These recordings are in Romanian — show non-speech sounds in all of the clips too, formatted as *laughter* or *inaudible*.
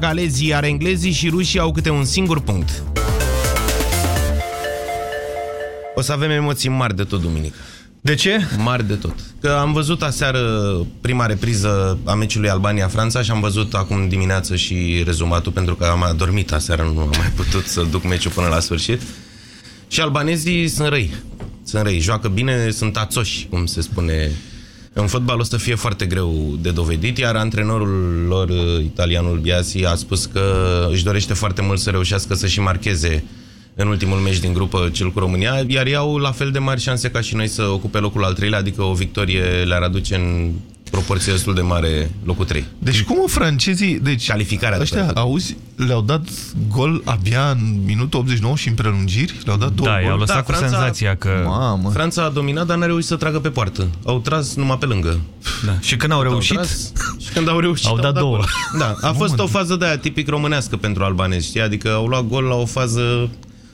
galezii, iar englezii și rușii au câte un singur punct. O să avem emoții mari de tot duminică. De ce? Mari de tot. Că am văzut aseară prima repriză a meciului Albania-Franța și am văzut acum dimineață și rezumatul pentru că am adormit aseară, nu am mai putut să duc meciul până la sfârșit. Și albanezii sunt răi. Sunt răi. Joacă bine, sunt ațoși, cum se spune în fotbal o să fie foarte greu de dovedit, iar antrenorul lor, italianul Biasi, a spus că își dorește foarte mult să reușească să și marcheze în ultimul meci din grupă, cel cu România, iar iau la fel de mari șanse ca și noi să ocupe locul al treilea, adică o victorie le-ar aduce în proporție destul de mare locul 3. Deci cum francezii... Deci Calificarea. Ăștia, auzi, le-au dat gol abia în minutul 89 și în prelungiri? Le-au dat două Da, gol? i-au lăsat Da, cu Franța- senzația că... Mamă. Franța a dominat, dar n-a reușit să tragă pe poartă. Au tras numai pe lângă. Da. Și când au reușit, Au tras și când au reușit, Au dat două. gol. Da, a fost o fază de aia tipic românească pentru albanezi, știi? Adică au luat gol la o fază,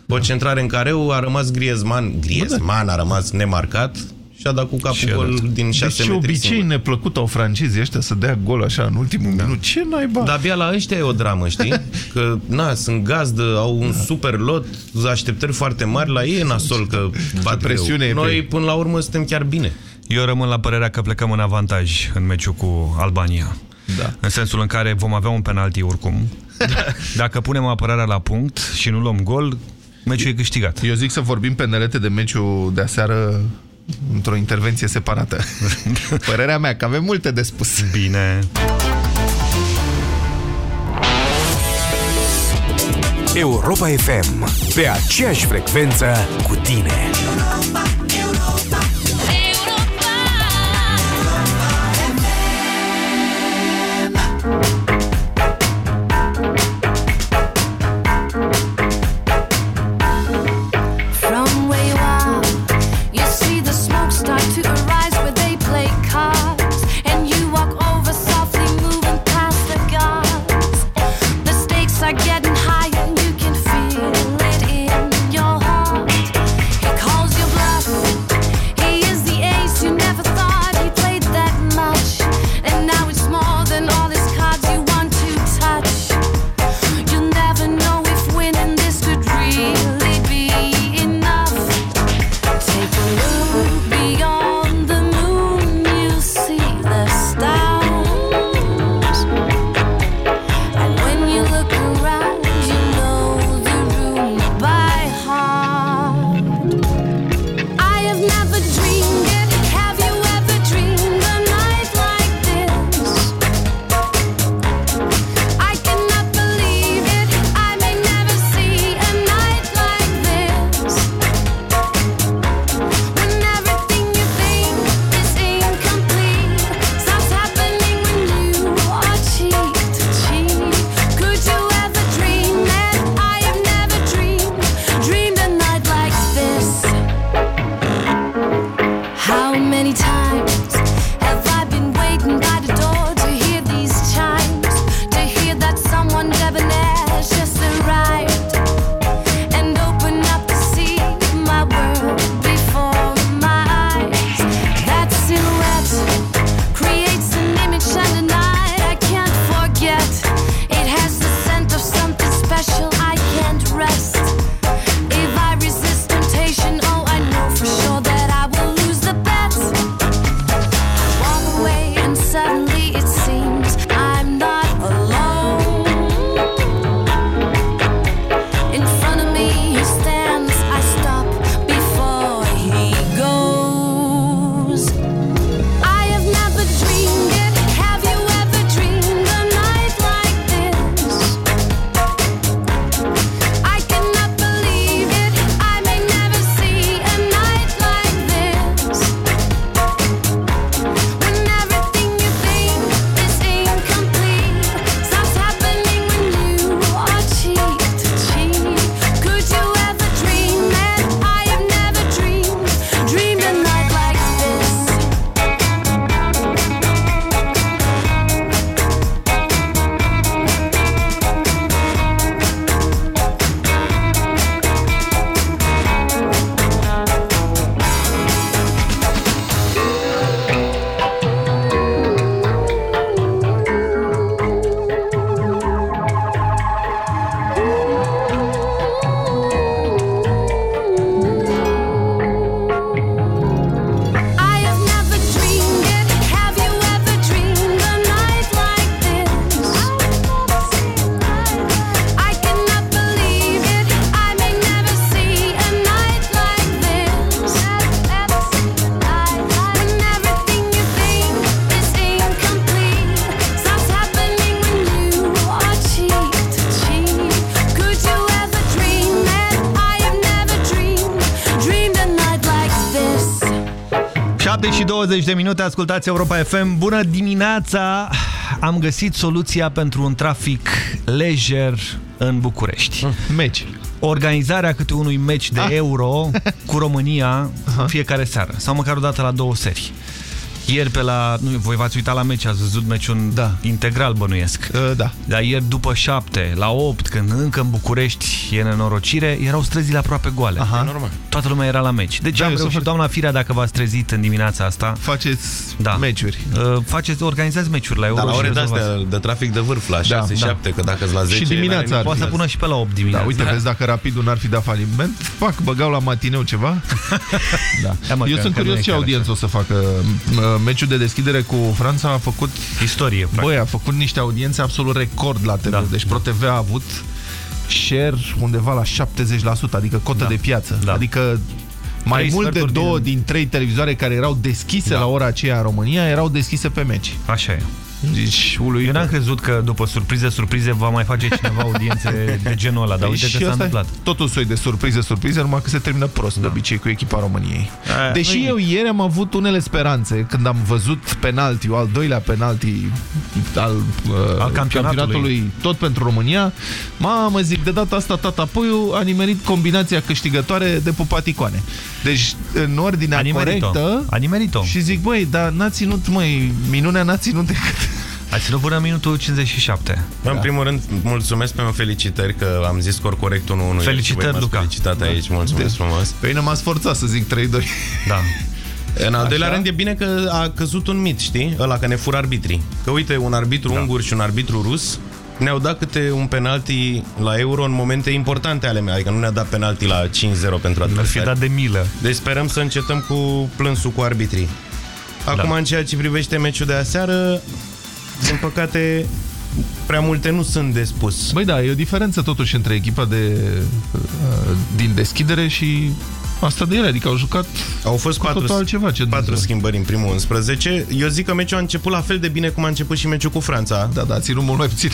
o centrare în careu, a rămas Griezmann, Griezmann a rămas nemarcat și a dat cu capul Și a gol dat. din 6 Deci ce metri obicei singur. neplăcut au francezii ăștia să dea gol așa în ultimul Da. minut. Ce naiba? Dar abia la ăștia e o dramă, știi? *laughs* Că, na, sunt gazdă, au un super lot, așteptări foarte mari, la ei e nasol că bat presiune e greu. pe Noi, ei. până la urmă, suntem chiar bine. eu rămân la părerea că plecăm în avantaj în meciul cu Albania. Da. În sensul în care vom avea un penalti oricum. *laughs* Dacă punem apărarea la punct și nu luăm gol, meciul e câștigat. Eu zic să vorbim pe nerete de meciul de aseară într-o intervenție separată. *laughs* Părerea mea, că avem multe de spus. Bine. Europa FM. Pe aceeași frecvență cu tine. From 20 de minute, ascultați Europa FM. Bună dimineața! Am găsit soluția pentru un trafic lejer în București. Meci. Organizarea câte unui meci de Ah. euro cu România în fiecare seară. Sau măcar o dată la două seri. Ieri pe la... Nu, voi v-ați uitat la meci, ați văzut meciul Da. integral, bănuiesc. Uh, da. Dar ieri după 7, la 8, când încă în București e nenorocire, erau străzile aproape goale. Aha. Normal. Toată lumea era la meci. Deci Da, am eu reușit, sunt- doamna Firea, dacă v-ați trezit în dimineața asta, Faceți Da. meciuri. uh, faceți, organizați meciuri la Euro Dar la și ore rezolvați. de-astea de trafic de vârf, la 6-7, că dacă la 10... Și dimineața n-are ar Poate să fi. pună și pe la 8 dimineața. Da, uite, vezi dacă rapidul n-ar fi dat faliment, fac, băgau la matineu ceva. *laughs* da. Ia mă, Eu că sunt încă nu curios e ce chiar audiență o să facă. M- Meciul de deschidere cu Franța a făcut, Istorie, practic. băi, a făcut niște audiențe absolut record la TV. Da. Deci ProTV a avut share undeva la 70%, adică cotă Da. de piață. Da. Adică mai Trei mult de sferturi două din- din trei televizoare care erau deschise Da. la ora aceea în România erau deschise pe meci. Așa e. Deci, Eu uluitor. n-am crezut că după surprize, surprize va mai face cineva audiențe de genul ăla, dar uite Păi și că s-a ăsta e întâmplat. Tot un soi de surprize, surprize, numai că se termină prost de obicei cu echipa României. Aia, Deși nu e. eu ieri am avut unele speranțe când am văzut penaltiul, al doilea penalti al, uh, Al campionatului. tot pentru România, mamă zic, de data asta Tata Puiu a nimerit combinația câștigătoare de pupaticoane. Deci în ordinea A nimerit-o. corectă A nimerit-o. și zic, băi, dar n-a ținut, măi, minunea n-a ținut decât... A ținut până în minutul 57. În primul rând, mulțumesc pentru felicitări că am zis scor corect 1-1. Felicitări, Și voi m-ați Luca. felicitat aici, mulțumesc frumos. Pe mine m-a sforțat să zic 3-2. Da. *laughs* În al doilea Așa? rând e bine că a căzut un mit, știi? Ăla că ne fură arbitrii. Că uite, un arbitru Da. ungur și un arbitru rus ne-au dat câte un penalti la Euro în momente importante ale mele. Adică nu ne-a dat penalti la 5-0 pentru Ar fi adversari. dat de milă. Deci sperăm să încetăm cu plânsul cu arbitrii. Acum, Da. în ceea ce privește meciul de aseară, din păcate, prea multe nu sunt de spus. Băi da, e o diferență totuși între echipa de, uh, din deschidere și asta de ele, adică au jucat Au fost cu patru, totul altceva. Ce patru Dumnezeu. schimbări în primul 11. Eu zic că meciul a început la fel de bine cum a început și meciul cu Franța. Da, da, a ținut mult mai puțin.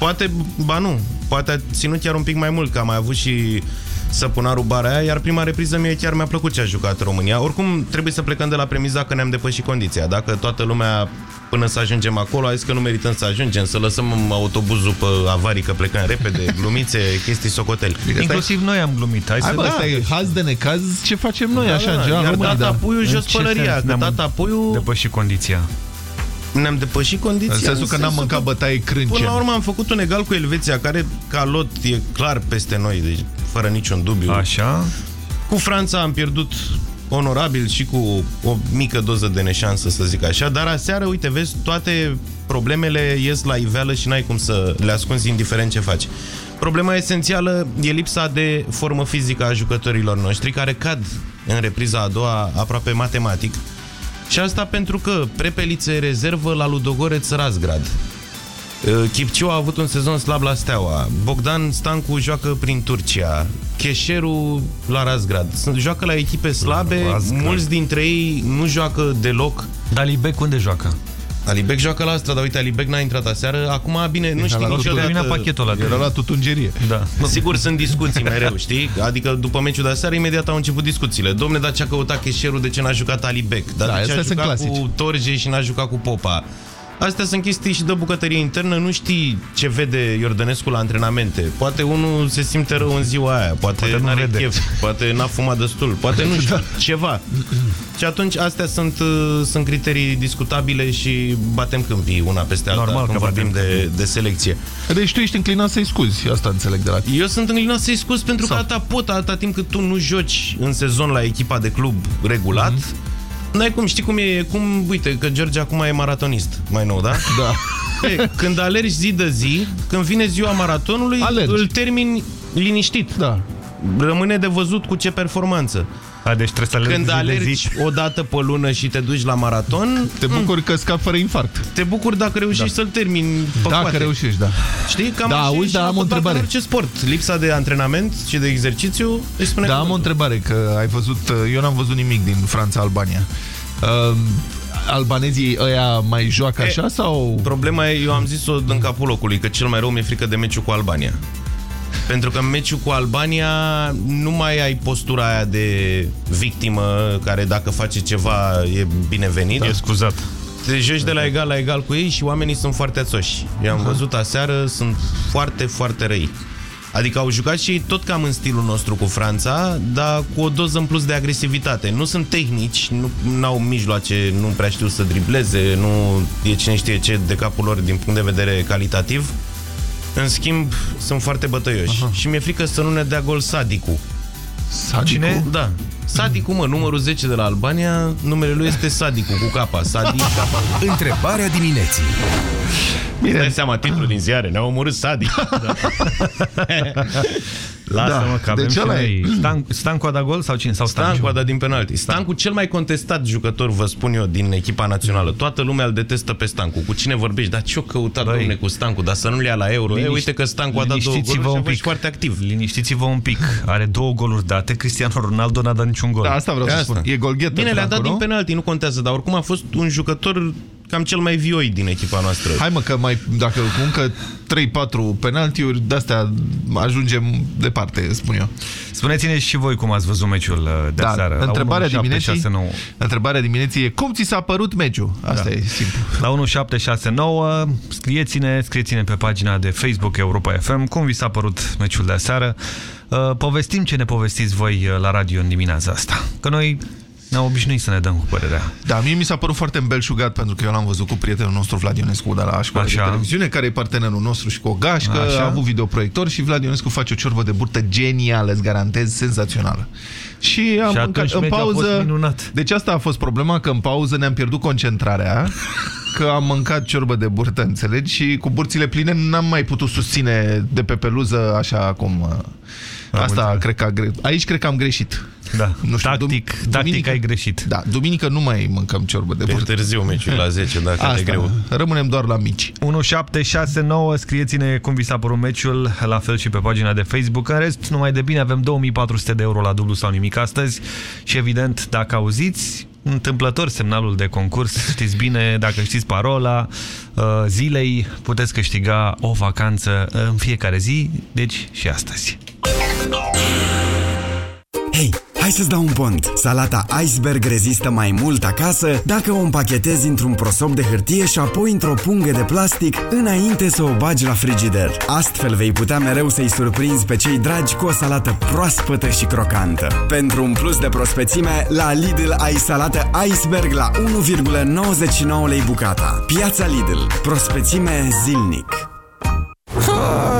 Poate, ba nu, poate a ținut chiar un pic mai mult, că am mai avut și săpunarul bara aia, iar prima repriză mie chiar mi-a plăcut ce a jucat România. Oricum, trebuie să plecăm de la premiza că ne-am depășit condiția. Dacă toată lumea, până să ajungem acolo, a zis că nu merităm să ajungem, să lăsăm autobuzul pe avarii, că plecăm repede, *laughs* glumițe, chestii socoteli. Inclusiv noi am glumit. Hai Hai să... bă, da. asta e haz de necaz, ce facem noi, Da, așa, da, în general, iar românii, tata da. puiul jos În ce pălăria, sens că ne-am tata puiul Depăși condiția. Ne-am depășit condiția. În sensul că n-am mâncat că bătaie crâncen. Până la urmă am făcut un egal cu Elveția, care ca lot e clar peste noi, deci fără niciun dubiu. Așa. Cu Franța am pierdut onorabil și cu o mică doză de neșansă, să zic așa, dar aseară, uite, vezi, toate problemele ies la iveală și n-ai cum să le ascunzi indiferent ce faci. Problema esențială e lipsa de formă fizică a jucătorilor noștri, care cad în repriza a doua aproape matematic. Și asta pentru că Prepeliță e rezervă la Ludogoreț Razgrad. Chipciu a avut un sezon slab la Steaua. Bogdan Stancu joacă prin Turcia. Cheșeru la Razgrad. Sunt, joacă la echipe slabe, Razgrad. mulți dintre ei nu joacă deloc. Dar Libec unde joacă? Alibec joacă la Astra, dar uite, Alibec n-a intrat aseară. Acum, bine, nu știu la Nu știu, termina niciodată... pachetul ăla. Era la tutungerie. Da. Sigur, sunt discuții mereu, știi? Adică după meciul de aseară, imediat au început discuțiile. Domne, dar ce a căutat Cheșerul, de ce n-a jucat Alibec? Dar Da, de ce a astea sunt jucat clasici. cu Torje și n-a jucat cu Popa? Astea sunt chestii și de bucătărie internă, nu știi ce vede Iordănescu la antrenamente. Poate unul se simte rău în ziua aia, poate, Poate nu n-are vede. chef, poate n-a fumat destul, poate nu *laughs* știu, ceva. Și atunci astea sunt, uh, sunt criterii discutabile și batem câmpii una peste alta Normal când că vorbim batem de, de selecție. Deci tu ești înclinat să-i scuzi, asta înțeleg de la tine. Eu sunt înclinat să-i scuz pentru Sau- că atâta pot, atâta timp cât tu nu joci în sezon la echipa de club regulat, Mhm. N-ai cum, știi cum e, e cum, uite, că George acum e maratonist, mai nou, da? Da. E, când alergi zi de zi, când vine ziua maratonului, Alergi. îl termini liniștit. Da. Rămâne de văzut cu ce performanță. A, deci trebuie să alergi Când zi de alergi zi. o dată pe lună și te duci la maraton, Te bucuri că scapi fără infarct. te bucuri dacă reușești Da. să-l termini pe Dacă coate. reușești, da. Știi? Cam Da, așa e auzi, și dar la am o fotbal, întrebare. ca în orice sport. Lipsa de antrenament și de exercițiu îi spune Da, am o cuvântul. întrebare, că ai văzut, eu n-am văzut nimic din Franța-Albania. Uh, albanezii ăia mai joacă E, așa sau... Problema e, eu am zis-o în capul locului, că cel mai rău mi-e frică de meciul cu Albania. Pentru că în meciul cu Albania nu mai ai postura aia de victimă care dacă face ceva e binevenit. E scuzat. Te joci de la egal la egal cu ei și oamenii sunt foarte ațoși. I-am văzut aseară, sunt foarte, foarte răi. Adică au jucat și ei tot cam în stilul nostru cu Franța, dar cu o doză în plus de agresivitate. Nu sunt tehnici, nu au mijloace, nu prea știu să dribleze, nu e cine știe ce de capul lor din punct de vedere calitativ. În schimb, sunt foarte bătăioși. Aha. Și mi-e frică să nu ne dea gol Sadicu. Sadicu? Cine? Da. Sadicu, mă, numărul 10 de la Albania, numele lui este Sadicu, cu capa. Sadic, capa. *laughs* Întrebarea dimineții. Bine. Dai seama, titlul din ziare, ne-au omorât Sadic. *laughs* Da. *laughs* Lasă-mă că avem Deci și ăla e. noi. Stan, Stancu a dat gol sau cine? Sau Stancu a dat din penalti. Stancu, cel mai contestat jucător, vă spun eu, din echipa națională. Toată lumea îl detestă pe Stancu. Cu cine vorbești? Dar ce-o căutat, Băi. domne, cu Stancu? Dar să nu le ia la euro. E, Liniști- uite că Stancu a dat două liniștiți-vă goluri și a un fost pic. foarte activ. Liniștiți-vă un pic. Are două goluri date. Cristiano Ronaldo n-a dat niciun gol. Da, asta vreau să Asta. spun. E golghetă. Bine, le-a dat Franco, din nu? penalti, nu contează, dar oricum a fost un jucător cam cel mai vioi din echipa noastră. Hai mă că mai, dacă cu încă 3-4 penaltiuri, de-astea ajungem departe, spun eu. Spuneți-ne și voi cum ați văzut meciul uh, de Da, seară. La întrebarea 1769. dimineții, întrebarea dimineții e cum ți s-a părut meciul? Asta Da. e simplu. La 1769, scrieți-ne, scrieți-ne pe pagina de Facebook Europa FM cum vi s-a părut meciul de seară. Uh, povestim ce ne povestiți voi uh, la radio în dimineața asta. Că noi ne-am obișnuit să ne dăm cu părerea. Da, mie mi s-a părut foarte îmbelșugat pentru că eu l-am văzut cu prietenul nostru Vlad Ionescu de la școala Așa. de televiziune, care e partenerul nostru și cu o gașcă, Așa. a avut videoproiector și Vlad Ionescu face o ciorbă de burtă genială, îți garantez, senzațională. Și am Și mâncat atunci în meciul a fost pauză. minunat. Deci asta a fost problema, că în pauză ne-am pierdut concentrarea, *laughs* că am mâncat ciorbă de burtă, înțelegi? Și cu burțile pline n-am mai putut susține de pe peluză așa cum... uh, Asta înțeles. cred că a gre... Aici cred că am greșit. Da, Nu știu, tactic, dum- tactic duminică- ai greșit. Da, duminică nu mai mâncăm ciorbă de Pe burtă. târziu meciul la 10, dacă Asta, e greu. rămânem doar la mici. 1769, scrieți-ne cum vi s-a părut meciul, la fel și pe pagina de Facebook. În rest, numai de bine, avem 2400 de euro la dublu sau nimic astăzi și evident, dacă auziți, întâmplător semnalul de concurs, știți bine, dacă știți parola uh, zilei, puteți câștiga o vacanță în fiecare zi, deci și astăzi. Hei, hai să-ți dau un pont. Salata iceberg rezistă mai mult acasă dacă o împachetezi într-un prosop de hârtie și apoi într-o pungă de plastic înainte să o bagi la frigider. Astfel vei putea mereu să-i surprinzi pe cei dragi cu o salată proaspătă și crocantă. Pentru un plus de prospețime, la Lidl ai salată iceberg la 1,99 lei bucata. Piața Lidl. Prospețime zilnic. Ai,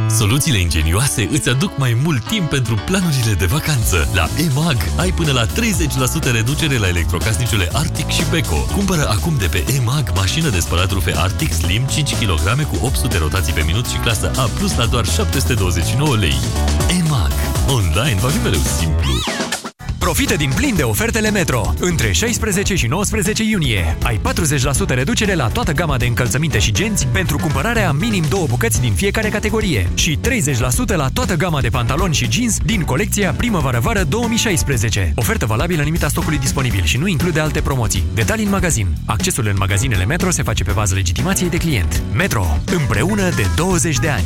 Soluțiile ingenioase îți aduc mai mult timp pentru planurile de vacanță. La EMAG ai până la 30% reducere la electrocasnicele Arctic și Beko. Cumpără acum de pe EMAG mașină de spălat rufe Arctic Slim 5 kg cu 800 rotații pe minut și clasă A+, la doar 729 lei. EMAG. Online va fi mereu simplu. Profită din plin de ofertele Metro. Între 16 și 19 iunie ai 40% reducere la toată gama de încălțăminte și genți pentru cumpărarea minim două bucăți din fiecare categorie și 30% la toată gama de pantaloni și jeans din colecția Primăvară-Vară 2016. Ofertă valabilă în limita stocului disponibil și nu include alte promoții. Detalii în magazin. Accesul în magazinele Metro se face pe bază legitimației de client. Metro. Împreună de 20 de ani.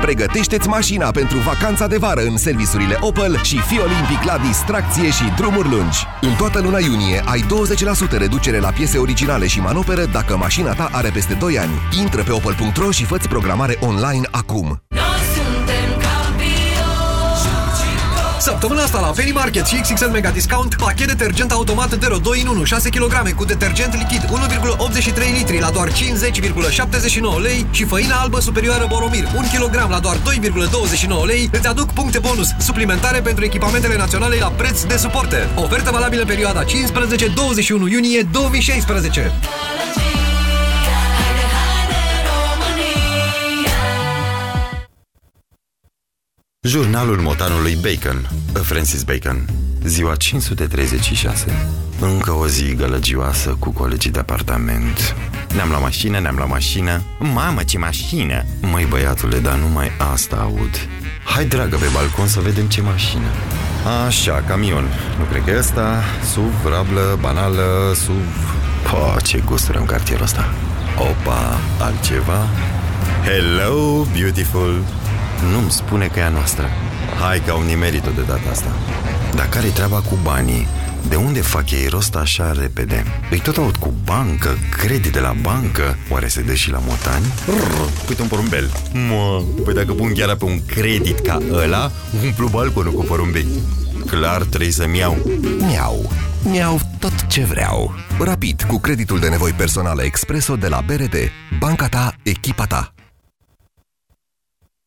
Pregătește-ți mașina pentru vacanța de vară în serviciurile Opel și fi olimpic la distracție și drumuri lungi. În toată luna iunie ai 20% reducere la piese originale și manoperă dacă mașina ta are peste 2 ani. Intră pe opel.ro și fă programare online acum. Săptămâna asta la Penny Market și XXL Mega Discount, pachet detergent automat Dero 2 în 1, 6 kg cu detergent lichid 1,83 litri la doar 50,79 lei și făina albă superioară Boromir 1 kg la doar 2,29 lei îți aduc puncte bonus suplimentare pentru echipamentele naționale la preț de suporte. Ofertă valabilă în perioada 15-21 iunie 2016. Jurnalul motanului Bacon, Francis Bacon, ziua 536. Încă o zi gălăgioasă cu colegii de apartament. Ne-am luat mașină, ne-am luat mașină. Mamă, ce mașină! Măi, băiatule, dar numai asta aud. Hai, dragă, pe balcon să vedem ce mașină. Așa, camion. Nu cred că e ăsta. SUV, rablă, banală, SUV... Po, ce gusturi în cartierul ăsta. Opa, altceva? Hello, beautiful! Nu-mi spune că e a noastră. Hai că au nimerit-o de data asta. Dar care-i treaba cu banii? De unde fac ei rost așa repede? Îi tot aud cu bancă, credit de la bancă Oare se dă și la motani? Rrr, uite un porumbel Mă, păi dacă pun chiar pe un credit ca ăla Umplu balconul cu porumbei Clar trebuie să-mi iau Miau. Miau tot ce vreau. Rapid, cu creditul de nevoi personale Expreso de la BRD. Banca ta, echipa ta.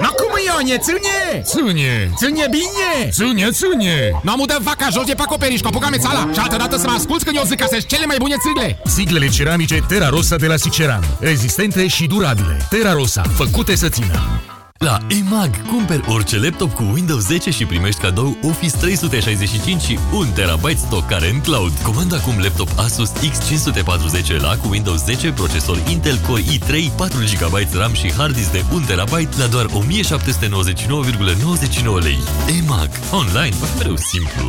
No cum Ionie, ține! Ține! Ține bine! Ține, ține! Nu am udat vaca jos de pe acoperiș cu apucame țala și altă dată să mă asculți când eu zic că sunt cele mai bune țigle! Siglele ceramice Terra Rosa de la Siceran. Rezistente și durabile. Terra Rosa, făcute să țină. La EMAG, cumperi orice laptop cu Windows 10 și primești cadou Office 365 și 1 TB stoc care în cloud. Comanda acum laptop Asus X540L cu Windows 10, procesor Intel Core i3, 4 GB RAM și hard disk de 1 TB la doar 1799,99 lei. EMAG. Online, va fi mereu simplu.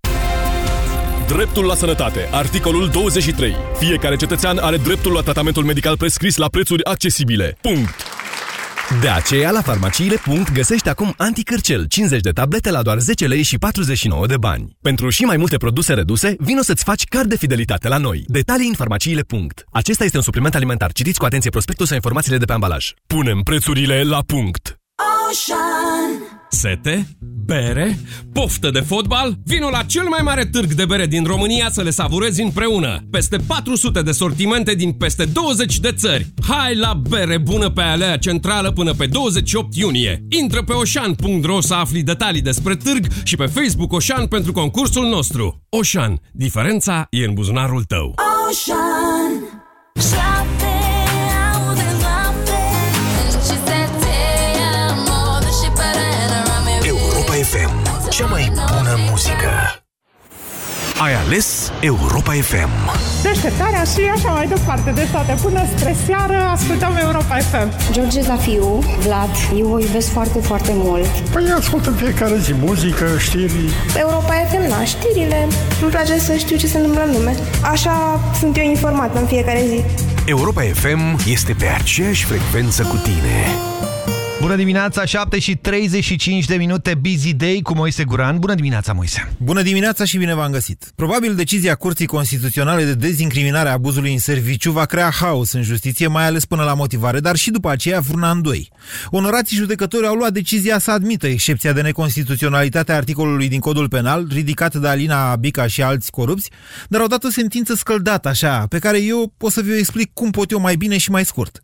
Dreptul la sănătate. Articolul 23. Fiecare cetățean are dreptul la tratamentul medical prescris la prețuri accesibile. Punct. De aceea, la farmaciile. găsești acum anticârcel 50 de tablete la doar 10 lei și 49 de bani. Pentru și mai multe produse reduse, vino să-ți faci card de fidelitate la noi. Detalii în farmaciile. Acesta este un supliment alimentar. Citiți cu atenție prospectul sau informațiile de pe ambalaj. Punem prețurile la punct. Motion Sete? Bere? Poftă de fotbal? Vino la cel mai mare târg de bere din România să le savurezi împreună. Peste 400 de sortimente din peste 20 de țări. Hai la bere bună pe alea centrală până pe 28 iunie. Intră pe oșan.ro să afli detalii despre târg și pe Facebook Oșan pentru concursul nostru. Oșan. Diferența e în buzunarul tău. Oșan. 7 cea mai bună muzică. Ai ales Europa FM. Deșteptarea și așa mai departe de toate. Până spre seară ascultăm Europa FM. George Zafiu, Vlad, eu o iubesc foarte, foarte mult. Păi ascult în fiecare zi muzică, știri. Europa FM, na, știrile. Îmi place să știu ce se întâmplă în lume. Așa sunt eu informată în fiecare zi. Europa FM este pe aceeași frecvență cu tine. Bună dimineața, 7 și 35 de minute, Busy Day cu Moise Guran. Bună dimineața, Moise! Bună dimineața și bine v-am găsit! Probabil decizia Curții Constituționale de dezincriminare a abuzului în serviciu va crea haos în justiție, mai ales până la motivare, dar și după aceea vreun an doi. Onorații judecători au luat decizia să admită excepția de neconstituționalitate a articolului din codul penal, ridicat de Alina Bica și alți corupți, dar au dat o sentință scăldată așa, pe care eu o să vi-o explic cum pot eu mai bine și mai scurt.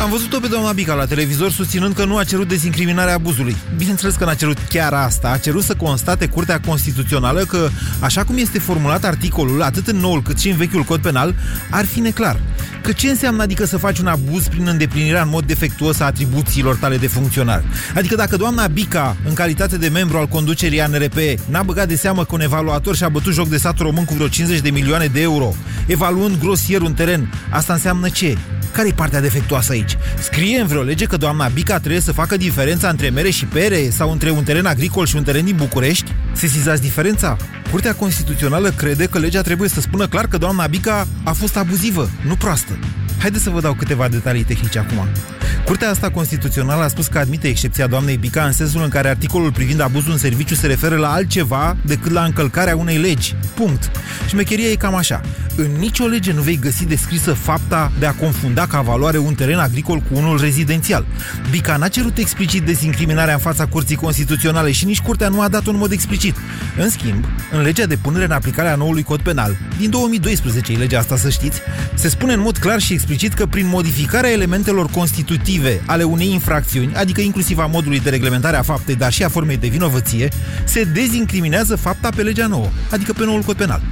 Am văzut-o pe doamna Bica la televizor susținând că nu a cerut dezincriminarea abuzului. Bineînțeles că n-a cerut chiar asta, a cerut să constate Curtea Constituțională că, așa cum este formulat articolul, atât în noul cât și în vechiul cod penal, ar fi neclar. Că ce înseamnă adică să faci un abuz prin îndeplinirea în mod defectuos a atribuțiilor tale de funcționar? Adică dacă doamna Bica, în calitate de membru al conducerii ANRP, n-a băgat de seamă că un evaluator și-a bătut joc de satul român cu vreo 50 de milioane de euro, evaluând grosier un teren, asta înseamnă ce? Care-i partea defectuoasă aici? Scrie în vreo lege că doamna Bica trebuie să facă diferența între mere și pere sau între un teren agricol și un teren din București? Sesizați diferența? Curtea Constituțională crede că legea trebuie să spună clar că doamna Bica a fost abuzivă, nu proastă. Haideți să vă dau câteva detalii tehnice acum. Curtea asta constituțională a spus că admite excepția doamnei Bica în sensul în care articolul privind abuzul în serviciu se referă la altceva decât la încălcarea unei legi. Punct. Și șmecheria e cam așa. În nicio lege nu vei găsi descrisă fapta de a confunda ca valoare un teren agricol cu unul rezidențial. Bica n-a cerut explicit dezincriminarea în fața Curții Constituționale și nici Curtea nu a dat un mod explicit. În schimb, în legea de punere în aplicare a noului cod penal, din 2012 e legea asta să știți, se spune în mod clar și explicit că prin modificarea elementelor constitutive ale unei infracțiuni, adică inclusiv a modului de reglementare a faptei, dar și a formei de vinovăție, se dezincriminează fapta pe legea nouă, adică pe noul cod penal.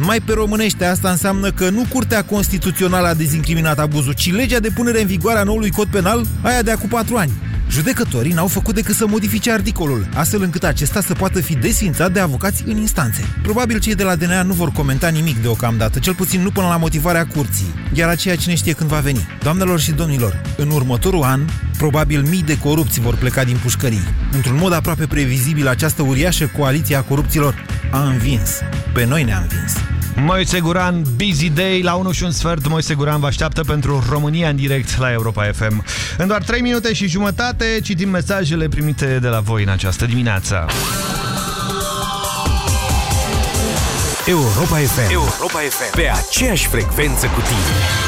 Mai pe românește, asta înseamnă că nu Curtea Constituțională a dezincriminat abuzul, ci legea de punere în vigoare a noului cod penal, aia de acum patru ani. Judecătorii n-au făcut decât să modifice articolul, astfel încât acesta să poată fi desfințat de avocați în instanțe. Probabil cei de la DNA nu vor comenta nimic deocamdată, cel puțin nu până la motivarea curții, iar aceea cine știe când va veni. Doamnelor și domnilor, în următorul an, probabil mii de corupți vor pleca din pușcării. Într-un mod aproape previzibil, această uriașă coaliție a corupților a învins. Pe noi ne-a învins. Moise Guran, Busy Day, la 1 și un sfert. Moise Guran vă așteaptă pentru România în direct la Europa FM. În doar 3 minute și jumătate citim mesajele primite de la voi în această dimineață. Europa FM. Europa FM. Pe aceeași frecvență cu tine.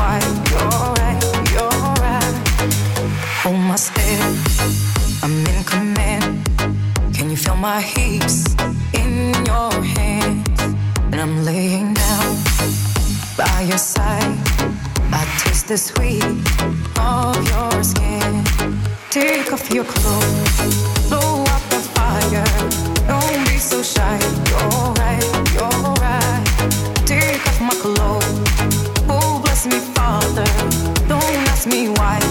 My hips in your hands? And I'm laying down by your side. I taste the sweet of your skin. Take off your clothes, blow up the fire. Don't be so shy. You're right, you're right. Take off my clothes. Oh, bless me, Father. Don't ask me why.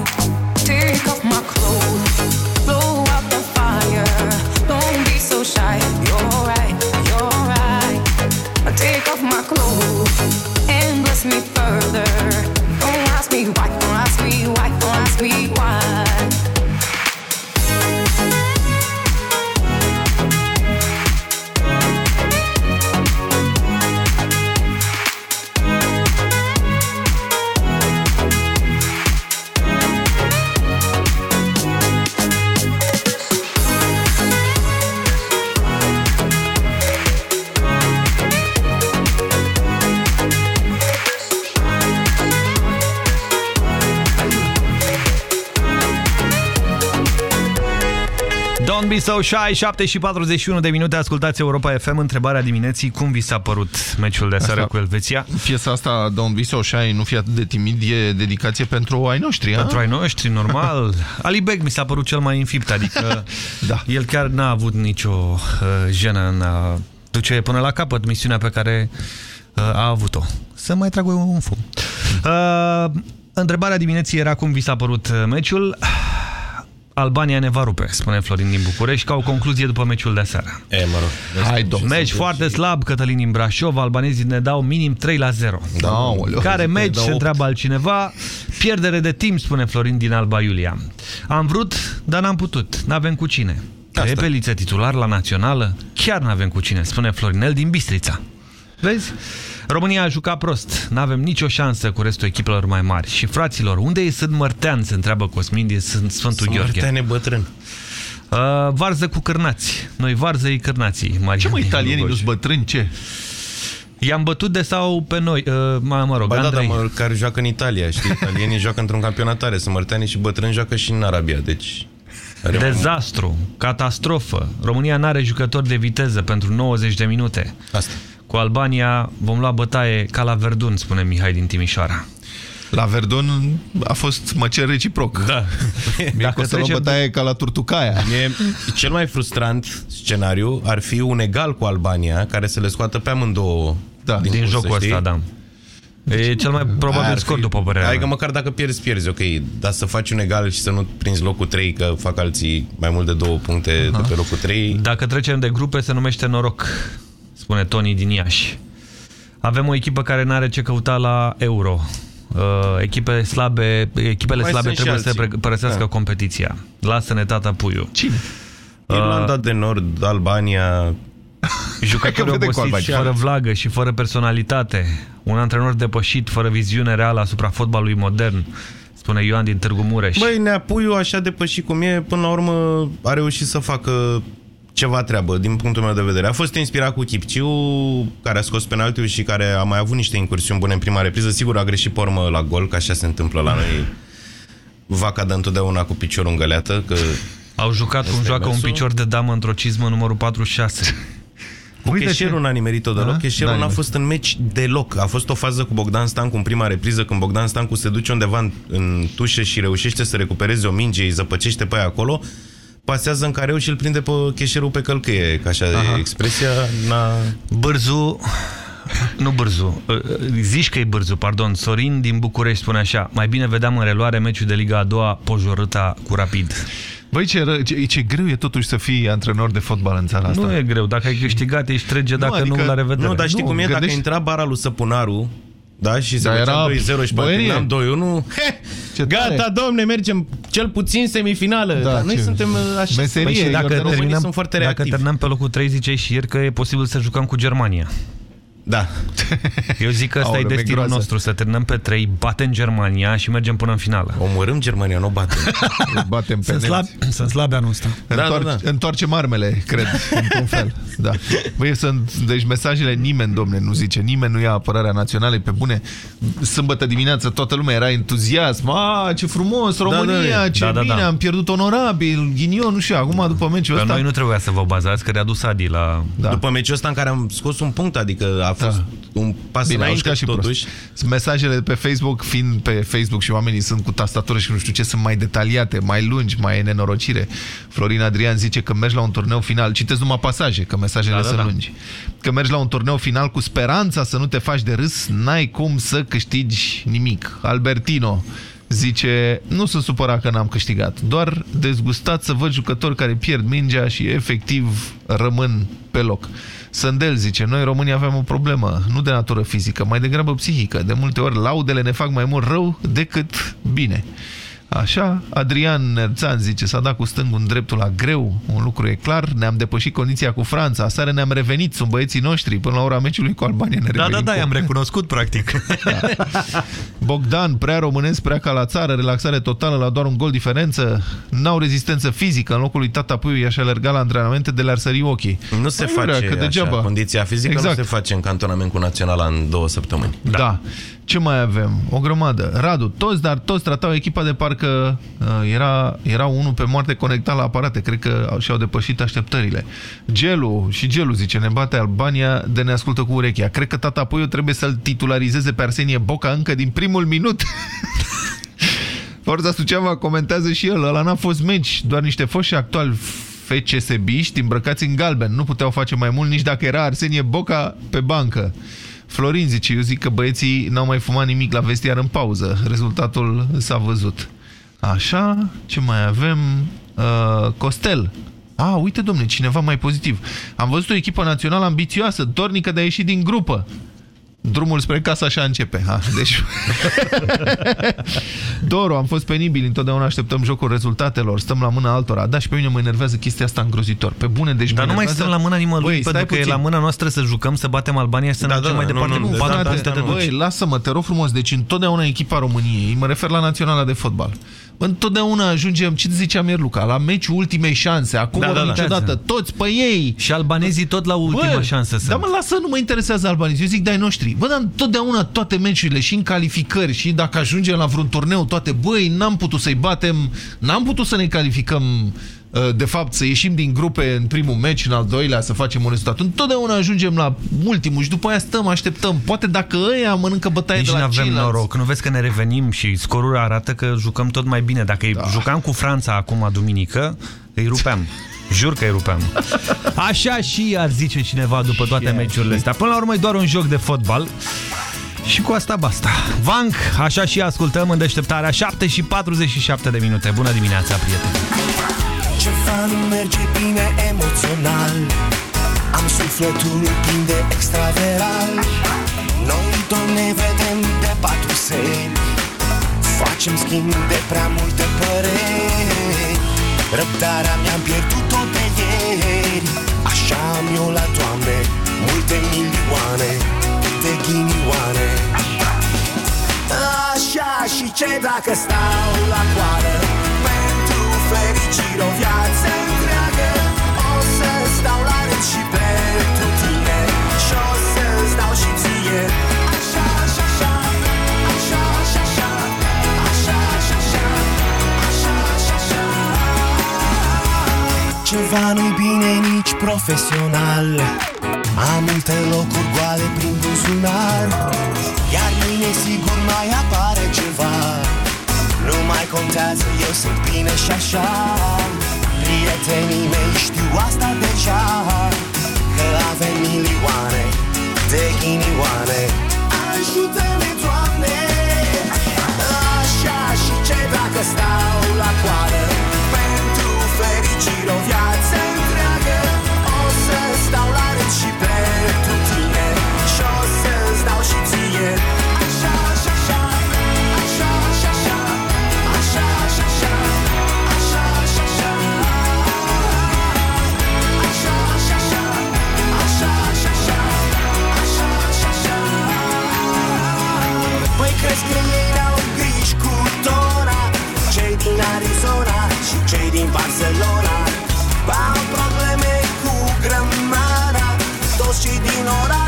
Don't be so shy, 7 și 41 de minute, ascultați Europa FM. Întrebarea dimineții, cum vi s-a părut meciul de seară Asta- cu Elveția? Piesa asta, Don't Be So Shy, nu fi atât de timid, e dedicație pentru ai noștri, Pentru a? ai noștri, normal. *laughs* Ali Beg mi s-a părut cel mai infipt, adică *laughs* da. el chiar n-a avut nicio uh, jenă în a duce până la capăt misiunea pe care uh, a avut-o. Să mai trag un fum. Uh, întrebarea dimineții era cum vi s-a părut uh, meciul. Albania ne va rupe, spune Florin din București, ca o concluzie după meciul de seară. E, mă rog. Hai, domn. Meci foarte slab, Cătălin din Brașov, albanezii ne dau minim 3 la 0. Da, aoleu. Care Ne meci, dau se opt. întreabă altcineva. Pierdere de timp, spune Florin din Alba Iulia. Am vrut, dar n-am putut. N-avem cu cine. Repeliță titular la națională? Chiar n-avem cu cine, spune Florinel din Bistrița. Vezi? România a jucat prost. N-avem nicio șansă cu restul echipelor mai mari. Și fraților, unde e Sunt Mărtean, se întreabă Cosmin din Sfântul Sunt Gheorghe. Mărteane bătrân. Uh, varză cu cârnați. Noi varză ei cârnații. Ce mă, italienii nu-s bătrâni, ce? I-am bătut de sau pe noi, uh, mă, mă rog, Ba da, Andrei. dar care joacă în Italia, știi? *laughs* Italienii joacă într-un campionat tare, sunt mărteani și bătrâni joacă și în Arabia, deci... are mai- Dezastru, catastrofă. România n-are jucători de viteză pentru 90 de minute. Asta. Cu Albania vom lua bătaie ca la Verdun, spune Mihai din Timișoara. La Verdun a fost măcer reciproc. Da. Mie *laughs* Dacă că o să luăm trecem- bătaie ca la Turtucaia. Mie, cel mai frustrant scenariu ar fi un egal cu Albania, care să le scoată pe amândouă da, din, din cursă, jocul știi? ăsta, da. E cel mai probabil Ar scor, fi- după părerea Adică mea. măcar dacă pierzi, pierzi, ok. Dar să faci un egal și să nu prinzi locul 3, că fac alții mai mult de două puncte de pe locul 3. Dacă trecem de grupe, se numește noroc, spune Tony din Iași. Avem o echipă care n-are ce căuta la Euro. Uh, echipe slabe, echipele Mai slabe sunt și trebuie să alții. pre- părăsească Da. competiția. Lasă-ne tata puiu. Cine? Irlanda de Nord, Albania... *laughs* Jucători Hai că vedem cu obosiți, Albania. fără vlagă și fără personalitate. Un antrenor depășit, fără viziune reală asupra fotbalului modern, spune Ioan din Târgu Mureș. Băi, Neapuiu, așa depășit cum e, până la urmă a reușit să facă ceva treabă, din punctul meu de vedere. A fost inspirat cu Chipciu, care a scos penaltiul și care a mai avut niște incursiuni bune în prima repriză. Sigur, a greșit pe urmă la gol, că așa se întâmplă la noi. Vaca dă întotdeauna cu piciorul în găleată, că... Au jucat cum Ăsta e joacă un mersul. picior de damă într-o cizmă numărul 46. Cu Cheșerul n-a nimerit-o deloc. Da? Cheșerul N-a n-a nimerit. fost în meci deloc. A fost o fază cu Bogdan Stancu în prima repriză, când Bogdan Stancu se duce undeva în, în tușă și reușește să recupereze o minge, îi zăpăcește pe aia acolo, pasează în careu și îl prinde pe Cheșerul pe călcâie, ca așa Aha. e expresia. N-a... Bârzu, nu Bârzu, uh, zici că e Bârzu, pardon, Sorin din București spune așa, mai bine vedeam în reluare meciul de Liga a doua pojorâta cu Rapid. Băi, ce, ră, ce, ce greu e totuși să fii antrenor de fotbal în țara asta. Nu e greu, dacă ai câștigat ești trege, dacă nu, adică- la revedere. Nu, dar știi Nu, cum e? Dacă gândești- intra bara lui Săpunaru, da, și se Dar făcea era 2-0 și băierie. terminam 2-1, *laughs* Ce gata, tare. domne, mergem cel puțin semifinală. Da, dar noi ce- suntem uh, așa. Meserie, Păi și dacă Iordan, românii terminăm, sunt foarte dacă reactivi. terminăm pe locul 3, ziceai și ieri că e posibil să jucăm cu Germania. Da. Eu zic că ăsta Aoleu, e destinul negroază. nostru, să terminăm pe 3, batem Germania și mergem până în finală. Omorâm Germania, nu o batem. *laughs* Batem pe Sunt neți. slabi, sunt slabi anul ăsta. Întoarce, da, da. Întoarcem armele, cred, într-un fel. Da. Băi, sunt, deci mesajele nimeni, domne, nu zice, nimeni nu ia apărarea națională, e pe bune. Sâmbătă dimineață toată lumea era entuziasm. A, ce frumos, România, da, ce da, da, bine, da. am pierdut onorabil, ghinion, nu știu, acum după meciul Pe ăsta... noi nu trebuia să vă bazați, că le-a dus Adi la... Da. După meciul ăsta în care am scos un punct, adică a fost un pas Bine, au înainte jucat și totuși. prost. Mesajele de pe Facebook, fiind pe Facebook și oamenii sunt cu tastatură și nu știu ce, sunt mai detaliate, mai lungi, mai e nenorocire. Florin Adrian zice că mergi la un turneu final, citesc numai pasaje, că mesajele Da, da, sunt da. lungi. Că mergi la un turneu final cu speranța să nu te faci de râs, n-ai cum să câștigi nimic. Albertino zice, nu sunt supărat că n-am câștigat, doar dezgustat să văd jucători care pierd mingea și efectiv rămân pe loc. Sândel zice, noi românii avem o problemă, nu de natură fizică, mai degrabă psihică. De multe ori laudele ne fac mai mult rău decât bine. Așa, Adrian Nerțan zice, s-a dat cu stângul în dreptul la greu, un lucru e clar, ne-am depășit condiția cu Franța, aseară ne-am revenit, sunt băieții noștri, până la ora meciului cu Albania ne Da, revenim. da, da, cu- i-am recunoscut, practic. Bogdan, prea românesc, prea ca la țară, relaxare totală la doar un gol diferență, n-au rezistență fizică, în locul lui Tata Puiu i-aș alerga la antrenamente de le-ar sări ochii. Nu se Păi, face vrea, că așa, degeaba. condiția fizică Exact. nu se face în cantonament cu naționala în două săptămâni. Da. da. Ce mai avem? O grămadă. Radu, toți, dar toți tratau echipa de parcă uh, era, era unul pe moarte conectat la aparate. Cred că au- și-au depășit așteptările. Gelu, și Gelu zice, ne bate Albania de ne ascultă cu urechea. Cred că tata Puiu trebuie să-l titularizeze pe Arsenie Boca încă din primul minut. *laughs* Forța Suceava comentează și el, ăla n-a fost meci, doar niște foști și actuali FCSB-ști îmbrăcați în galben. Nu puteau face mai mult nici dacă era Arsenie Boca pe bancă. Florin zice, eu zic că băieții n-au mai fumat nimic la vestiar în pauză. Rezultatul s-a văzut. Așa, ce mai avem? Uh, Costel. A, uite, domne, cineva mai pozitiv. Am văzut o echipă națională ambițioasă, dornică de a ieși din grupă. Drumul spre casă așa începe. Ha, deci... *laughs* Doru, am fost penibili, întotdeauna așteptăm jocul rezultatelor, stăm la mâna altora. Da, și pe mine mă enervează chestia asta îngrozitor. Pe bune, deci Dar mă nu mai enervează- stăm la mâna nimănui, Băi, pentru stai că e puțin. la mâna noastră să jucăm, să batem Albania și să Da, ne da, ducem mai nu, departe. nu, Nu, de ba, data da, asta te nu. duci. Băi, lasă-mă, te rog frumos, deci întotdeauna echipa României, mă refer la naționala de fotbal, întotdeauna ajungem, ce ziceam ieri Luca, la meciul ultimei șanse, acum Da, da, da, da. niciodată, toți pe ei. Și albanezii tot la ultima Bă, șansă Da, sunt. mă, lasă, nu mă interesează albanezii, eu zic de-ai noștri. Bă, dar întotdeauna toate meciurile și în calificări și dacă ajungem la vreun turneu, toate, băi, n-am putut să-i batem, n-am putut să ne calificăm uh, de fapt, să ieșim din grupe în primul meci, în al doilea, să facem un rezultat. Întotdeauna ajungem la ultimul și după aia stăm, așteptăm. Poate dacă ăia mănâncă bătaie Nici de nu la avem ceilalți. noroc. Nu vezi că ne revenim și scorul arată că jucăm tot mai bine. Dacă da. jucam cu Franța acum duminică, îi rupeam. *laughs* Jur că îi rupeam. Așa și ar zice cineva după toate meciurile astea. Până la urmă e doar un joc de fotbal. Și cu asta basta. Vank, așa și ascultăm în deșteptarea 7 și 47 de minute. Bună dimineața, prieteni! Ceva nu merge bine emoțional Am sufletul plin de extraveral Noi doi ne vedem de patru seri Facem schimb de prea multe păreri Răbdarea mi-am pierdut-o de ieri Așa am eu la toamne Multe milioane de ghinioane. Așa și ce dacă stau la coadă Pentru fericire o viață întreagă O să stau la rând și pentru tine. Și o să-ți dau și ție Ceva nu-i bine nici profesional. Am multe locuri goale prin buzunar Iar mâine sigur mai apare ceva. Nu mai contează, eu sunt bine și așa. Prietenii mei știu asta deja Că avem milioane de ghinioane. Ajută-ne, Doamne! Așa și ce dacă stau Păi crezi că ei n-au griji cu Dora Cei din Arizona și cei din Barcelona Au probleme cu grămada Toți cei din Oradea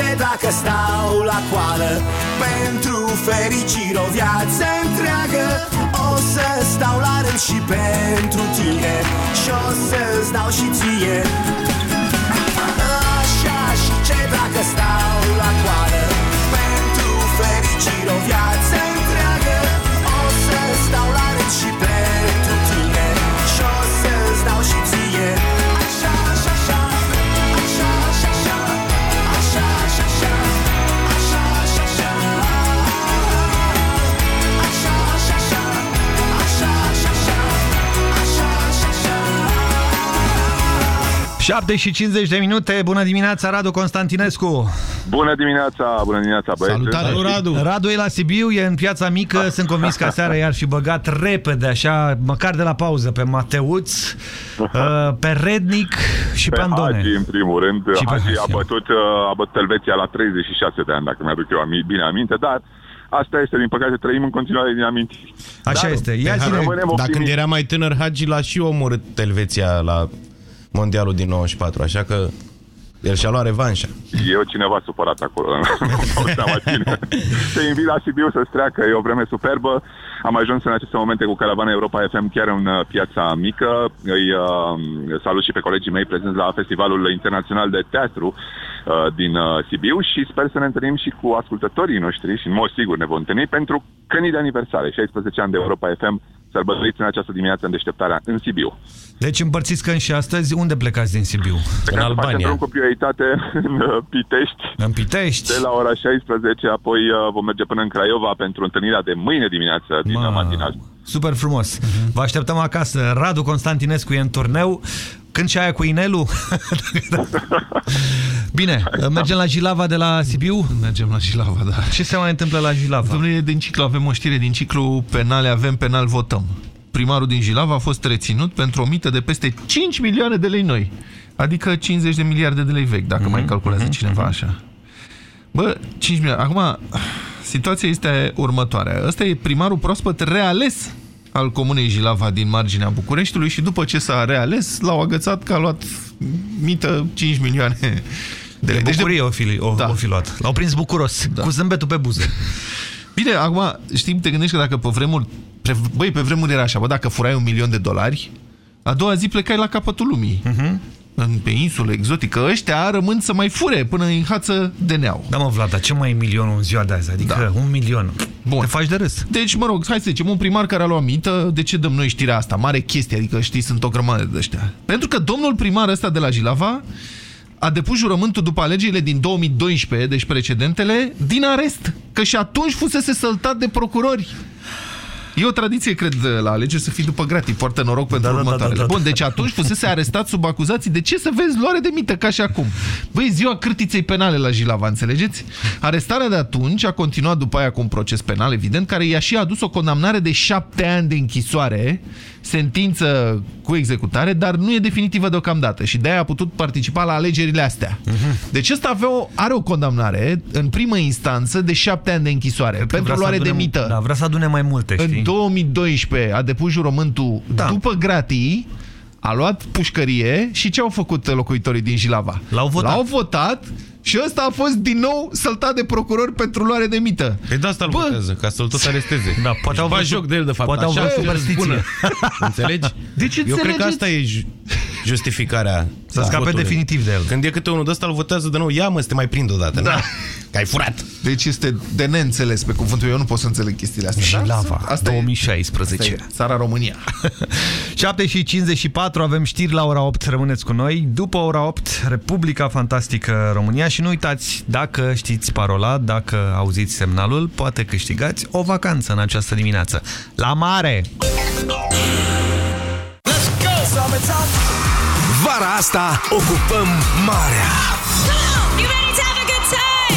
dacă stau la coală. Pentru fericire o viață întreagă O să stau la rând și pentru tine. Și o să-ți dau și ție. Așa și ce dacă stau la coală. Pentru fericire o viață întreagă O să stau la rând și pentru 7 și 50 de minute, bună dimineața, Radu Constantinescu. Bună dimineața, bună dimineața băieți. Radu. Radu e la Sibiu, e în piața mică, sunt convins că seara i-ar fi băgat repede, așa, măcar de la pauză, pe Mateuț, *laughs* uh, pe Rednic și pe, pe Andone. Hagi, în primul rând. Și pe Hagi a Hagi, bătut, uh, a bătut Elveția la 36 de ani, dacă mi-aduc eu ami- bine aminte, dar asta este, din păcate, trăim în continuare din amintiri. Așa Dar, este. Ia zine, rămânem Dar când optimiști. era mai tânăr, Hagi l-a și omorât Elveția la Mondialul din 94, așa că el și-a luat revanșa. Eu cineva supărat acolo. Nu dau *laughs* seama cine. Te invit la Sibiu să-ți treacă, e o vreme superbă. Am ajuns în aceste momente cu caravana Europa FM chiar în uh, piața mică. Îi uh, salut și pe colegii mei prezenți la Festivalul Internațional de Teatru uh, din uh, Sibiu și sper să ne întâlnim și cu ascultătorii noștri și în mod sigur ne vom întâlni pentru cănii de aniversare, 16 ani de Europa FM, sărbătoriți în această dimineață în deșteptarea în Sibiu. Deci împărțiți că și astăzi, unde plecați din Sibiu? Plecăm să facem drum cu prioritate *laughs* în uh, Pitești. În Pitești? De la ora 16, apoi uh, vom merge până în Craiova pentru întâlnirea de mâine dimineață din Ma. matinal. Super frumos. Vă așteptăm acasă. Radu Constantinescu e în turneu. Când și aia cu inelul? *laughs* Bine, mergem la Jilava de la Sibiu? Mergem la Jilava, da. Ce se mai întâmplă la Jilava? Domnule, din ciclu avem o știre din ciclu penale, avem penal, votăm. Primarul din Jilava a fost reținut pentru o mită de peste 5 milioane de lei noi. Adică 50 de miliarde de lei vechi, dacă mai calculează cineva așa. Bă, 5 milioane. Acum, situația este următoarea. Ăsta e primarul proaspăt reales al comunei Jilava din marginea Bucureștiului și după ce s-a reales, l-au agățat că a luat mită 5 milioane de De lei. Deci bucurie o fi, o, da. o fi luat. L-au prins bucuros, da. cu zâmbetul pe buze. Bine, acum, știi, te gândești că dacă pe vremuri, pre, băi, pe vremuri era așa, bă, dacă furai un milion de dolari, a doua zi plecai la capătul lumii. Uh -huh. În, pe insulă exotică, ăștia rămân să mai fure până în hață de neau. Da, mă, Vlad, dar ce mai e milionul în ziua de azi? Adică da. un milion. Bun. Te faci de râs. Deci, mă rog, hai să zicem, un primar care a luat mită, de ce dăm noi știrea asta? Mare chestie, adică știi, sunt o grămadă de ăștia. Pentru că domnul primar ăsta de la Jilava a depus jurământul după alegerile din 2012, deci precedentele, din arest. Că și atunci fusese săltat de procurori. E o tradiție, cred, la alegeri să fii după gratii. Poartă noroc pentru Da, da, da, următoarele. da, da. Bun, deci atunci fusese arestat sub acuzații. De ce să vezi luare de mită ca și acum? Băi, ziua cârtiței penale la Jilava, înțelegeți? Arestarea de atunci a continuat după aia cu un proces penal, evident, care i-a și adus o condamnare de șapte ani de închisoare, sentință cu executare, dar nu e definitivă deocamdată și de-aia a putut participa la alegerile astea. Deci ăsta avea o, are o condamnare în primă instanță de șapte ani de închisoare pentru Vrea să luare de adune- mită. Da, vrea să adune mai multe, știi? În 2012 a depus jurământul da. după gratii, a luat pușcărie și ce au făcut locuitorii din Jilava? L-au votat. L-au votat și ăsta a fost din nou săltat de procurori pentru luare de mită. Pe de asta îl votează, ca să-l tot aresteze. Da, poate au Își vrut- bagi joc de el, de fapt. poate au Așa vrut e superstiție. bună. *laughs* Înțelegi? Deci Eu cred că înțelegeți? asta e ju- justificarea. Să scape votului. definitiv de el. Când e câte unul de ăsta, îl votează de nou. Ia mă, să te mai prind odată. Da. Că ai furat. Deci este de neînțeles pe cuvântul. Eu nu pot să înțeleg chestiile astea. Jilava, Da? Asta 2016. E, asta e țara România. *laughs* 7 și 54 avem știri la ora 8, rămâneți cu noi. După ora 8, Republica Fantastică România și nu uitați, dacă știți parola, dacă auziți semnalul, poate câștigați o vacanță în această dimineață. La mare! Vara asta ocupăm marea.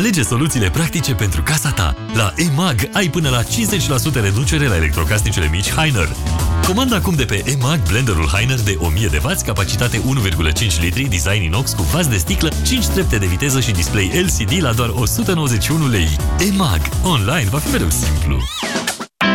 Alege soluțiile practice pentru casa ta. La EMAG ai până la 50% reducere la electrocasnicele mici Heiner. Comanda acum de pe EMAG blenderul Heiner de 1000 de W, capacitate 1,5 litri, design inox cu vas de sticlă, 5 trepte de viteză și display LCD la doar 191 lei. EMAG. Online va fi mereu simplu.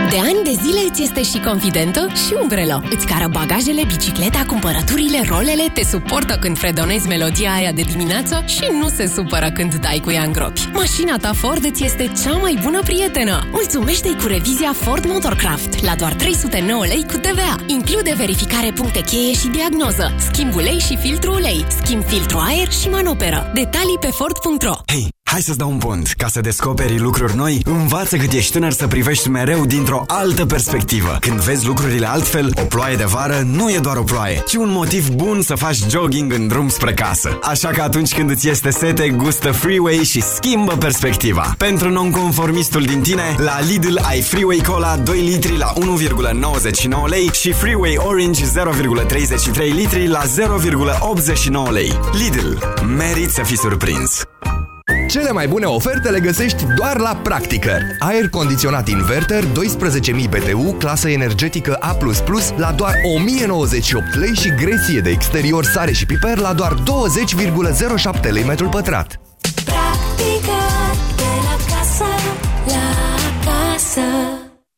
De ani de zile îți este și confidentă și umbrelă. Îți cară bagajele, bicicleta, cumpărăturile, rolele, te suportă când fredonezi melodia aia de dimineață și nu se supără când dai cu ea în gropi. Mașina ta Ford îți este cea mai bună prietenă. Mulțumește-i cu revizia Ford Motorcraft la doar 309 lei cu TVA. Include verificare puncte cheie și diagnoză, schimb ulei și filtru ulei, schimb filtru aer și manoperă. Detalii pe Ford.ro Hei, hai să-ți dau un pont. Ca să descoperi lucruri noi, învață cât ești tânăr să privești mereu dintr-o altă perspectivă. Când vezi lucrurile altfel, o ploaie de vară nu e doar o ploaie, ci un motiv bun să faci jogging în drum spre casă. Așa că atunci când îți este sete, gustă Freeway și schimbă perspectiva. Pentru nonconformistul din tine, la Lidl ai Freeway Cola 2 litri la 1,99 lei și Freeway Orange 0,33 litri la 0,89 lei. Lidl. Merit să fii surprins! Cele mai bune oferte le găsești doar la Practicăr. Aer condiționat inverter 12.000 BTU, clasă energetică A++ la doar 1098 lei și gresie de exterior sare și piper la doar 20,07 lei metru pătrat. Practică de la casă la casă.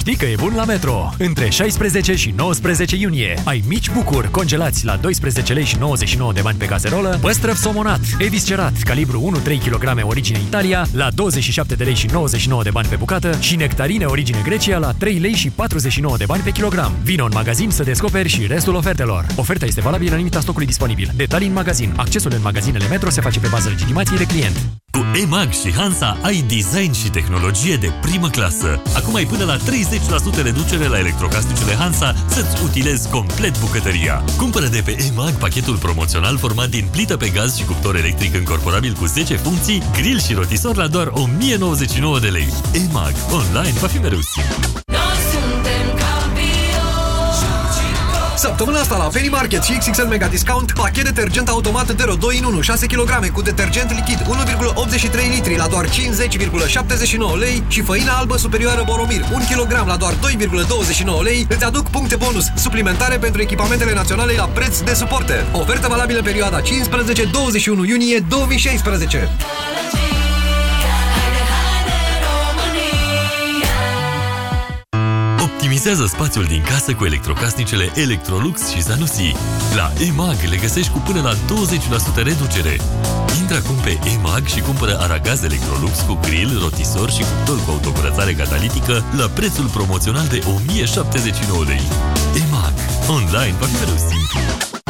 Știi că e bun la Metro! Între 16 și 19 iunie ai mici bucuri congelați la 12 lei și 99 de bani pe caserolă, păstrăv somonat, eviscerat, calibru 1-3 kg origine Italia la 27 de lei și 99 de bani pe bucată și nectarine origine Grecia la 3 lei și 49 de bani pe kilogram. Vino în magazin să descoperi și restul ofertelor. Oferta este valabilă în limita stocului disponibil. Detalii în magazin. Accesul în magazinele Metro se face pe bază legitimației de client. Cu EMAG și Hansa ai design și tehnologie de primă clasă. Acum ai până la 30% reducere la electrocasnicele Hansa să-ți utilezi complet bucătăria. Cumpără de pe EMAG pachetul promoțional format din plită pe gaz și cuptor electric încorporabil cu 10 funcții, grill și rotisor la doar 1099 de lei. EMAG. Online va fi mereu simplu. Săptămâna asta la Penny Market și XXL Mega Discount, pachet detergent automat Dero 2 în 1, 6 kg cu detergent lichid 1,83 litri la doar 50,79 lei și făina albă superioară Boromir 1 kg la doar 2,29 lei îți aduc puncte bonus suplimentare pentru echipamentele naționale la preț de suporte. Ofertă valabilă perioada 15-21 iunie 2016. Optimizează spațiul din casă cu electrocasnicele Electrolux și Zanussi. La EMAG le găsești cu până la 20% reducere. Intră acum pe EMAG și cumpără aragaz Electrolux cu grill, rotisor și cuptor cu autocurățare catalitică la prețul promoțional de 1079 lei. EMAG. Online va fi mereu simplu.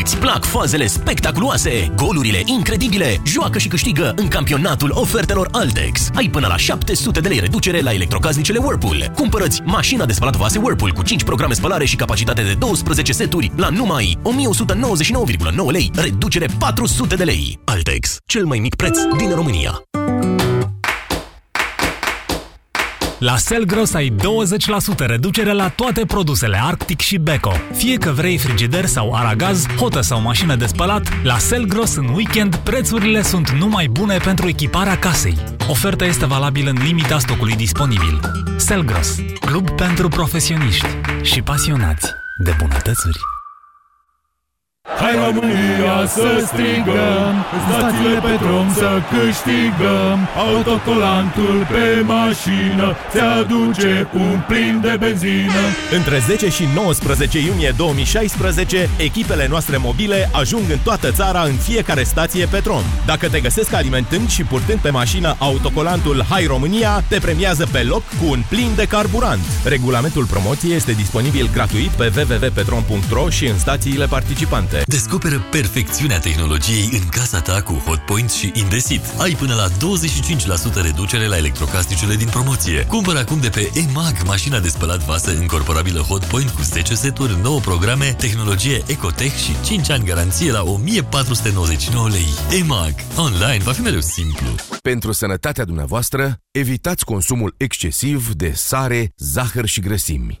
Îți plac fazele spectaculoase, golurile incredibile? Joacă și câștigă în campionatul ofertelor Altex. Ai până la 700 de lei reducere la electrocasnicele Whirlpool. Cumpărăți mașina de spălat vase Whirlpool cu 5 programe spălare și capacitate de 12 seturi la numai 1199,9 lei, reducere 400 de lei. Altex, cel mai mic preț din România. La Selgros ai 20% reducere la toate produsele Arctic și Beko. Fie că vrei frigider sau aragaz, hotă sau mașină de spălat, la Selgros în weekend prețurile sunt numai bune pentru echiparea casei. Oferta este valabilă în limita stocului disponibil. Selgros, club pentru profesioniști și pasionați de bunătățuri. Hai România să strigăm, stațiile pe drum să câștigăm, autocolantul pe mașină ți-aduce un plin de benzină. Între 10 și 19 iunie 2016, echipele noastre mobile ajung în toată țara în fiecare stație Petrom. Dacă te găsesc alimentând și purtând pe mașină autocolantul Hai România, te premiază pe loc cu un plin de carburant. Regulamentul promoției este disponibil gratuit pe www.petrom.ro și în stațiile participante. Descoperă perfecțiunea tehnologiei în casa ta cu Hotpoint și Indesit. Ai până la 25% reducere la electrocasnicele din promoție. Cumpără acum de pe EMAG mașina de spălat vase încorporabilă Hotpoint cu 10 seturi, 9 programe, tehnologie Ecotech și 5 ani garanție la 1499 lei. EMAG. Online va fi mereu simplu. Pentru sănătatea dumneavoastră, evitați consumul excesiv de sare, zahăr și grăsimi.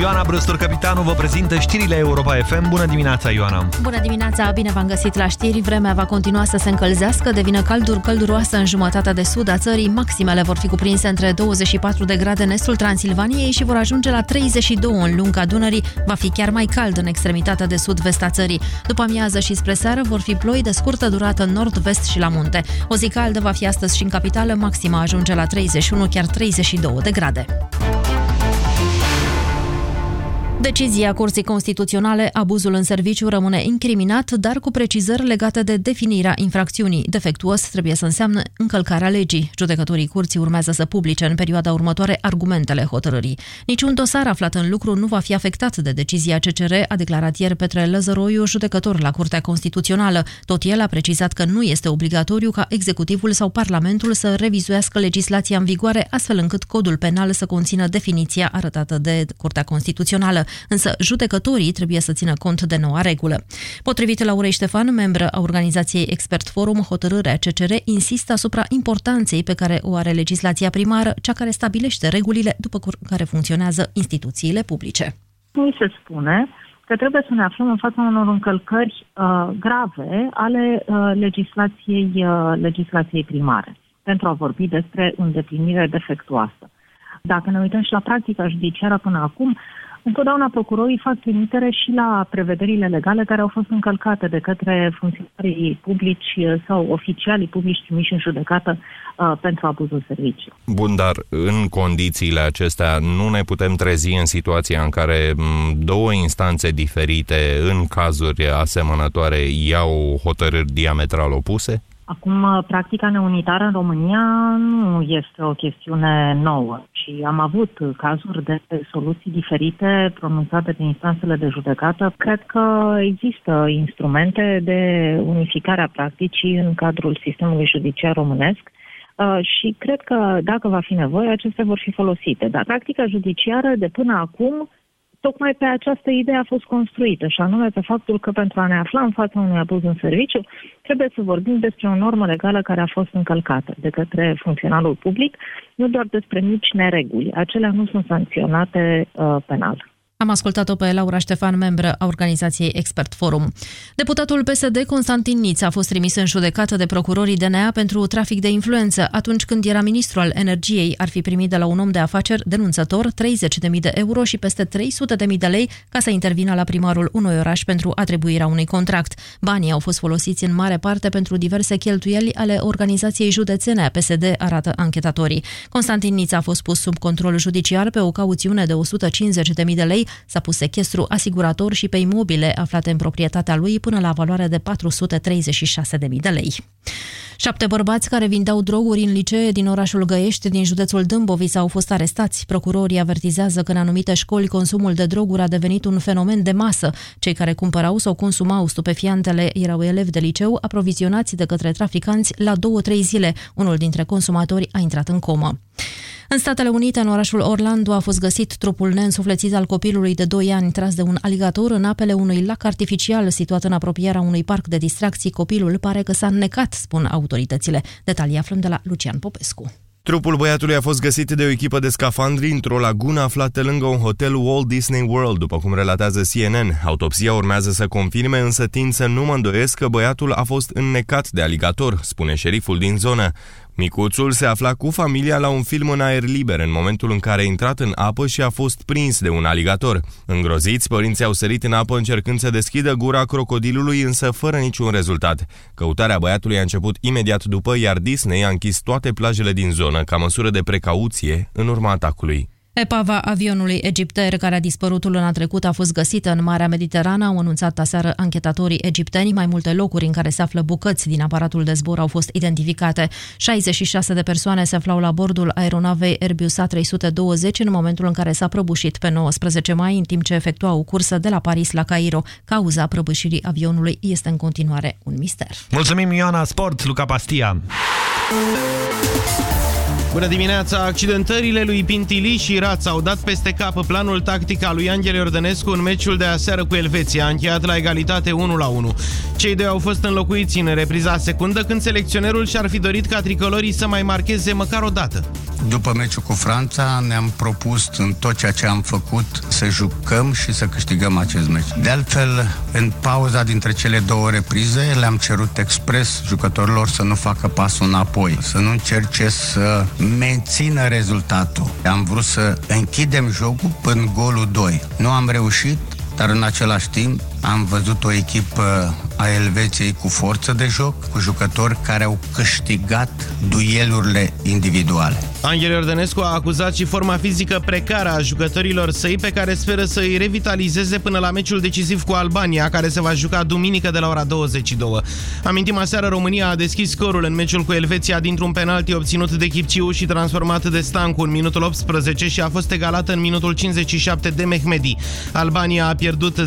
Ioana Brăstor, capitanul, vă prezintă știrile Europa FM. Bună dimineața, Ioana! Bună dimineața, bine v-am găsit la știri. Vremea va continua să se încălzească, devine calduri călduroasă în jumătatea de sud a țării. Maximele vor fi cuprinse între 24 de grade în estul Transilvaniei și vor ajunge la 32 în lunga Dunării. Va fi chiar mai cald în extremitatea de sud-vest a țării. După amiază și spre seară vor fi ploi de scurtă durată în nord-vest și la munte. O zi caldă va fi astăzi și în capitală, maxima ajunge la 31, chiar 32 de grade. Decizia Curții Constituționale, abuzul în serviciu rămâne incriminat, dar cu precizări legate de definirea infracțiunii. Defectuos trebuie să înseamnă încălcarea legii. Judecătorii curții urmează să publice în perioada următoare argumentele hotărârii. Niciun dosar aflat în lucru nu va fi afectat de decizia CCR, a declarat ieri Petre Lăzăroiu, judecător la Curtea Constituțională. Tot el a precizat că nu este obligatoriu ca executivul sau Parlamentul să revizuiască legislația în vigoare, astfel încât codul penal să conțină definiția arătată de Curtea Constituțională însă judecătorii trebuie să țină cont de noua regulă. Potrivit Laurei Ștefan, membră a organizației Expert Forum, hotărârea CCR insistă asupra importanței pe care o are legislația primară, cea care stabilește regulile după care funcționează instituțiile publice. Mi se spune că trebuie să ne aflăm în fața unor încălcări uh, grave ale uh, legislației, uh, legislației primare, pentru a vorbi despre îndeplinire defectuoasă. Dacă ne uităm și la practica judiciară până acum, Întotdeauna procurorii fac trimitere și la prevederile legale care au fost încălcate de către funcționarii publici sau oficialii publici trimiși în judecată uh, pentru abuzul serviciu. Bun, dar în condițiile acestea nu ne putem trezi în situația în care două instanțe diferite în cazuri asemănătoare iau hotărâri diametral opuse? Acum, uh, practica neunitară în România nu este o chestiune nouă și am avut cazuri de soluții diferite pronunțate de instanțele de judecată. Cred că există instrumente de unificare a practicii în cadrul sistemului judiciar românesc Uh, și cred că dacă va fi nevoie, acestea vor fi folosite. Dar practica judiciară de până acum tocmai pe această idee a fost construită, și anume pe faptul că pentru a ne afla în fața unui abuz în serviciu, trebuie să vorbim despre o normă legală care a fost încălcată de către funcționarul public, nu doar despre mici nereguli. Acelea nu sunt sancționate uh, penal. Am ascultat-o pe Laura Ștefan, membră a organizației Expert Forum. Deputatul PSD Constantin Niț a fost trimis în judecată de procurorii DNA pentru trafic de influență atunci când era ministru al energiei. Ar fi primit de la un om de afaceri denunțător 30.000 de euro și peste 300.000 de lei ca să intervină la primarul unui oraș pentru atribuirea unui contract. Banii au fost folosiți în mare parte pentru diverse cheltuieli ale organizației județene a PSD, arată anchetatorii. Constantin Niț a fost pus sub control judiciar pe o cauțiune de 150.000 de lei S-a pus sechestru asigurator și pe imobile aflate în proprietatea lui până la valoare de 436.000 de lei. Șapte bărbați care vindeau droguri în licee din orașul Găiești, din județul Dâmbovița, au fost arestați. Procurorii avertizează că în anumite școli consumul de droguri a devenit un fenomen de masă. Cei care cumpărau sau consumau stupefiantele erau elevi de liceu, aprovizionați de către traficanți la două-trei zile. Unul dintre consumatori a intrat în comă. În Statele Unite, în orașul Orlando, a fost găsit trupul neînsuflețit al copilului de 2 ani tras de un aligator în apele unui lac artificial situat în apropierea unui parc de distracții. Copilul pare că s-a înnecat, spun autoritățile. Detalii aflăm de la Lucian Popescu. Trupul băiatului a fost găsit de o echipă de scafandri într-o lagună aflată lângă un hotel Walt Disney World, după cum relatează CNN. Autopsia urmează să confirme, însă tind să nu mă îndoiesc că băiatul a fost înnecat de aligator, spune șeriful din zonă. Micuțul se afla cu familia la un film în aer liber în momentul în care a intrat în apă și a fost prins de un aligator. Îngroziți, părinții au sărit în apă încercând să deschidă gura crocodilului, însă fără niciun rezultat. Căutarea băiatului a început imediat după, iar Disney a închis toate plajele din zonă ca măsură de precauție în urma atacului. Epava avionului egipter care a dispărut luna trecută a fost găsită în Marea Mediterană, au anunțat aseară anchetatorii egipteni. Mai multe locuri în care se află bucăți din aparatul de zbor au fost identificate. 66 de persoane se aflau la bordul aeronavei Airbus A320 în momentul în care s-a prăbușit pe 19 mai, în timp ce efectua o cursă de la Paris la Cairo. Cauza prăbușirii avionului este în continuare un mister. Mulțumim, Ioana Sport, Luca Pastia. Bună dimineața! Accidentările lui Pintili și Rața au dat peste cap planul tactic al lui Angel Iordănescu în meciul de aseară cu Elveția, încheiat la egalitate 1-1. Cei doi au fost înlocuiți în repriza secundă când selecționerul și-ar fi dorit ca tricolorii să mai marcheze măcar o dată. După meciul cu Franța ne-am propus în tot ceea ce am făcut să jucăm și să câștigăm acest meci. De altfel, în pauza dintre cele două reprize, le-am cerut expres jucătorilor să nu facă pasul înapoi, să nu încerce să mențină rezultatul. Am vrut să închidem jocul până golul 2. Nu am reușit, dar în același timp am văzut o echipă a Elveției cu forță de joc, cu jucători care au câștigat duelurile individuale. Angel Iordănescu a acuzat și forma fizică precară a jucătorilor săi pe care speră să îi revitalizeze până la meciul decisiv cu Albania, care se va juca duminică de la ora 22. Amintim, aseară România a deschis scorul în meciul cu Elveția dintr-un penalti obținut de Chipciu și transformat de Stancu în minutul 18 și a fost egalată în minutul 57 de Mehmedi. Albania a pierdut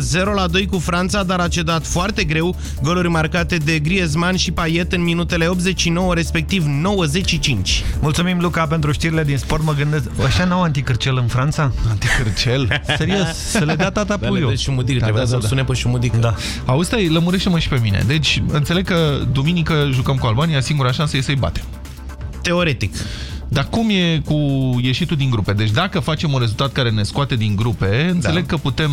0-2 cu Franța, dar a cedat foarte greu, goluri marcate de Griezmann și Payet în minutele 89, respectiv 95. Mulțumim, Luca, pentru știrile din sport. Mă gândesc, așa n-au anticârcel în Franța? Anticârcel? Serios, să le dea tata puiul. Da, șumudic, trebuie să sune pe șumudic. Da. Auzi, stai, lămurește-mă și pe mine. Deci, înțeleg că duminică jucăm cu Albania, singura șansă e să-i batem. Teoretic. Dar cum e cu ieșitul din grupe? Deci dacă facem un rezultat care ne scoate din grupe, înțeleg da. că putem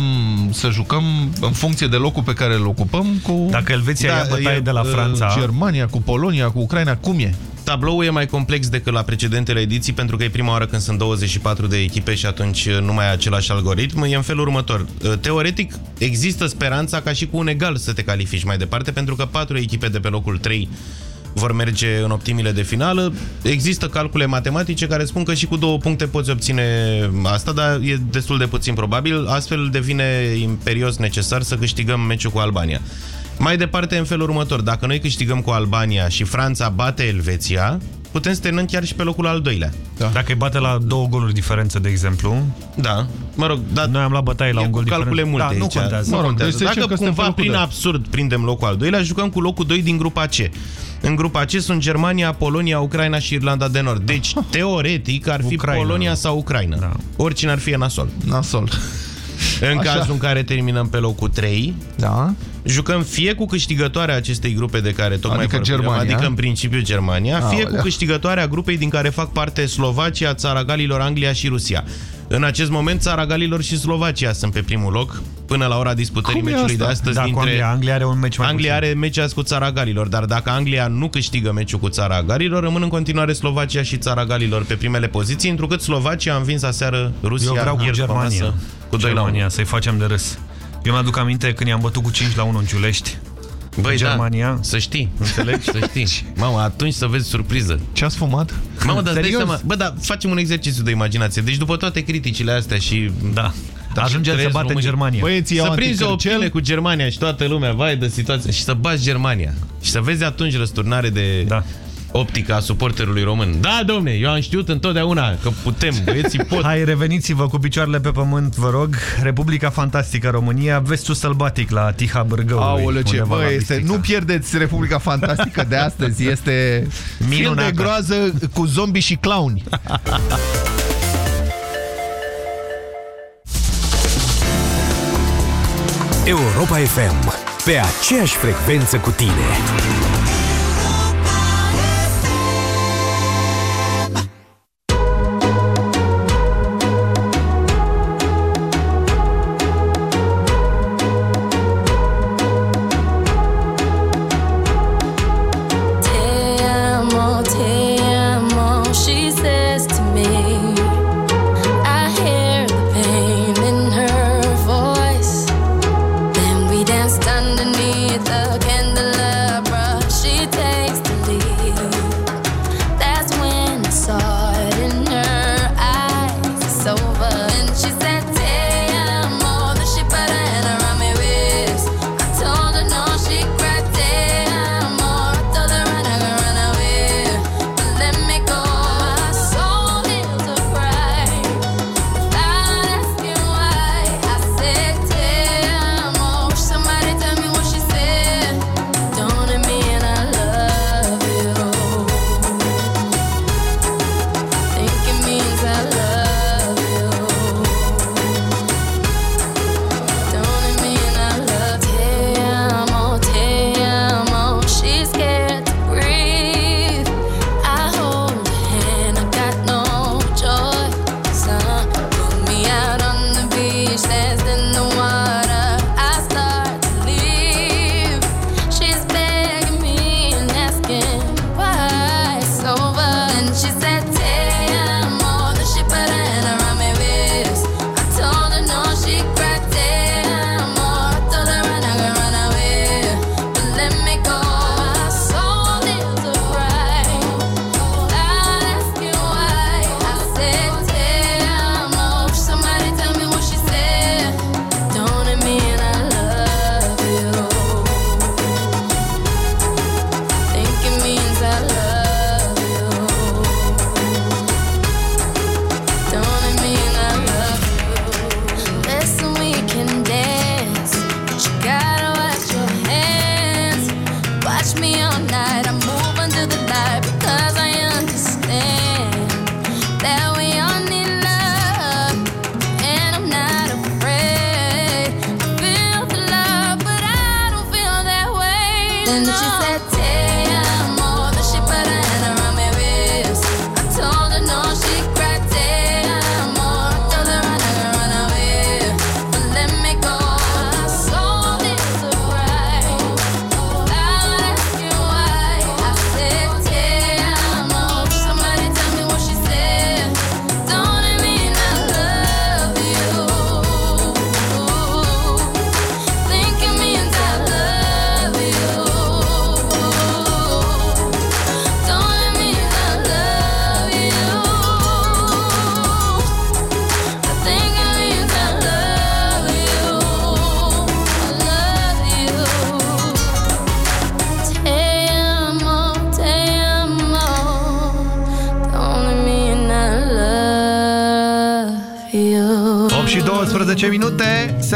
să jucăm în funcție de locul pe care îl ocupăm cu... Dacă Elveția da, ia bătaie de la Franța... Germania, cu Polonia, cu Ucraina, cum e? Tabloul e mai complex decât la precedentele ediții pentru că e prima oară când sunt 24 de echipe și atunci nu mai e același algoritm. E în felul următor. Teoretic, există speranța ca și cu un egal să te califici mai departe pentru că patru echipe de pe locul 3 vor merge în optimile de finală. Există calcule matematice care spun că și cu două puncte poți obține asta, dar e destul de puțin probabil. Astfel devine imperios necesar să câștigăm meciul cu Albania. Mai departe, în felul următor, dacă noi câștigăm cu Albania și Franța bate Elveția, putem să terminăm chiar și pe locul al doilea. Da. Dacă îi bate la două goluri diferență, de exemplu... Da, mă rog... Da, noi am luat bătaie la un gol calcule diferență. multe da, aici. nu contează. Mă rog, contează. Deci Dacă cumva prin absurd prindem locul al doilea, jucăm cu locul 2 din grupa C. În grupa C sunt Germania, Polonia, Ucraina și Irlanda de Nord. Deci, *laughs* teoretic, ar fi Ucraina. Polonia sau Ucraina. Da. Oricine ar fi e nasol. Nasol. În Așa. cazul în care terminăm pe locul 3, da. Jucăm fie cu câștigătoarea acestei grupe de care tocmai Adică vorbim, Germania. adică în principiu Germania, fie Aolea. cu câștigătoarea grupei din care fac parte Slovacia, Țara Galilor, Anglia și Rusia. În acest moment, Țara Galilor și Slovacia sunt pe primul loc, până la ora disputării Cum e meciului asta? de astăzi Da, cu dintre... Anglia. Anglia are un meci mai Anglia puțin. are meci azi cu Țara Galilor, dar dacă Anglia nu câștigă meciul cu Țara Galilor, rămân în continuare Slovacia și Țara Galilor pe primele poziții, întrucât Slovacia a învins aseară Rusia Eu vreau cu ieri după Germania. masă, cu 2 la 1. Germania, să-i facem de râs. Eu mi-aduc aminte când i-am bătut cu 5 la 1 în Giulești. Băi, în Germania. Da, să știi, înțelegi? *laughs* să știi. Mamă, atunci să vezi surpriză. Ce ați fumat? Mamă, dar îți dai Serios? seama, bă, dar facem un exercițiu de imaginație. Deci după toate criticile astea și... Da. Ajungem să batem Germania. Băieții să iau prinzi o anticărcel. opțiune cu Germania și toată lumea, vai de situație, și să bați Germania. Și să vezi atunci răsturnare de da. Optică a suporterului român. Da, domne, eu am știut întotdeauna că putem, băieții pot. Hai, reveniți-vă cu picioarele pe pământ, vă rog. Republica Fantastică România, vestul sălbatic la Tiha Bârgăului. Aoleu, ce undeva bă, la este, Bistrița. nu pierdeți Republica Fantastică de astăzi, este *laughs* film de Minunată. groază cu zombi și clowni. Europa FM. Pe aceeași frecvență cu tine.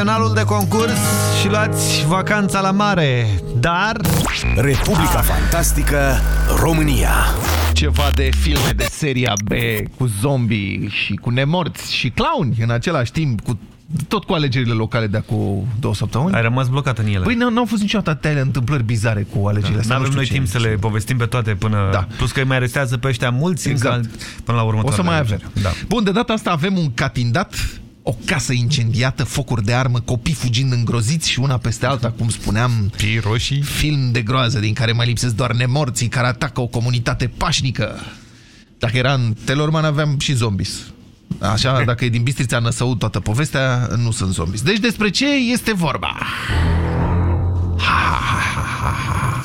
Minute, semnalul de concurs și luați vacanța la mare. Dar... Republica Fantastică România Ceva de filme de seria B cu zombie și cu nemorți și clowni în același timp, cu tot cu alegerile locale de acum două săptămâni. Ai rămas blocat în ele. Păi nu au fost niciodată atâtea întâmplări bizare cu alegerile Da, astea. N-avem nu noi știu timp ce. să le povestim pe toate până... Da. Plus că îi mai arestează pe ăștia mulți Exact. încă până la următoarea O să mai avem. alegeri. Da. Bun, de data asta avem un catindat, o casă incendiată, focuri de armă, copii fugind îngroziți și una peste alta, cum spuneam, Pii roșii. film de groază din care mai lipsesc doar nemorții care atacă o comunitate pașnică. Dacă era în Telorman aveam și zombies. Așa, *laughs* dacă e din Bistrița Năsăud toată povestea, nu sunt zombies. Deci despre ce este vorba? Ha, ha, ha, ha, ha.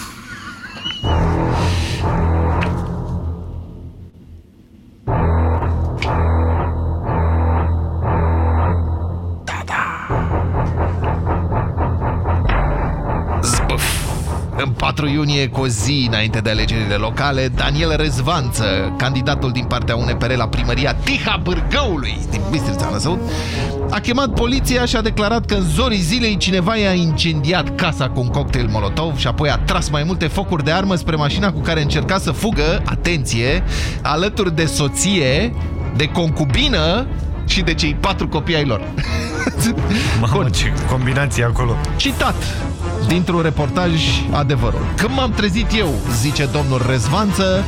4 iunie, cu o zi înainte de alegerile locale, Daniel Rezvanță, candidatul din partea UNPR la primăria Tiha Bârgăului din Bistrița Năsăud, a chemat poliția și a declarat că în zorii zilei cineva i-a incendiat casa cu un cocktail molotov și apoi a tras mai multe focuri de armă spre mașina cu care încerca să fugă, atenție, alături de soție, de concubină și de cei patru copii ai lor. *laughs* Mamă, ce combinație acolo. Citat dintr-un reportaj adevărul. Când m-am trezit eu, zice domnul Rezvanță,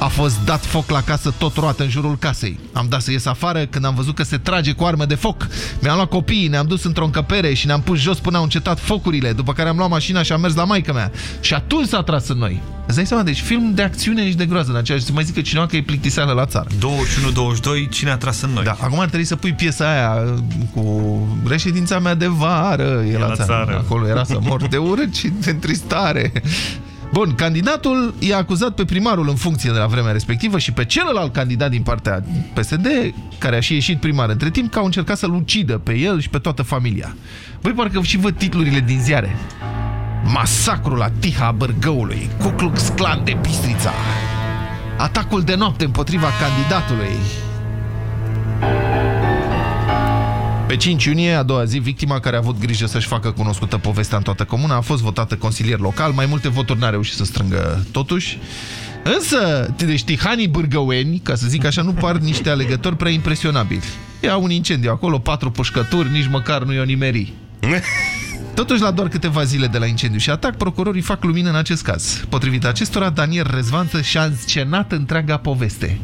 a fost dat foc la casă tot roată în jurul casei. Am dat să ies afară când am văzut că se trage cu armă de foc. Mi-am luat copiii, ne-am dus într-o încăpere și ne-am pus jos până au încetat focurile, după care am luat mașina și am mers la maică mea. Și atunci s-a tras în noi. Îți dai seama? Deci film de acțiune și de groază în aceeași să mai zică cineva că e plictiseală la țară. 21-22, cine a tras în noi? Da, acum ar trebui să pui piesa aia uh, cu reședința mea de vară. E, la, țară. Acolo era să mor de urât și de întristare. Bun, candidatul i-a acuzat pe primarul în funcție de la vremea respectivă și pe celălalt candidat din partea PSD, care a și ieșit primar între timp, că au încercat să-l ucidă pe el și pe toată familia. Băi, parcă și văd titlurile din ziare. Masacrul la Tiha a Bărgăului, Ku Klux Klan de Bistrița, atacul de noapte împotriva candidatului, Pe 5 iunie, a doua zi, victima care a avut grijă să-și facă cunoscută povestea în toată comuna a fost votată consilier local. Mai multe voturi n-a reușit să strângă totuși. Însă, deci tihanii bârgăueni, ca să zic așa, nu par niște alegători prea impresionabili. Ia un incendiu acolo, patru pușcături, nici măcar nu i-o nimeri. *laughs* Totuși, la doar câteva zile de la incendiu și atac, procurorii fac lumină în acest caz. Potrivit acestora, Daniel Rezvanță și-a scenat întreaga poveste.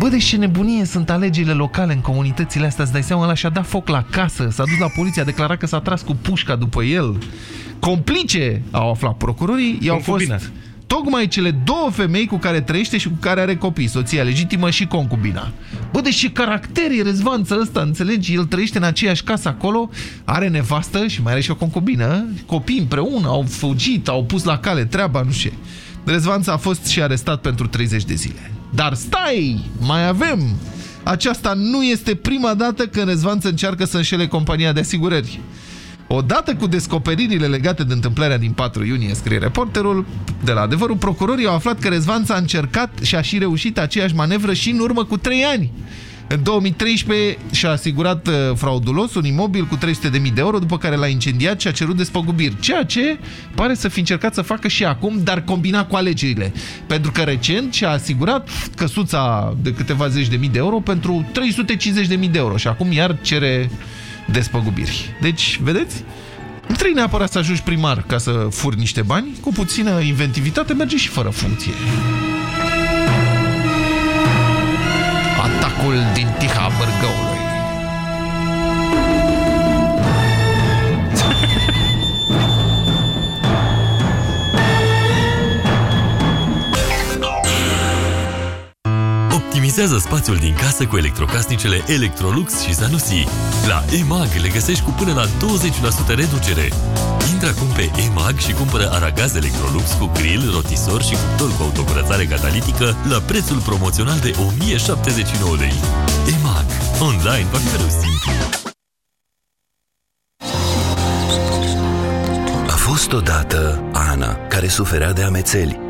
Bă, deci ce nebunie sunt alegerile locale în comunitățile astea, îți dai seama, ăla și-a dat foc la casă, s-a dus la poliție, a declarat că s-a tras cu pușca după el. Complice, au aflat procurorii, i-au Concubina. fost tocmai cele două femei cu care trăiește și cu care are copii, soția legitimă și concubina. Bă, deci ce caracter e rezvanță ăsta, înțelegi? El trăiește în aceeași casă acolo, are nevastă și mai are și o concubină, copii împreună, au fugit, au pus la cale treaba, nu știu. Ce. Rezvanță a fost și arestat pentru 30 de zile. Dar stai, mai avem! Aceasta nu este prima dată când Rezvanță încearcă să înșele compania de asigurări. Odată cu descoperirile legate de întâmplarea din 4 iunie, scrie reporterul, de la adevărul, procurorii au aflat că Rezvanța a încercat și a și reușit aceeași manevră și în urmă cu 3 ani. În 2013 și-a asigurat uh, fraudulos un imobil cu 300.000 de euro, după care l-a incendiat și a cerut despăgubiri. Ceea ce pare să fi încercat să facă și acum, dar combina cu alegerile. Pentru că recent și-a asigurat căsuța de câteva zeci de mii de euro pentru 350.000 de euro și acum iar cere despăgubiri. Deci, vedeți? Nu trebuie neapărat să ajungi primar ca să furi niște bani, cu puțină inventivitate merge și fără funcție. Atacul din Tiha Bărgăului. Optimizează spațiul din casă cu electrocasnicele Electrolux și Zanussi. La EMAG le găsești cu până la 20% reducere. Intră acum pe EMAG și cumpără aragaz Electrolux cu grill, rotisor și cuptor cu autocurățare catalitică la prețul promoțional de 1079 lei. EMAG. Online va fi mereu simplu. A fost odată Ana, care suferea de amețeli.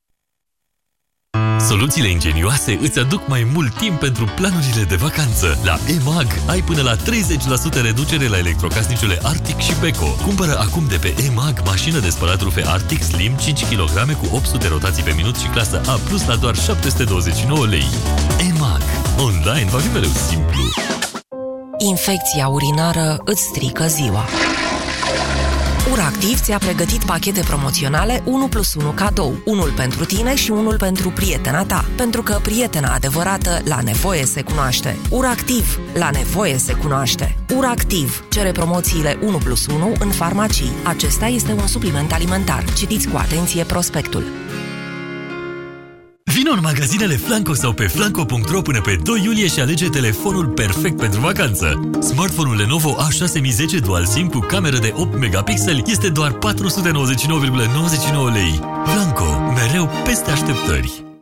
Soluțiile ingenioase îți aduc mai mult timp pentru planurile de vacanță. La EMAG ai până la 30% reducere la electrocasnicele Arctic și Beko. Cumpără acum de pe EMAG mașină de spălat rufe Arctic Slim 5 kg cu 800 rotații pe minut și clasă A+, la doar 729 lei. EMAG. Online va fi mereu simplu. Infecția urinară îți strică ziua. URACTIV ți-a pregătit pachete promoționale 1 plus 1 cadou, unul pentru tine și unul pentru prietena ta, pentru că prietena adevărată la nevoie se cunoaște. URACTIV, la nevoie se cunoaște. URACTIV cere promoțiile 1 plus 1 în farmacii. Acesta este un supliment alimentar. Citiți cu atenție prospectul. Vino în magazinele Flanco sau pe flanco.ro până pe 2 iulie și alege telefonul perfect pentru vacanță. Smartphone-ul Lenovo A6010 Dual SIM cu cameră de 8 megapixeli este doar 499,99 lei. Flanco, mereu peste așteptări.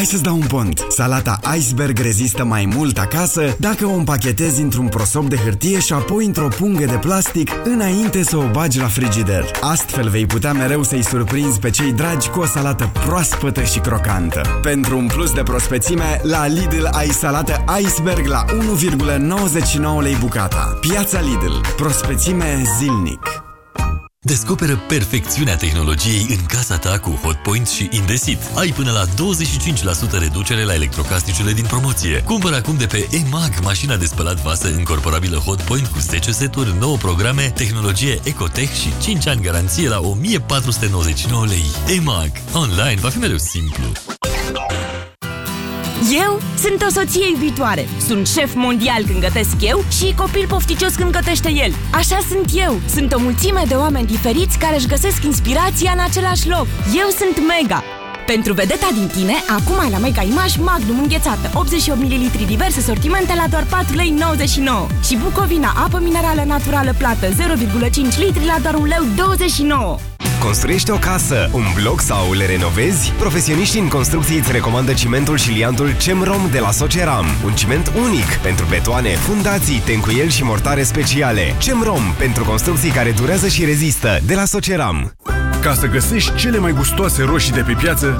hai să-ți dau un pont. Salata iceberg rezistă mai mult acasă dacă o împachetezi într-un prosop de hârtie și apoi într-o pungă de plastic înainte să o bagi la frigider. Astfel vei putea mereu să-i surprinzi pe cei dragi cu o salată proaspătă și crocantă. Pentru un plus de prospețime, la Lidl ai salată iceberg la 1,99 lei bucata. Piața Lidl. Prospețime zilnic. Descoperă perfecțiunea tehnologiei în casa ta cu Hotpoint și Indesit. Ai până la 25% reducere la electrocasnicele din promoție. Cumpără acum de pe EMAG mașina de spălat vasă încorporabilă Hotpoint cu 10 seturi, 9 programe, tehnologie Ecotech și 5 ani garanție la 1499 lei. EMAG. Online va fi mereu simplu. Eu sunt o soție iubitoare. Sunt șef mondial când gătesc eu și copil pofticios când gătește el. Așa sunt eu. Sunt o mulțime de oameni diferiți care își găsesc inspirația în același loc. Eu sunt Mega. Pentru vedeta din tine, acum ai la Mega Image Magnum înghețată, 88 ml diverse sortimente la doar 4,99 lei și Bucovina apă minerală naturală plată 0,5 litri la doar 1 leu 29. Construiești o casă, un bloc sau le renovezi? Profesioniștii în construcții îți recomandă cimentul și liantul CEMROM de la Soceram. Un ciment unic pentru betoane, fundații, tencuieli și mortare speciale. CEMROM pentru construcții care durează și rezistă de la Soceram. Ca să găsești cele mai gustoase roșii de pe piață,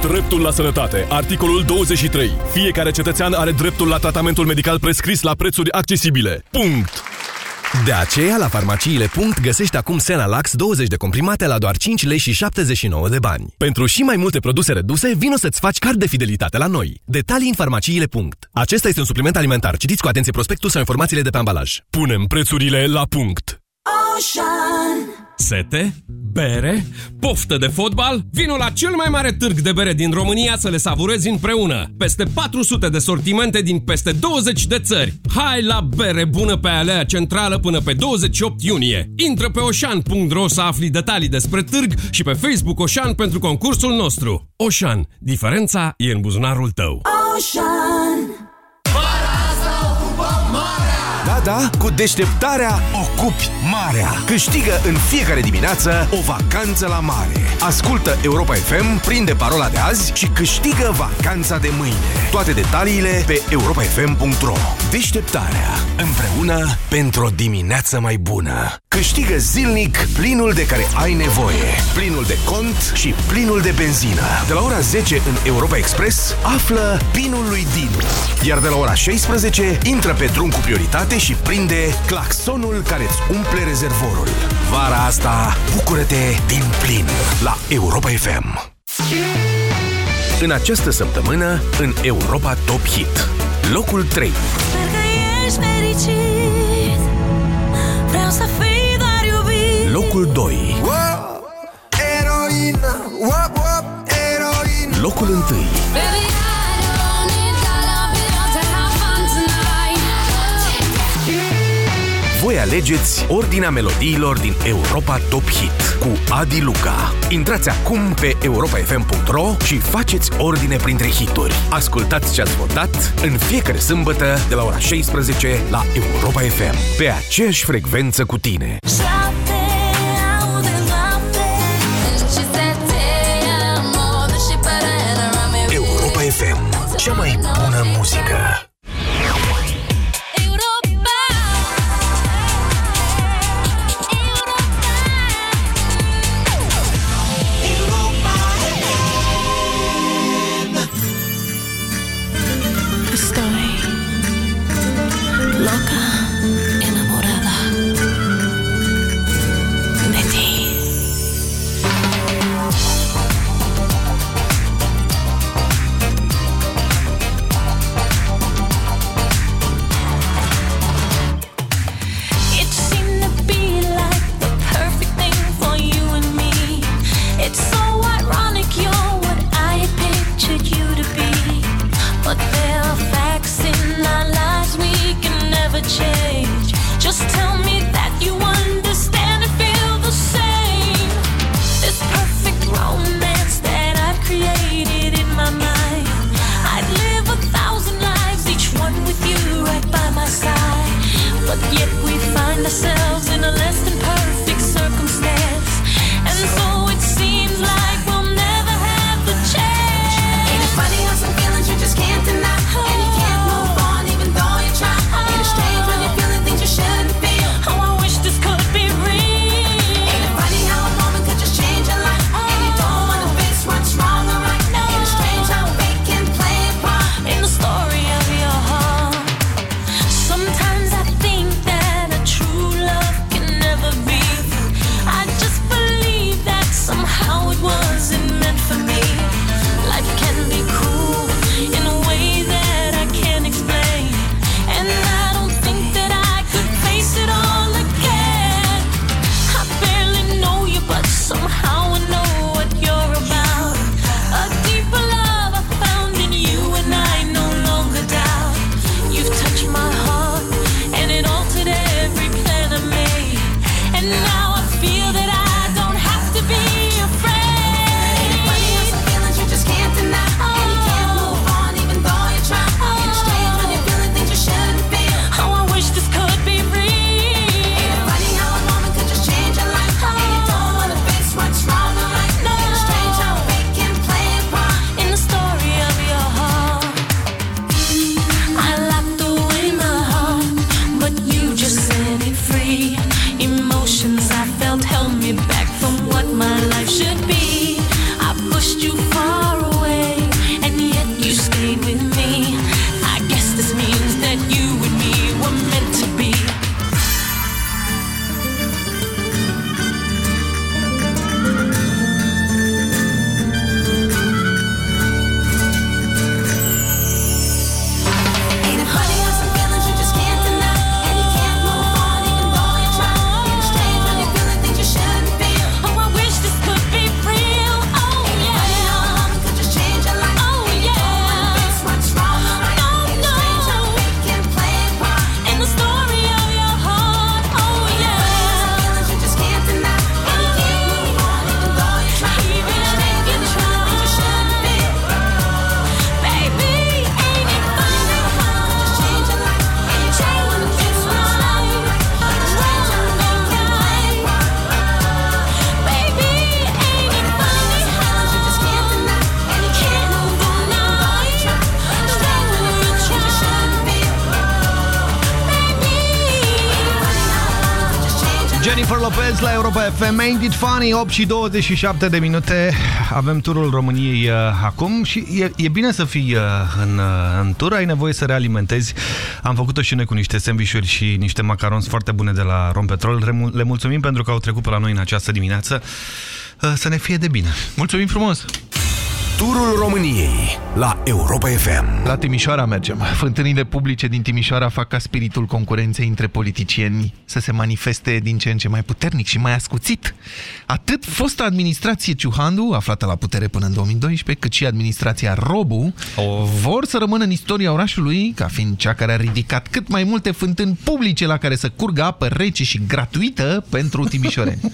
Dreptul la sănătate. Articolul 23. Fiecare cetățean are dreptul la tratamentul medical prescris la prețuri accesibile. Punct! De aceea, la farmaciile. Punct, găsești acum Senalax 20 de comprimate la doar 5 lei și 79 de bani. Pentru și mai multe produse reduse, vino să-ți faci card de fidelitate la noi. Detalii în farmaciile. Punct. Acesta este un supliment alimentar. Citiți cu atenție prospectul sau informațiile de pe ambalaj. Punem prețurile la punct! Ocean Sete? Bere? Poftă de fotbal? Vino la cel mai mare târg de bere din România să le savurezi împreună. Peste 400 de sortimente din peste 20 de țări. Hai la bere bună pe alea centrală până pe 28 iunie. Intră pe oșan.ro să afli detalii despre târg și pe Facebook Oșan pentru concursul nostru. Oșan. Diferența e în buzunarul tău. Ocean Da, da, cu deșteptarea ocupi marea. Câștigă în fiecare dimineață o vacanță la mare. Ascultă Europa FM, prinde parola de azi și câștigă vacanța de mâine. Toate detaliile pe europafm.ro Deșteptarea. Împreună pentru o dimineață mai bună. Câștigă zilnic plinul de care ai nevoie. Plinul de cont și plinul de benzină. De la ora 10 în Europa Express, află pinul lui Dinu. Iar de la ora 16, intră pe drum cu prioritate și prinde claxonul care îți umple rezervorul. Vara asta, bucură-te din plin la Europa FM. În această săptămână, în Europa Top Hit. Locul 3. Sper că ești fericit Vreau să fii doar iubit Locul 2. Eroină Wop, wop, eroină Locul 1. Baby, Voi alegeți ordinea melodiilor din Europa Top Hit cu Adi Luca. Intrați acum pe europafm.ro și faceți ordine printre hituri. Ascultați ce ați votat în fiecare sâmbătă de la ora 16 la Europa FM. Pe aceeași frecvență cu tine. Șapte aude noapte Și se amo Deși părere rame Europa FM. Cea mai bună muzică. La Europa FM, Ain't It Funny, 8 și 27 de minute. Avem turul României uh, acum și e, e bine să fii uh, în, uh, în tur, ai nevoie să realimentezi. Am făcut-o și noi cu niște sandvișuri și niște macarons foarte bune de la Rompetrol. Le mulțumim pentru că au trecut pe la noi în această dimineață. Uh, să ne fie de bine. Mulțumim frumos! Turul României la Europa FM. La Timișoara mergem. Fântânile publice din Timișoara fac ca spiritul concurenței între politicieni să se manifeste din ce în ce mai puternic și mai ascuțit. Atât fosta administrație Ciuhandu, aflată la putere până în 2012, cât și administrația Robu, oh. vor să rămână în istoria orașului ca fiind cea care a ridicat cât mai multe fântâni publice la care să curgă apă rece și gratuită pentru timișoreni. *laughs*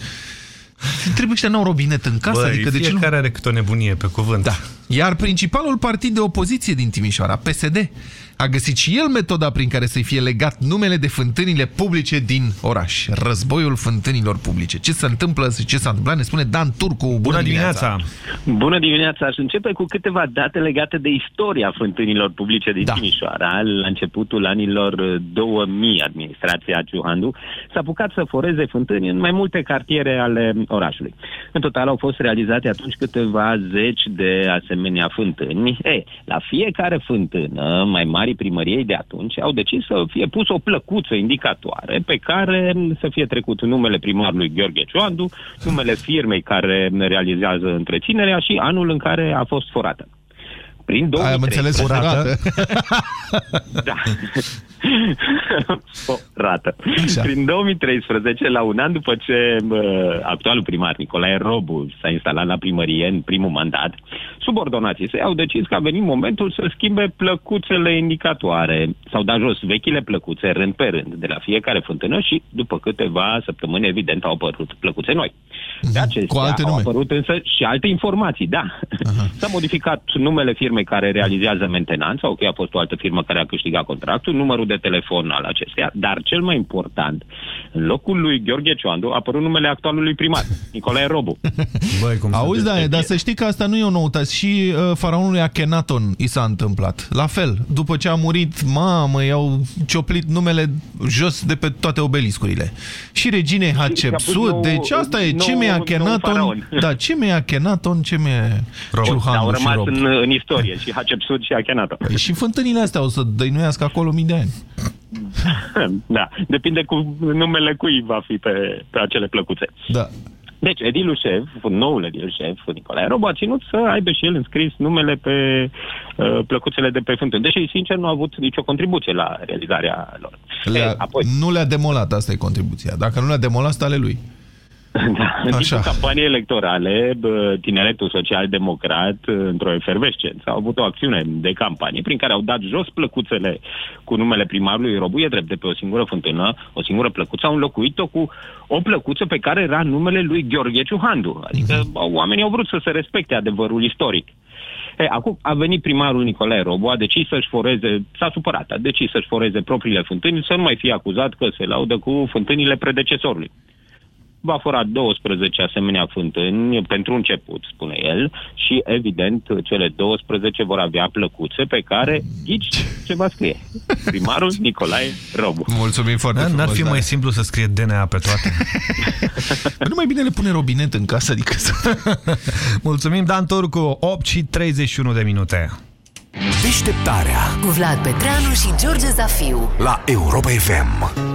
Trebuie ăștia n-au robinet în casă? Băi, adică de ce nu? are câte o nebunie pe cuvânt. Da. Iar principalul partid de opoziție din Timișoara, PSD, a găsit și el metoda prin care să-i fie legat numele de fântânile publice din oraș. Războiul fântânilor publice. Ce se întâmplă, ce s-a întâmplat, ne spune Dan Turcu. Bună, bună dimineața! Bună dimineața! Aș începe cu câteva date legate de istoria fântânilor publice din da. Timișoara. La începutul anilor 2000, administrația Ciuhandu s-a apucat să foreze fântâni în mai multe cartiere ale orașului. În total au fost realizate atunci câteva zeci de asemenea fântâni. E, la fiecare fântână, mai mare primarii primăriei de atunci au decis să fie pus o plăcuță indicatoare pe care să fie trecut numele primarului Gheorghe Cioandu, numele firmei care realizează întreținerea și anul în care a fost forată. Prin 2003, Ai am înțeles furată. da. *laughs* o rată. Așa. Prin 2013, la un an după ce uh, actualul primar Nicolae Robu s-a instalat la primărie în primul mandat, subordonații săi au decis că a venit momentul să schimbe plăcuțele indicatoare. S-au dat jos vechile plăcuțe rând pe rând de la fiecare fântână și după câteva săptămâni, evident, au apărut plăcuțe noi. De acestea Cu alte au nume. apărut însă și alte informații, da. Uh-huh. S-a modificat numele firmei care realizează mentenanța, ok, a fost o altă firmă care a câștigat contractul, numărul de telefon al acesteia, dar cel mai important, în locul lui Gheorghe Cioandu a apărut numele actualului primar, Nicolae Robu. *laughs* Băi, cum Auzi, da, dar să știi că asta nu e o noutate. Și uh, faraonului Akhenaton i s-a întâmplat. La fel, după ce a murit, mamă, i-au cioplit numele jos de pe toate obeliscurile. Și reginei Hatshepsut, deci asta e ce mi-a Akhenaton, da, ce mi-a Akhenaton, ce mi-a Ciuhandu Au rămas și în, în istorie și Hatshepsut și Akhenaton. Păi și fântânile astea o să dăinuiască acolo mii de ani. Da, depinde cu numele cui va fi pe, pe acele plăcuțe. Da. Deci, edilul șef, noul edil șef, Nicolae Robu, a ținut să aibă și el înscris numele pe uh, plăcuțele de pe fântâni. Deși, sincer, nu a avut nicio contribuție la realizarea lor. Le apoi... Nu le-a demolat, asta e contribuția. Dacă nu le-a demolat, stale lui. *laughs* Da, în timpul campaniei electorale, tineretul social-democrat, într-o efervescență, au avut o acțiune de campanie prin care au dat jos plăcuțele cu numele primarului Robu, e drept de pe o singură fântână, o singură plăcuță, au înlocuit-o cu o plăcuță pe care era numele lui Gheorghe Ciuhandu. Adică uh-huh. oamenii au vrut să se respecte adevărul istoric. E, acum a venit primarul Nicolae Robu, a decis să-și foreze, s-a supărat, a decis să-și foreze propriile fântâni, să nu mai fie acuzat că se laudă cu fântânile predecesorului va fura 12 asemenea fântâni pentru început, spune el, și evident cele 12 vor avea plăcuțe pe care ghici ce va scrie. Primarul Nicolae Robu. Mulțumim foarte da, frumos. N-ar fi da. mai simplu să scrie DNA pe toate. *laughs* nu mai bine le pune robinet în casă, adică să... *laughs* Mulțumim, Dan Turcu, 8 și 31 de minute. Deșteptarea Cu Vlad Petreanu și George Zafiu. la Europa FM.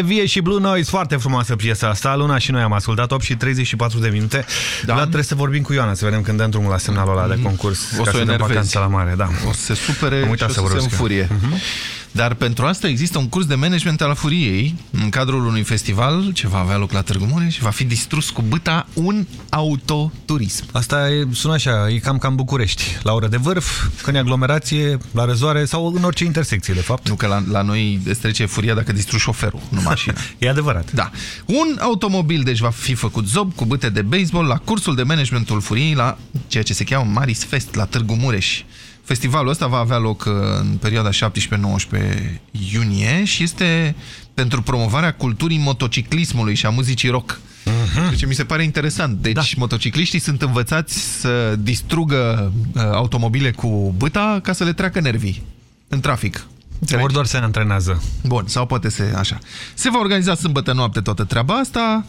Vie și Blue Noise, foarte frumoasă piesa asta. Luna și noi am ascultat 8 și 34 de minute. Da. La trebuie să vorbim cu Ioana, să vedem când dăm drumul la semnalul ăla de Mhm. concurs. O ca să o să dăm enervezi. vacanța la mare. Da. O să se supere Am și uitat o să să se vorbesc. înfurie. Mhm. Dar pentru asta există un curs de management al furiei în cadrul unui festival ce va avea loc la Târgu Mureș va fi distrus cu băta un autoturism. Asta e, sună așa, e cam cam București. La oră de vârf, când e aglomerație, la răzoare sau în orice intersecție, de fapt. Nu că la, la noi îți trece furia dacă distrugi șoferul, nu mașina. *laughs* e adevărat. Da. Un automobil deci va fi făcut zob cu bâte de baseball la cursul de managementul furiei la ceea ce se cheamă Maris Fest la Târgu Mureș. Festivalul ăsta va avea loc uh, în perioada 17-19 iunie și este pentru promovarea culturii motociclismului și a muzicii rock. Mhm. Deci mi se pare interesant. Deci da. motocicliștii sunt învățați să distrugă uh, automobile cu băta ca să le treacă nervii în trafic. Ori doar se antrenează. Bun, sau poate se așa. Se va organiza sâmbătă noapte toată treaba asta.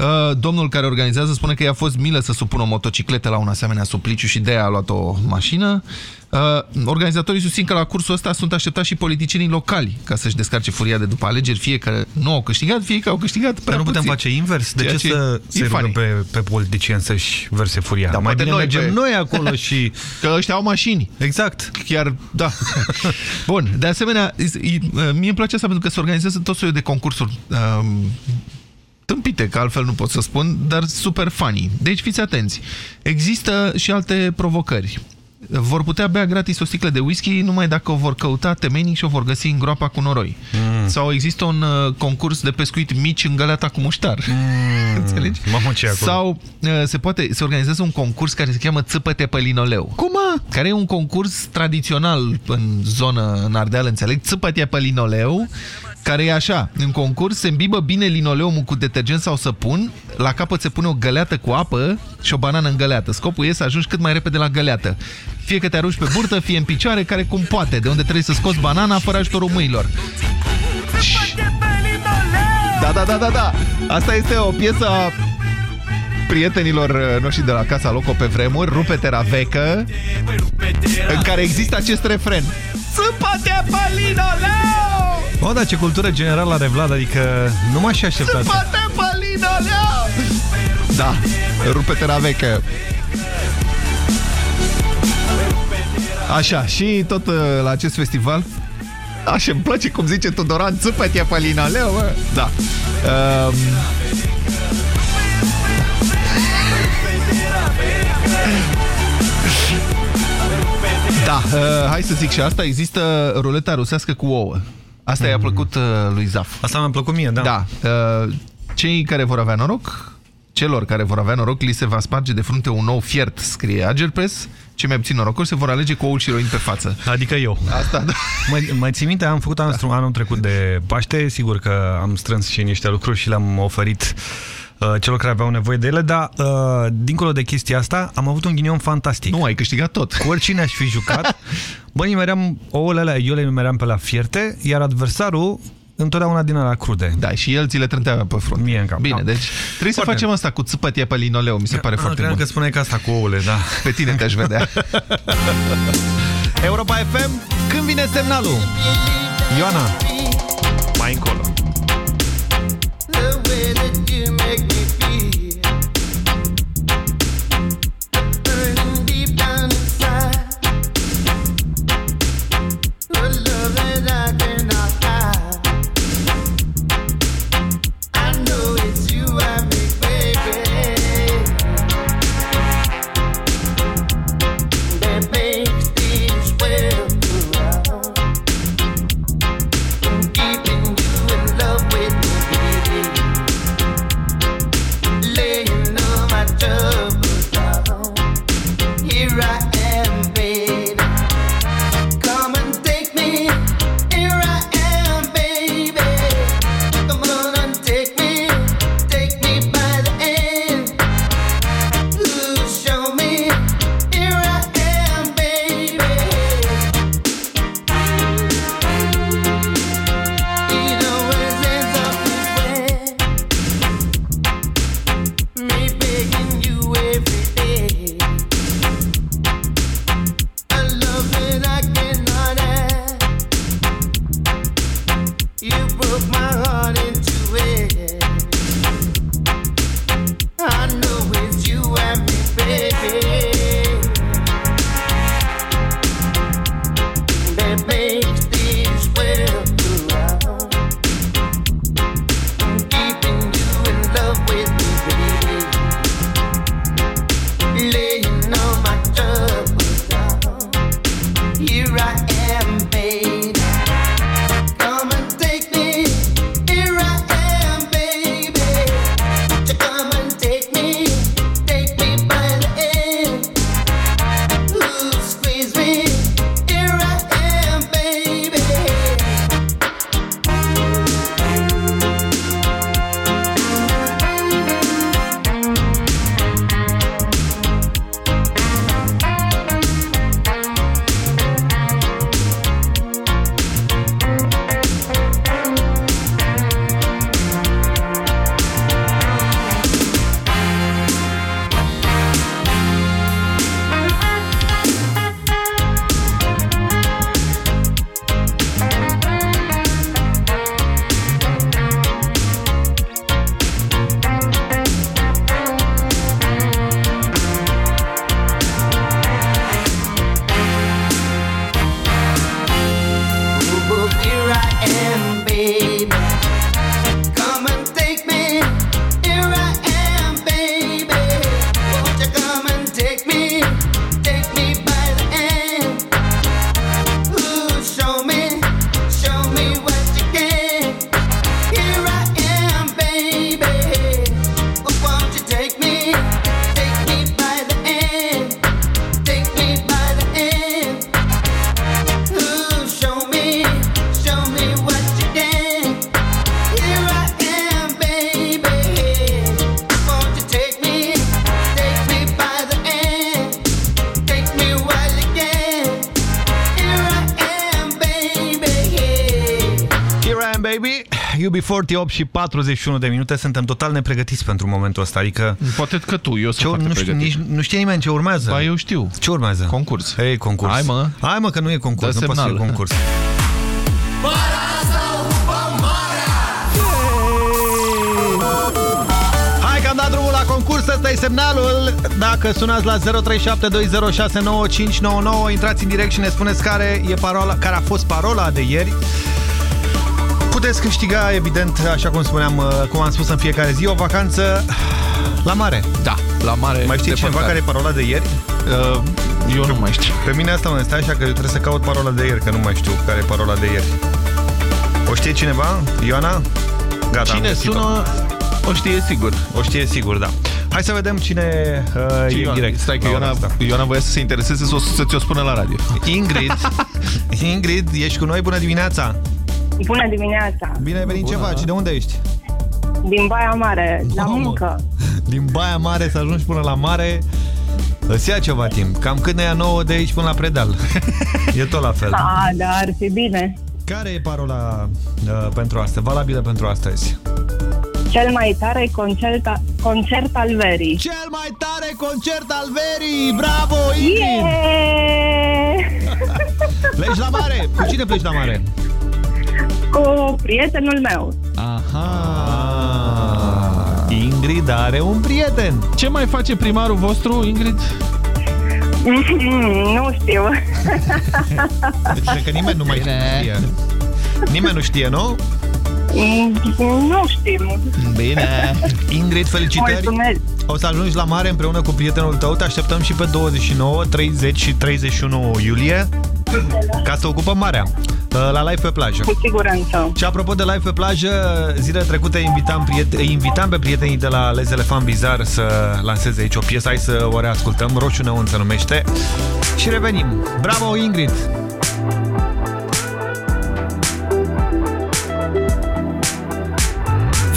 Uh, Domnul care organizează spune că i-a fost milă să supună o motocicletă la un asemenea supliciu și de aia a luat o mașină. Uh, Organizatorii susțin că la cursul ăsta sunt așteptați și politicienii locali ca să-și descarce furia de după alegeri, fie că nu au câștigat, fie că au câștigat prea Dar nu putem puțin. face invers? De Ceea ce, să e se rugăm funny. pe, pe politicieni să-și verse furia? Da, Mai poate bine noi mergem pe- noi acolo și... *laughs* Că ăștia au mașini. Exact. Chiar, da. Bun, de asemenea, e- e- mie îmi place asta pentru că se organizează tot soiul de concursuri um, tâmpite, că altfel nu pot să spun, dar super funny. Deci fiți atenți. Există și alte provocări. Vor putea bea gratis o sticlă de whisky numai dacă o vor căuta temenii și o vor găsi în groapa cu noroi. Mm. Sau există un uh, concurs de pescuit mici în găleata cu muștar. Mm. *laughs* Înțelegi? Mamă, ce e acolo? Sau uh, se poate se organizează un concurs care se cheamă Țăpăte pe linoleu. Cum mă? Care e un concurs tradițional în zonă, în Ardeal, înțeleg, Țăpăte pe linoleu, care e așa, în concurs se îmbibă bine linoleumul cu detergent sau săpun, la capăt se pune o găleată cu apă și o banană în găleată. Scopul e să ajungi cât mai repede la găleată. Fie că te arunci pe burtă, fie în picioare, care cum poate, de unde trebuie să scoți banana fără ajutorul mâinilor. Da, da, da, da, da. Asta este o piesă a prietenilor uh, noștri de la Casa Loco pe vremuri, Rupe Teravecă, în care există acest refren. Țăpate pe linoleu! O, dar ce cultură generală are Vlad, adică nu m-aș fi așteptat. Țăpate pe linoleu! Da, Rupe Teravecă. Așa, și tot uh, la acest festival Așa, îmi place cum zice Tudoran Țăpăte pe linoleu, mă. Da um, Da, uh, hai să zic și asta Există ruleta rusească cu ouă Asta i-a plăcut uh, lui Zaf Asta mi-a plăcut mie, da. Da, uh, cei care vor avea noroc Celor care vor avea noroc Li se va sparge de frunte un nou fiert Scrie Agerpress Cei mai puțin norocuri se vor alege cu oul și roin pe față Adică eu. Asta, da. Mai, mai ții minte, am făcut anul, anul trecut de Paște, sigur că am strâns și niște lucruri și le-am oferit uh, celor care aveau nevoie de ele, dar uh, dincolo de chestia asta, am avut un ghinion fantastic. Nu, ai câștigat tot. Cu oricine aș fi jucat, *laughs* bă, nimeream ouăle alea, eu le nimeream pe la fierte, iar adversarul întotdeauna din ala crude. Da, și el ți le trântea pe front. Mie în cap. Bine, da. deci trebuie să Foarte. facem asta cu țăpătie pe linoleu, mi se pare Ah, foarte credeam bun. că spuneai că asta cu ouăle, da. *laughs* Pe tine te-aș vedea. *laughs* Europa FM, când vine semnalul? Ioana, mai încolo. UB40, 8 și 41 de minute, suntem total nepregătiți pentru momentul ăsta, adică... Poate că tu, eu sunt ce, foarte nu, știu, pregătit. nici, nu știe nimeni ce urmează. Ba, eu știu. Ce urmează? Concurs. Ei, concurs. Hai, mă. Hai, mă, că nu e concurs, Dă nu poate să fie semnal. concurs. Hai că am dat drumul la concurs, ăsta e semnalul. Dacă sunați la 0372069599, intrați în direct și ne spuneți care, e parola, care a fost parola de ieri. Puteți câștiga, evident, așa cum spuneam, uh, cum am spus în fiecare zi, o vacanță la mare. Da, la mare. Mai știi cineva care e parola de ieri? Uh, eu nu mai știu. Pe mine asta mă stai așa că eu trebuie să caut parola de ieri, că nu mai știu care e parola de ieri. O știe cineva? Ioana? Gata, am Cine găsit-o. sună, o știe sigur. O știe sigur, da. Hai să vedem cine uh, Ce e Ioana? direct. Stai că la ora Ioana, asta. Ioana voia să se intereseze să, o- să ți-o spună la radio. Ingrid, *laughs* Ingrid, ești cu noi, bună dimineața! Bună dimineața! Bine ai venit, ce faci? De unde ești? Din Baia Mare, la Mamă. muncă. Din Baia Mare să ajungi până la mare Îți ia ceva timp. Cam cât ne ia nouă de aici până la Predal. *laughs* e tot la fel. A, dar ar fi bine. Care e parola uh, pentru astăzi? Valabilă pentru astăzi. Cel mai tare concert, concert al verii. Cel mai tare concert al verii! Bravo, Ingrid! Yeah! *laughs* Pleci la mare? Cu cine pleci la mare? Cu prietenul meu. Aha! Ingrid are un prieten. Ce mai face primarul vostru, Ingrid? *laughs* nu știu. Deci cred că nimeni nu mai știe. Nimeni nu știe, nu? nu știm. Bine. Ingrid, felicitări. Mulțumesc. O să ajungi la mare împreună cu prietenul tău. Te așteptăm și pe 29, 30 și 31 iulie ca să ocupăm marea. La live pe plajă. Cu siguranță. Și apropo de live pe plajă, zilele trecute invitam, priet- invitam pe prietenii de la Les Elefant Bizar să lanseze aici o piesă. Hai să o reascultăm. Roșu Neun se numește. Și revenim. Bravo, Ingrid!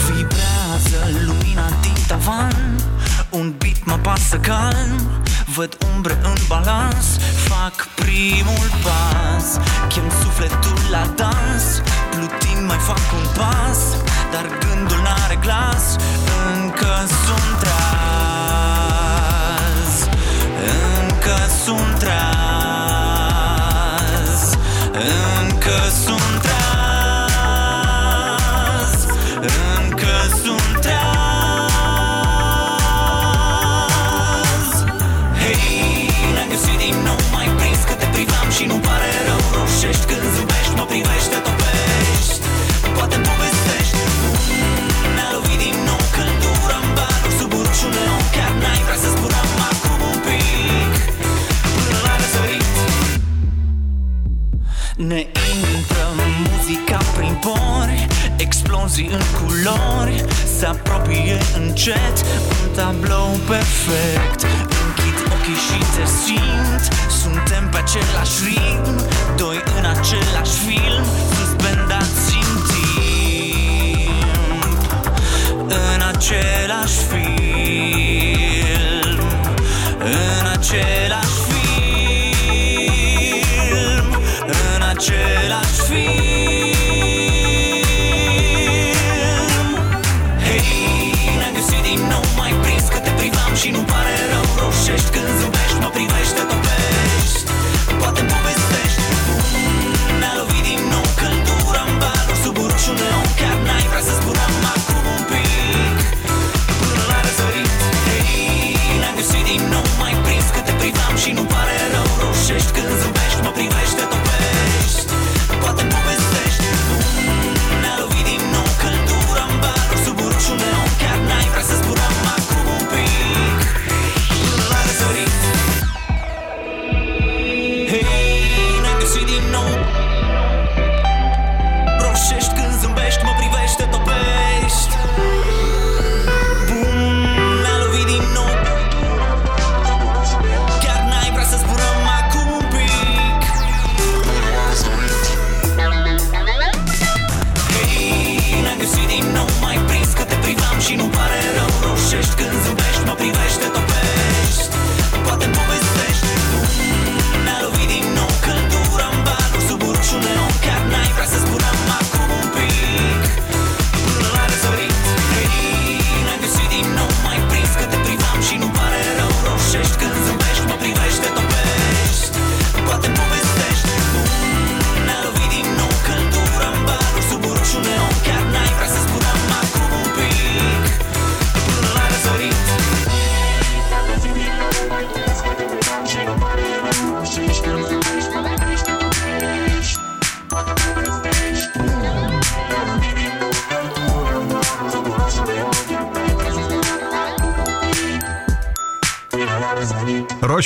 Vibrează lumina din tavan Un beat mă pasă calm Văd umbre în balans Fac primul pas. Chem sufletul la dans Plutind mai fac un pas. Dar gândul n-are glas Încă sunt raz Încă sunt și nu pare rău Roșești când zâmbești, mă privește, topești. Poate-mi povestești Ne-a lovit din nou căldura în baruri Sub urușul neon Chiar n-ai vrea să zburăm acum un pic. Până la răsărit. Ne intră muzica prin pori Explozii în culori Se apropie încet Un tablou perfect. Închid ochii și te simt. Suntem pe același ritm Doi în același film. Suspendați în timp În același film În același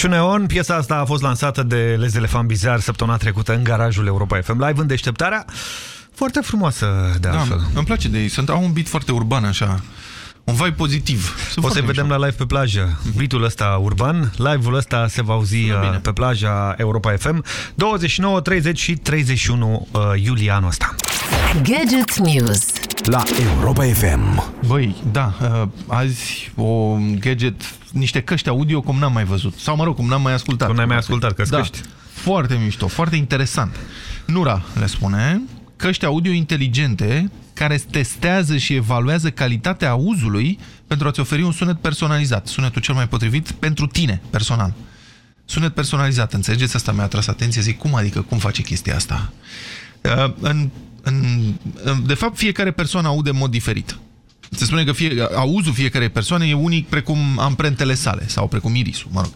Roșu Neon, piesa asta a fost lansată de Les Elefant Bizar săptămâna trecută în garajul Europa FM Live în deșteptarea. Foarte frumoasă, de Da, altfel. îmi place de ei. Sunt, au un beat foarte urban, așa. Un vibe pozitiv. Sunt o să foarte vedem la live pe plajă. Beatul ăsta urban, live-ul ăsta se va auzi uh, pe plaja Europa FM 29, 30 și 31 uh, iulie anul ăsta. Gadget News la Europa FM. Băi, da, uh, azi o gadget, niște căști audio cum n-am mai văzut. Sau, mă rog, cum n-am mai ascultat. Cum n-ai mai ascultat, că da, căști. Foarte mișto, foarte interesant. Nura le spune, căști audio inteligente care testează și evaluează calitatea auzului pentru a-ți oferi un sunet personalizat, sunetul cel mai potrivit pentru tine, personal. Sunet personalizat, înțelegeți? Asta mi-a atras atenție, zic, cum adică, cum face chestia asta? Uh, în, în, în, de fapt, fiecare persoană aude în mod diferit. Se spune că fie, auzul fiecare persoane e unic precum amprentele sale sau precum irisul, mă rog.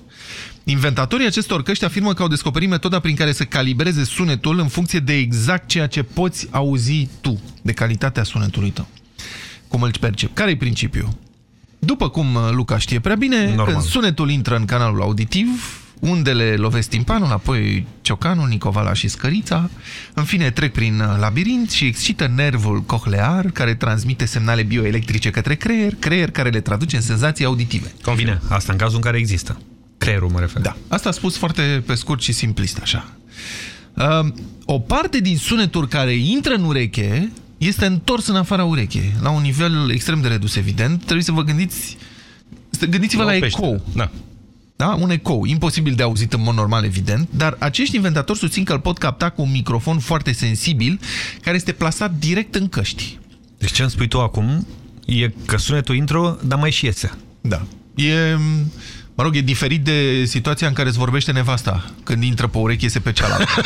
Inventatorii acestor căști afirmă că au descoperit metoda prin care să calibreze sunetul în funcție de exact ceea ce poți auzi tu, de calitatea sunetului tău. Cum îl percepi. Care e principiul? După cum uh, Luca știe prea bine, Normal. când sunetul intră în canalul auditiv, undele lovesc timpanul, apoi ciocanul, nicovala și scărița, în fine trec prin uh, labirint și excită nervul cochlear care transmite semnale bioelectrice către creier, creier care le traduce în senzații auditive. Convine, asta în cazul în care există. Creierul mă refer. Da, asta a spus foarte pe scurt și simplist așa. Uh, o parte din sunetul care intră în ureche este întors în afara urechii, la un nivel extrem de redus, evident. Trebuie să vă gândiți gândiți-vă la, La o ecou. peșteră, da. Da? Un ecou, imposibil de auzit în mod normal, evident, dar acești inventatori susțin că îl pot capta cu un microfon foarte sensibil, care este plasat direct în căști. Deci ce îmi spui tu acum e că sunetul intră, dar mai și iese. Da. E, mă rog, e diferit de situația în care îți vorbește nevasta. Când intră pe ureche, iese pe cealaltă.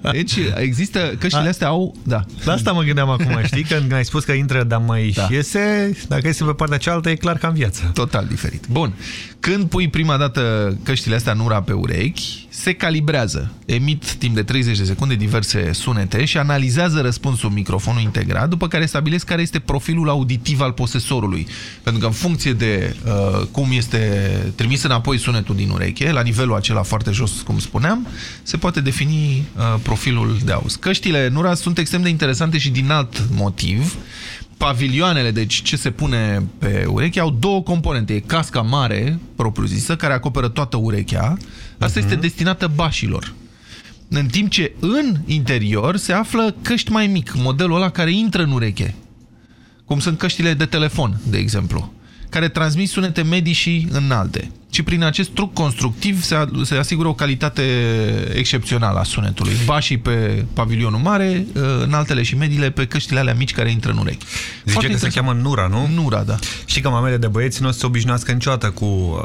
*laughs* deci există, căștile astea au... Da. La asta mă gândeam acum, știi? Când ai spus că intră, dar mai da. iese, dacă iese pe partea cealaltă, e clar ca în viață. Total diferit. Bun. Când pui prima dată căștile astea Nura pe urechi, se calibrează. Emit timp de 30 de secunde diverse sunete și analizează răspunsul microfonul integrat, după care stabilesc care este profilul auditiv al posesorului. Pentru că în funcție de uh, cum este trimis înapoi sunetul din ureche, la nivelul acela foarte jos, cum spuneam, se poate defini uh, profilul de auz. Căștile Nura sunt extrem de interesante și din alt motiv. Pavilioanele, deci ce se pune pe ureche, au două componente. E casca mare, propriu-zisă, care acoperă toată urechea. Asta este destinată bașilor. În timp ce în interior se află căști mai mic, modelul ăla care intră în ureche. Cum sunt căștile de telefon, de exemplu, care transmit sunete medii și înalte. Și prin acest truc constructiv se, a- se asigură o calitate excepțională a sunetului. Bașii pe pavilionul mare, înaltele și mediile pe căștile alea mici care intră în urechi. Zice Foarte că se interesant. cheamă Nura, nu? Nura, da. Și că mamele de băieți nu o să se obișnuiască niciodată cu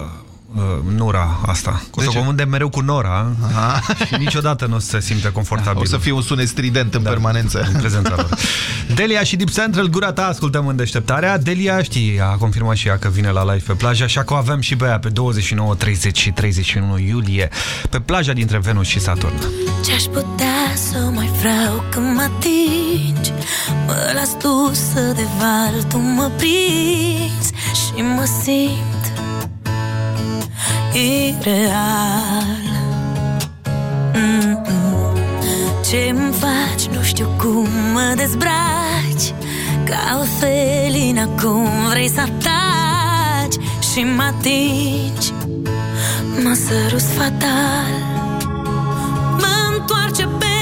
uh, uh, Nura asta. O să o confunde mereu cu Nora *laughs* și niciodată nu o să se simte confortabil. O să fie un sunet strident în permanență. În prezența lor. *laughs* Delia și Deep Central, gura ta, ascultăm în deșteptarea. Delia, știi, a confirmat și ea că vine la live pe plajă, așa că o avem și pe ea pe 29, 30 și 31 iulie, pe plaja dintre Venus și Saturn. Ce-aș putea să mai vreau când mă atingi Mă las dusă de val, tu mă prinzi Și mă simt ireal. Mm-mm. Ce-mi faci, nu știu cum mă dezbraci. Ca o felină cum vrei să ataci Și mă atingi. Mă sărus fatal. Mă întoarce pe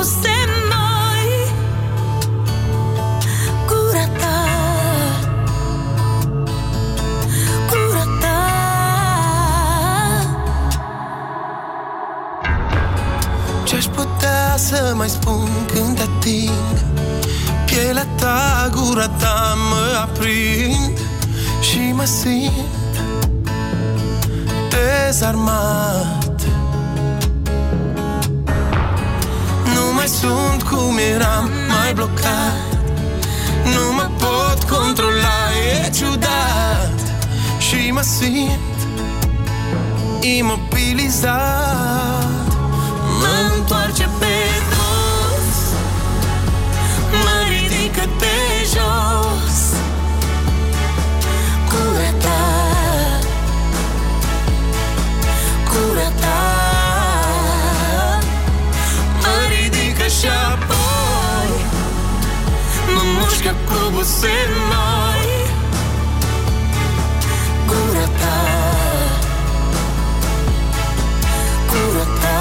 mușcă cu buze noi. Gura ta. Gura ta. Ce-aș putea să mai spun când te ating? Pielea ta, gura ta mă aprind Și mă simt dezarmat sunt cum eram mai blocat. Nu mă pot controla, e ciudat. Și mă simt imobilizat. Mă întoarce pe dos Mă ridică de jos. Mă mușcă cu buze noi Cura ta. Cura ta.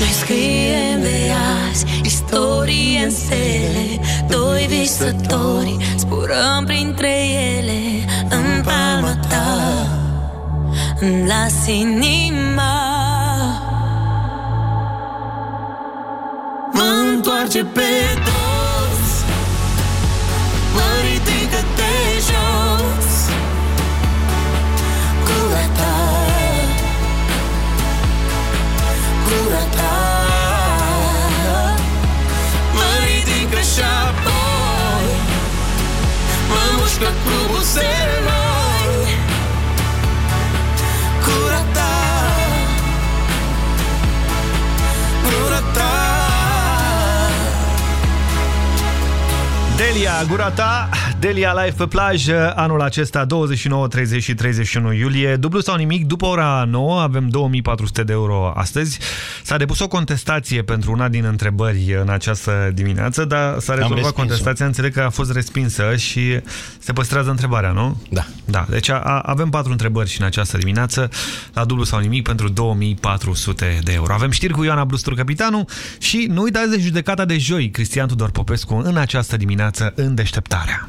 Noi scriem de azi Istorie în stele Doi visători Spurăm printre ele În palma ta. Îmi las inima întoarce pe Delia, gura ta, Delia Live pe plajă, anul acesta 29, 30 și 31 iulie. Dublu sau nimic, după ora 9 avem 2400 de euro astăzi. S-a depus o contestație pentru una din întrebări în această dimineață, dar s-a rezolvat respins-o. contestația, înțeleg că a fost respinsă și se păstrează întrebarea, nu? Da. Da, deci a, a, avem patru întrebări și în această dimineață la dublu sau nimic pentru 2400 de euro. Avem știri cu Ioana Blustur, capitanul și nu uitați de judecata de joi, Cristian Tudor Popescu, în această dimineață în deșteptarea.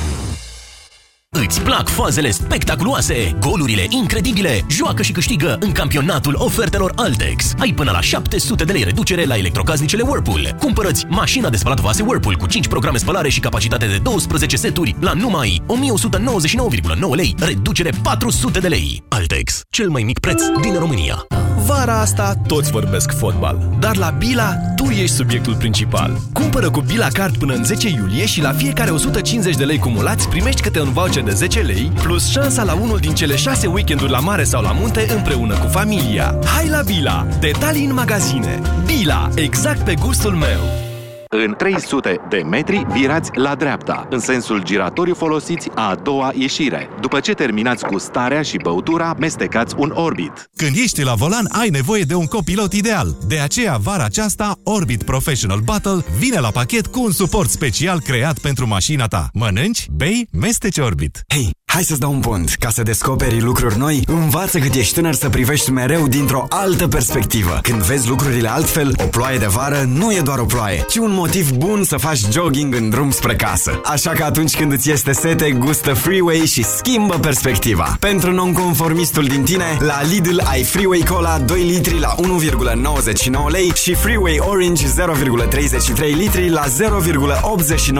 Îți plac fazele spectaculoase, golurile incredibile? Joacă și câștigă în campionatul ofertelor Altex. Ai până la 700 de lei reducere la electrocasnicele Whirlpool. Cumpărăți mașina de spălat vase Whirlpool cu 5 programe spălare și capacitate de 12 seturi la numai 1199,9 lei, reducere 400 de lei. Altex, cel mai mic preț din România. Vara asta toți vorbesc fotbal, dar la Bila tu ești subiectul principal. Cumpără cu Bila Card până în 10 iulie și la fiecare 150 de lei cumulați primești câte un voucher de 10 lei, plus șansa la unul din cele 6 weekenduri la mare sau la munte împreună cu familia. Hai la Bila! Detalii în magazine. Bila, exact pe gustul meu. În 300 de metri virați la dreapta, în sensul giratoriu folosiți a doua ieșire. După ce terminați cu starea și băutura, mestecați un Orbit. Când ești la volan, ai nevoie de un copilot ideal. De aceea, vara aceasta, Orbit Professional Battle vine la pachet cu un suport special creat pentru mașina ta. Mănânci, bei, mesteci Orbit. Hei, hai să-ți dau un pont. Ca să descoperi lucruri noi, învață cât ești tânăr să privești mereu dintr-o altă perspectivă. Când vezi lucrurile altfel, o ploaie de vară nu e doar o ploaie, ci un motiv bun să faci jogging în drum spre casă. Așa că atunci când îți este sete, gustă Freeway și schimbă perspectiva. Pentru nonconformistul din tine, la Lidl ai Freeway Cola 2 litri la 1,99 lei și Freeway Orange 0,33 litri la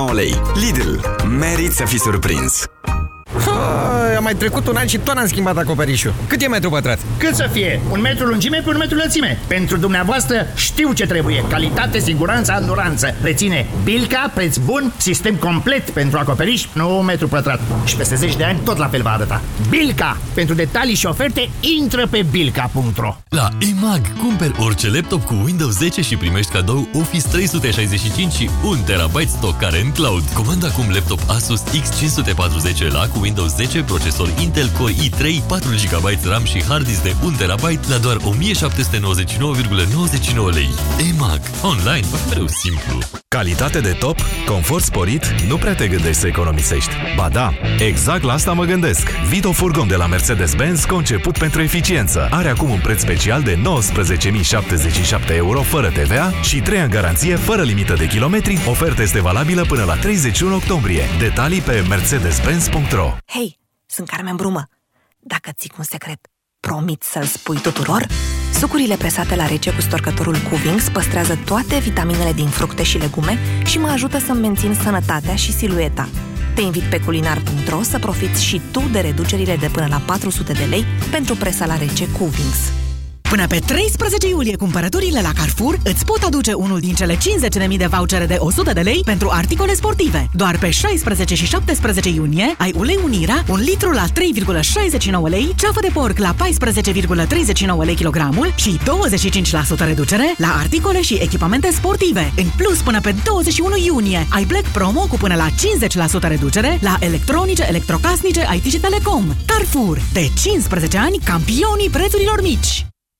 0,89 lei. Lidl. Merit să fii surprins. A mai trecut un an și tot n-am schimbat acoperișul. Cât e metru pătrat? Cât să fie? Un metru lungime pe un metru lățime. Pentru dumneavoastră știu ce trebuie. Calitate, siguranță, anduranță. Reține Bilca, preț bun, sistem complet pentru acoperiș, nu un metru pătrat. Și peste 10 de ani tot la fel va arăta. Bilca! Pentru detalii și oferte, intră pe bilca.ro La EMAG cumperi orice laptop cu Windows 10 și primești cadou Office 365 și 1 TB stocare în cloud. Comanda acum laptop Asus X540L cu Windows 10, procesor Intel Core i3, 4 GB RAM și hard disk de 1 TB la doar 1799,99 lei. EMAG. Online va fi mereu simplu. Calitate de top, confort sporit, nu prea te gândești să economisești. Ba da, exact la asta mă gândesc. Vito Furgon de la Mercedes-Benz, conceput pentru eficiență. Are acum un preț special de 19.077 euro fără TVA și 3 ani garanție fără limită de kilometri. Oferta este valabilă până la 31 octombrie. Detalii pe mercedes-benz.ro Hei, sunt Carmen Brumă. Dacă ți un secret, Promit să-l spui tuturor? Sucurile presate la rece cu storcătorul Cuvings păstrează toate vitaminele din fructe și legume și mă ajută să mențin sănătatea și silueta. Te invit pe culinar.ro să profiți și tu de reducerile de până la 400 de lei pentru presa la rece Cuvings. Până pe 13 iulie, cumpărăturile la Carrefour îți pot aduce unul din cele 50.000 de vouchere de 100 de lei pentru articole sportive. Doar pe 16 și 17 iunie ai ulei Unira, un litru la 3,69 lei, ceafă de porc la 14,39 lei kilogramul și 25% reducere la articole și echipamente sportive. În plus, până pe 21 iunie, ai Black Promo cu până la 50% reducere la electronice, electrocasnice, IT și telecom. Carrefour. De 15 ani, campionii prețurilor mici.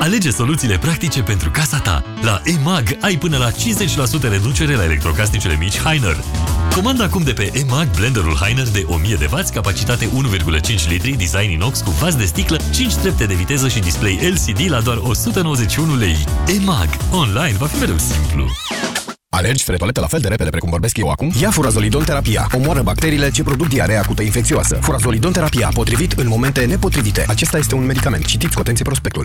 Alege soluțiile practice pentru casa ta. La EMAG ai până la 50% reducere la electrocasnicele mici Heiner. Comanda acum de pe EMAG blenderul Heiner de 1000 de W, capacitate 1,5 litri, design inox cu vas de sticlă, 5 trepte de viteză și display LCD la doar 191 lei. EMAG. Online va fi mereu simplu. Alergi spre toaletă la fel de repede precum vorbesc eu acum? Ia furazolidon terapia. Omoară bacteriile ce produc diarea acută infecțioasă. Furazolidon terapia, potrivit în momente nepotrivite. Acesta este un medicament. Citiți cu atenție prospectul.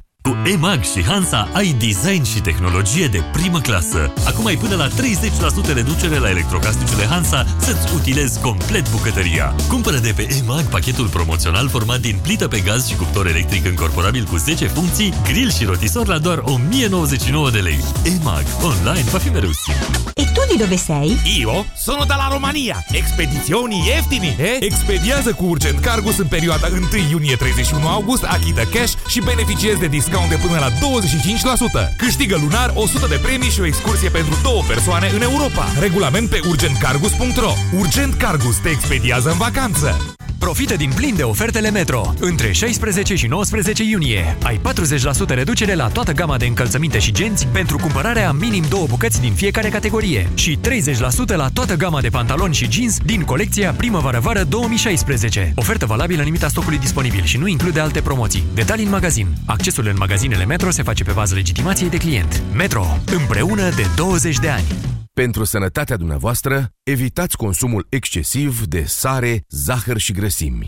Cu EMAG și Hansa ai design și tehnologie de primă clasă. Acum ai până la 30% reducere la electrocasnicele Hansa să-ți utilezi complet bucătăria. Cumpără de pe EMAG pachetul promoțional format din plită pe gaz și cuptor electric încorporabil cu 10 funcții, grill și rotisor la doar 1099 de lei. EMAG. Online va fi mereu simplu. E tu di dove sei? Io sono dalla Romania. Expedizioni ieftini, eh? Expediază cu Urgent Cargus în perioada 1 iunie-31 august, achită cash și beneficiezi de discount de până la 25%. Câștigă lunar 100 de premii și o excursie pentru două persoane în Europa. Regulament pe urgentcargus.ro Urgent Cargus te expediază în vacanță. Profită din plin de ofertele Metro. Între 16 și 19 iunie ai 40% reducere la toată gama de încălțăminte și genți pentru cumpărarea minim două bucăți din fiecare categorie și 30% la toată gama de pantaloni și jeans din colecția primăvară-vară 2016. Ofertă valabilă în limita stocului disponibil și nu include alte promoții. Detalii în magazin. Accesul în magazinele Metro se face pe bază legitimației de client. Metro. Împreună de 20 de ani. Pentru sănătatea dumneavoastră, evitați consumul excesiv de sare, zahăr și grăsimi.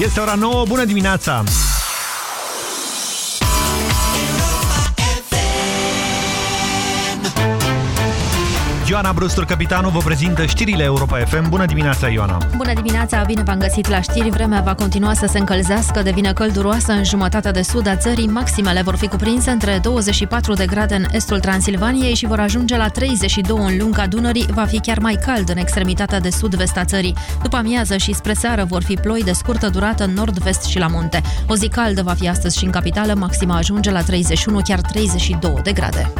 Este ora 9, bună dimineața! Ioana Brustur, capitanul, vă prezintă știrile Europa FM. Bună dimineața, Ioana! Bună dimineața, bine v-am găsit la știri. Vremea va continua să se încălzească, devine călduroasă în jumătatea de sud a țării. Maximele vor fi cuprinse între 24 de grade în estul Transilvaniei și vor ajunge la 32 în lunga Dunării. Va fi chiar mai cald în extremitatea de sud-vest a țării. După amiază și spre seară vor fi ploi de scurtă durată în nord-vest și la munte. O zi caldă va fi astăzi și în capitală, maxima ajunge la 31, chiar 32 de grade.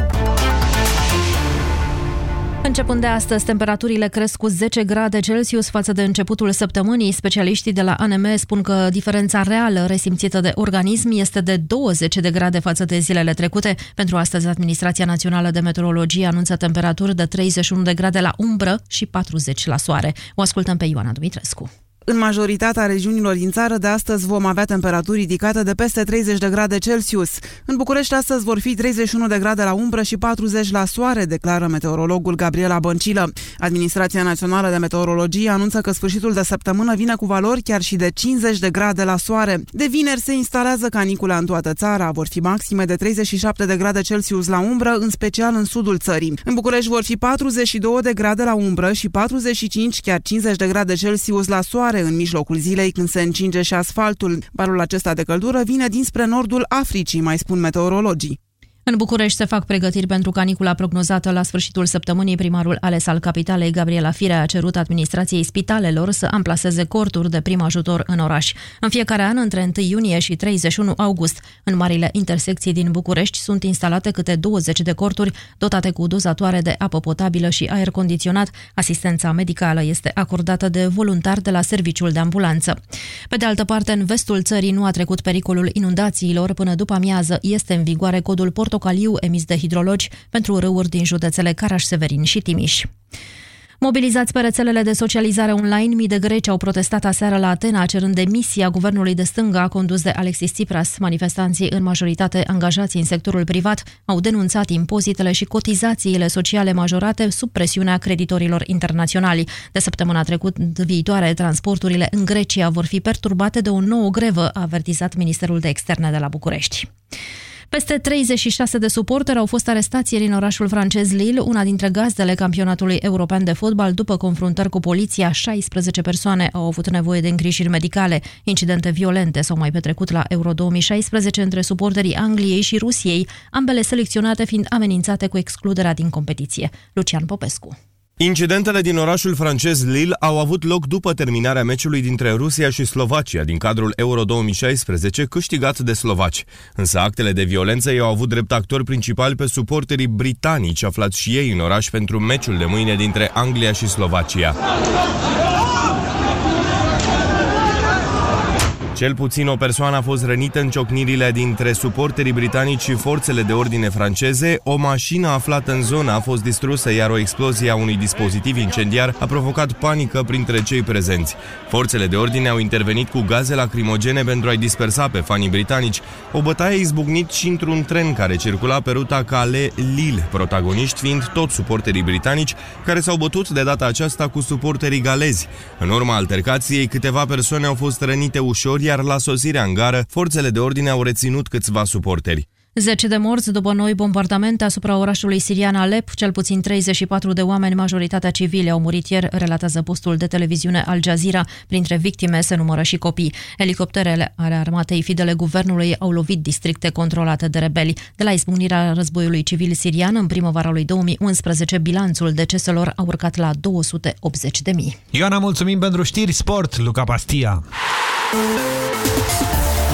Începând de astăzi, temperaturile cresc cu 10 grade Celsius față de începutul săptămânii. Specialiștii de la ANM spun că diferența reală resimțită de organism este de 20 de grade față de zilele trecute. Pentru astăzi, Administrația Națională de Meteorologie anunță temperaturi de 31 de grade la umbră și 40 la soare. O ascultăm pe Ioana Dumitrescu. În majoritatea regiunilor din țară de astăzi vom avea temperaturi ridicate de peste 30 de grade Celsius. În București astăzi vor fi 31 de grade la umbră și 40 la soare, declară meteorologul Gabriela Băncilă. Administrația Națională de Meteorologie anunță că sfârșitul de săptămână vine cu valori chiar și de 50 de grade la soare. De vineri se instalează canicula în toată țara, vor fi maxime de 37 de grade Celsius la umbră, în special în sudul țării. În București vor fi 42 de grade la umbră și 45, chiar 50 de grade Celsius la soare soare în mijlocul zilei când se încinge și asfaltul. Barul acesta de căldură vine dinspre nordul Africii, mai spun meteorologii. În București se fac pregătiri pentru canicula prognozată la sfârșitul săptămânii. Primarul ales al capitalei, Gabriela Firea, a cerut administrației spitalelor să amplaseze corturi de prim ajutor în oraș. În fiecare an, între 1 iunie și 31 august, în marile intersecții din București sunt instalate câte 20 de corturi dotate cu dozatoare de apă potabilă și aer condiționat. Asistența medicală este acordată de voluntari de la serviciul de ambulanță. Pe de altă parte, în vestul țării nu a trecut pericolul inundațiilor până după amiază. Este în vigoare codul portocaliu emis de hidrologi pentru râuri din județele Caraș-Severin și Timiș. Mobilizați pe rețelele de socializare online, mii de greci au protestat aseară la Atena, cerând demisia guvernului de stânga condus de Alexis Tsipras. Manifestanții, în majoritate angajați în sectorul privat, au denunțat impozitele și cotizațiile sociale majorate sub presiunea creditorilor internaționali. De săptămâna trecută viitoare, transporturile în Grecia vor fi perturbate de o nouă grevă, a avertizat Ministerul de Externe de la București. Peste 36 de suporteri au fost arestați ieri în orașul francez Lille, una dintre gazdele campionatului european de fotbal, după confruntări cu poliția. 16 persoane au avut nevoie de îngrijiri medicale. Incidente violente s-au mai petrecut la Euro 2016 între suporterii Angliei și Rusiei, ambele selecționate fiind amenințate cu excluderea din competiție. Lucian Popescu. Incidentele din orașul francez Lille au avut loc după terminarea meciului dintre Rusia și Slovacia din cadrul Euro 2016, câștigat de slovaci. Însă actele de violență i-au avut drept actori principali pe suporterii britanici aflați și ei în oraș pentru meciul de mâine dintre Anglia și Slovacia. Cel puțin o persoană a fost rănită în ciocnirile dintre suporterii britanici și forțele de ordine franceze. O mașină aflată în zonă a fost distrusă, iar o explozie a unui dispozitiv incendiar a provocat panică printre cei prezenți. Forțele de ordine au intervenit cu gaze lacrimogene pentru a-i dispersa pe fanii britanici. O bătaie a izbucnit și într-un tren care circula pe ruta Calais-Lille, protagoniști fiind tot suporterii britanici care s-au bătut de data aceasta cu suporterii galezi. În urma altercației, câteva persoane au fost rănite ușor, iar la sosirea în gară, forțele de ordine au reținut câțiva suporteri. Zece de morți după noi bombardamente asupra orașului sirian Alep, cel puțin 34 de oameni, majoritatea civile, au murit ieri, relatează postul de televiziune Al Jazeera. Printre victime se numără și copii. Elicopterele ale armatei fidele guvernului au lovit districte controlate de rebeli. De la izbucnirea războiului civil sirian în primăvara lui 2011, bilanțul deceselor a urcat la 280 de mii. Ioana, mulțumim pentru știri sport, Luca Pastia.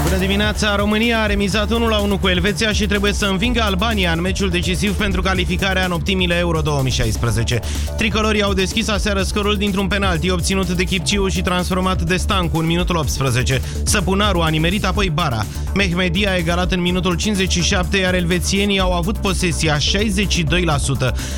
Bună dimineața! România a remizat 1-1 cu Elveția și trebuie să învingă Albania în meciul decisiv pentru calificarea în optimile Euro 2016. Tricolorii au deschis aseară scorul dintr-un penalti obținut de Chipciu și transformat de Stancu în minutul 18. Săpunaru a nimerit apoi Bara. Mehmedi a egalat în minutul 57, iar elvețienii au avut posesia 62%.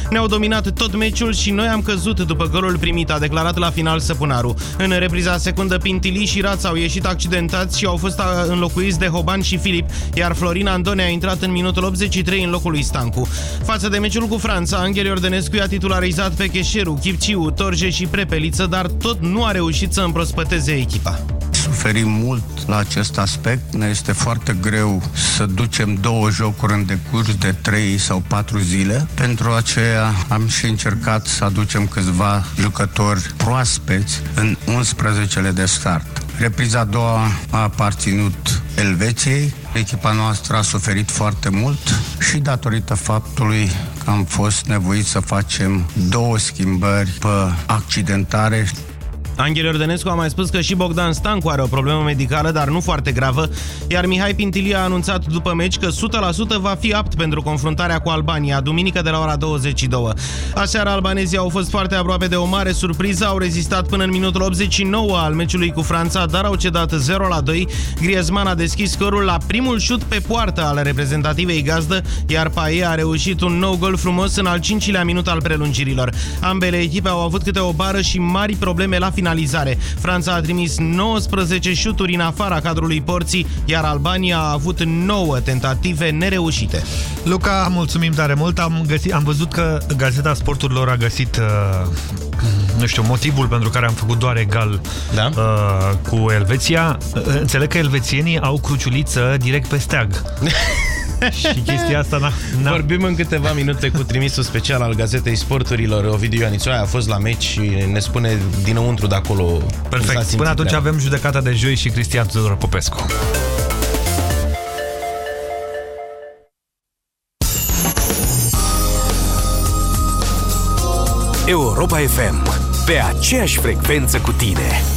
Ne-au dominat tot meciul și noi am căzut după golul primit, a declarat la final Săpunaru. În repriza secundă, Pintili și Rața au ieșit accidentați și au fost înlocuiți de Hoban și Filip, iar Florin Andone a intrat în minutul 83 în locul lui Stancu. Față de meciul cu Franța, Angel Ordenescu i-a titularizat pe Cheșeru, Chipciu, Torje și Prepeliță, dar tot nu a reușit să împrospăteze echipa. Suferim mult la acest aspect. Ne este foarte greu să ducem două jocuri în decurs de 3 sau 4 zile. Pentru aceea am și încercat să aducem câțiva jucători proaspeți în 11-le de start. Repriza a doua a aparținut Elveției. Echipa noastră a suferit foarte mult și datorită faptului că am fost nevoiți să facem două schimbări pe accidentare Angel Ordenescu a mai spus că și Bogdan Stancu are o problemă medicală, dar nu foarte gravă, iar Mihai Pintilia a anunțat după meci că 100% va fi apt pentru confruntarea cu Albania, duminică de la ora 22. Aseară albanezii au fost foarte aproape de o mare surpriză, au rezistat până în minutul 89 al meciului cu Franța, dar au cedat 0 la 2. Griezmann a deschis scorul la primul șut pe poartă al reprezentativei gazdă, iar Paie a reușit un nou gol frumos în al cincilea minut al prelungirilor. Ambele echipe au avut câte o bară și mari probleme la finalizare. Franța a trimis 19 șuturi în afara cadrului porții, iar Albania a avut 9 tentative nereușite. Luca, mulțumim tare mult. Am, găsit, am văzut că Gazeta Sporturilor a găsit uh, nu știu, motivul pentru care am făcut doar egal da? uh, cu Elveția. Uh, înțeleg că elvețienii au cruciuliță direct pe steag. *laughs* *laughs* și chestia asta n Vorbim în câteva minute cu trimisul special al Gazetei Sporturilor. Ovidiu Ianițoaia a fost la meci și ne spune dinăuntru de acolo. Perfect. Până atunci avem judecata de joi și Cristian Tudor Popescu. Europa FM. Pe aceeași frecvență cu tine.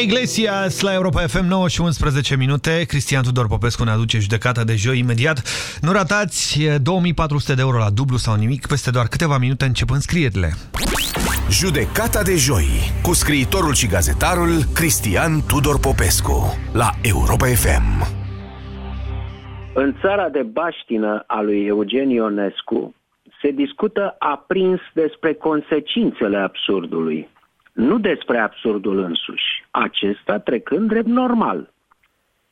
Enrique Iglesias la Europa FM 9 și 11 minute. Cristian Tudor Popescu ne aduce judecata de joi imediat. Nu ratați 2400 de euro la dublu sau nimic. Peste doar câteva minute începând scrierile. Judecata de joi cu scriitorul și gazetarul Cristian Tudor Popescu la Europa FM. În țara de baștină a lui Eugen Ionescu se discută aprins despre consecințele absurdului, nu despre absurdul însuși acesta trecând drept normal.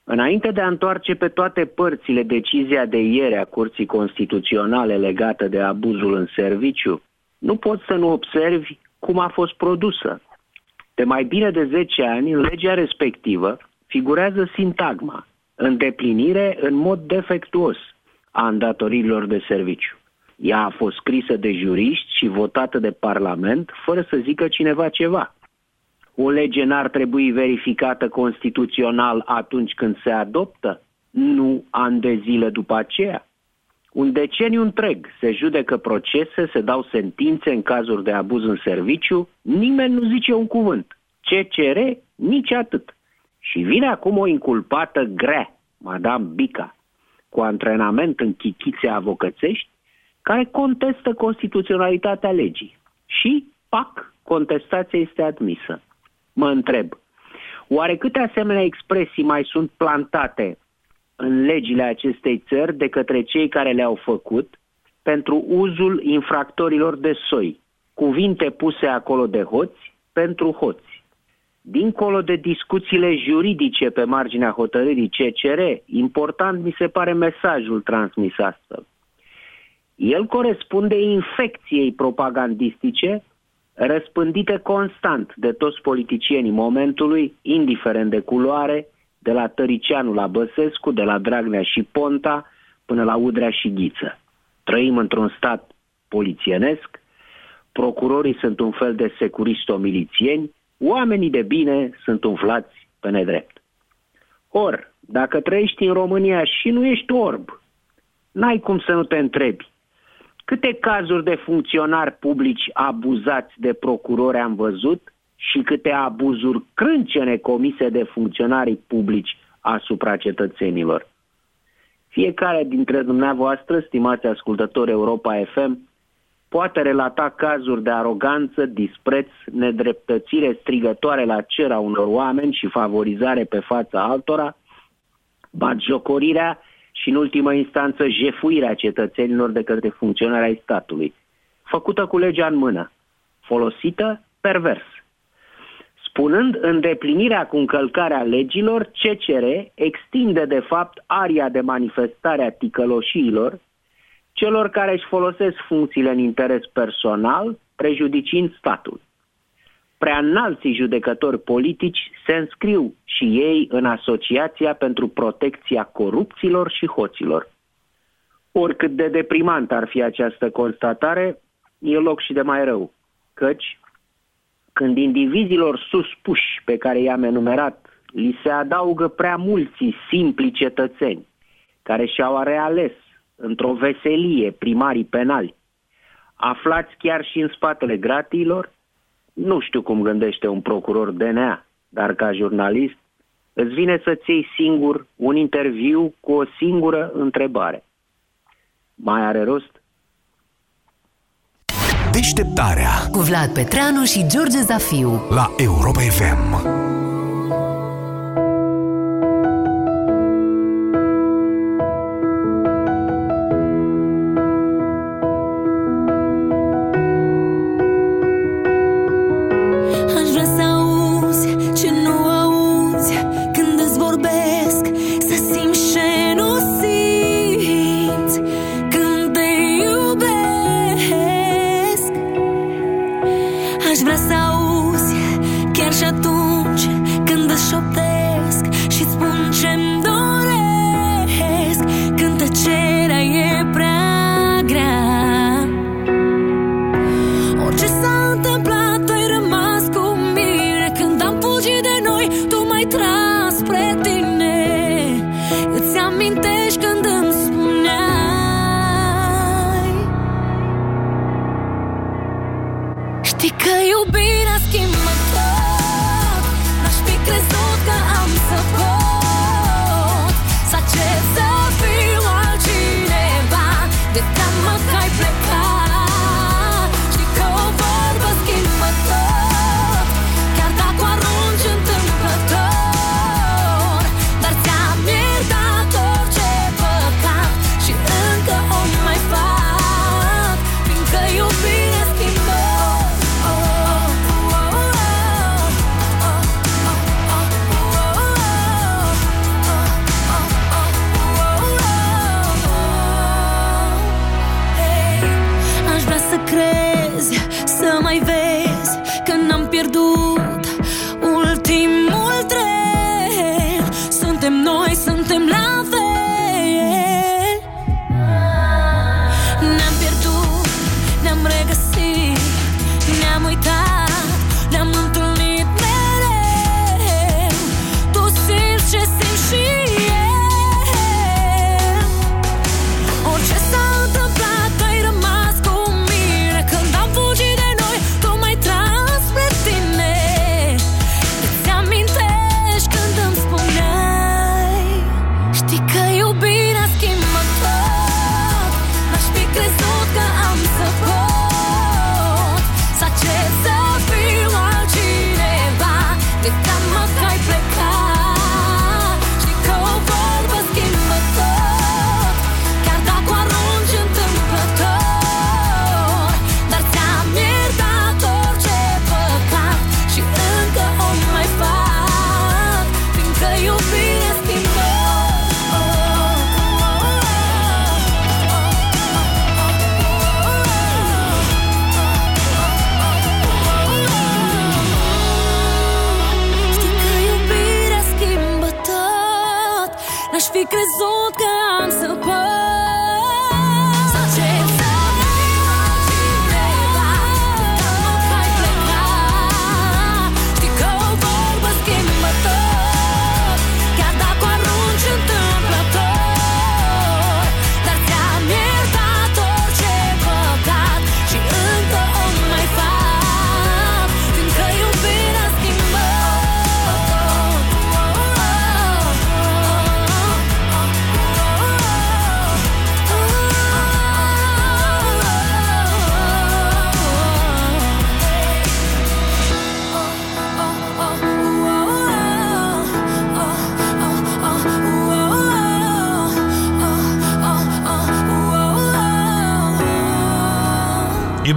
Înainte de a întoarce pe toate părțile decizia de ieri a Curții Constituționale legată de abuzul în serviciu, nu poți să nu observi cum a fost produsă. De mai bine de 10 ani, în legea respectivă figurează sintagma îndeplinire în mod defectuos a îndatoririlor de serviciu. Ea a fost scrisă de juriști și votată de Parlament fără să zică cineva ceva. O lege n-ar trebui verificată constituțional atunci când se adoptă, nu ani de zile după aceea. Un deceniu întreg se judecă procese, se dau sentințe în cazuri de abuz în serviciu, nimeni nu zice un cuvânt. CCR, nici atât. Și vine acum o inculpată grea, Madame Bica, cu antrenament în chichițe avocățești, care contestă constituționalitatea legii. Și, pac, contestația este admisă. Mă întreb, oare câte asemenea expresii mai sunt plantate în legile acestei țări de către cei care le-au făcut pentru uzul infractorilor de soi, cuvinte puse acolo de hoți pentru hoți. Dincolo de discuțiile juridice pe marginea hotărârii CCR, important mi se pare mesajul transmis astfel. El corespunde infecției propagandistice răspândite constant de toți politicienii momentului, indiferent de culoare, de la Tăricianu la Băsescu, de la Dragnea și Ponta, până la Udrea și Ghiță. Trăim într-un stat polițienesc, procurorii sunt un fel de securisto-milițieni, oamenii de bine sunt umflați pe nedrept. Or, dacă trăiești în România și nu ești orb, n-ai cum să nu te întrebi. Câte cazuri de funcționari publici abuzați de procurori am văzut și câte abuzuri crâncene comise de funcționarii publici asupra cetățenilor. Fiecare dintre dumneavoastră, stimați ascultători Europa FM, poate relata cazuri de aroganță, dispreț, nedreptățire strigătoare la cer a unor oameni și favorizare pe fața altora, batjocorirea și, în ultimă instanță, jefuirea cetățenilor de către funcționarea statului, făcută cu legea în mână, folosită pervers. Spunând îndeplinirea cu încălcarea legilor, CCR extinde de fapt aria de manifestare a ticăloșiilor celor care își folosesc funcțiile în interes personal, prejudiciind statul. Prea înalții judecători politici se înscriu și ei în Asociația pentru Protecția Corupților și Hoților. Oricât de deprimant ar fi această constatare, e loc și de mai rău, căci când indivizilor suspuși pe care i-am enumerat li se adaugă prea mulți simpli cetățeni care și-au reales într-o veselie primarii penali, aflați chiar și în spatele gratiilor, nu știu cum gândește un procuror DNA, dar ca jurnalist îți vine să-ți iei singur un interviu cu o singură întrebare. Mai are rost? Deșteptarea Cu Vlad Petreanu și George Zafiu. la Europa FM.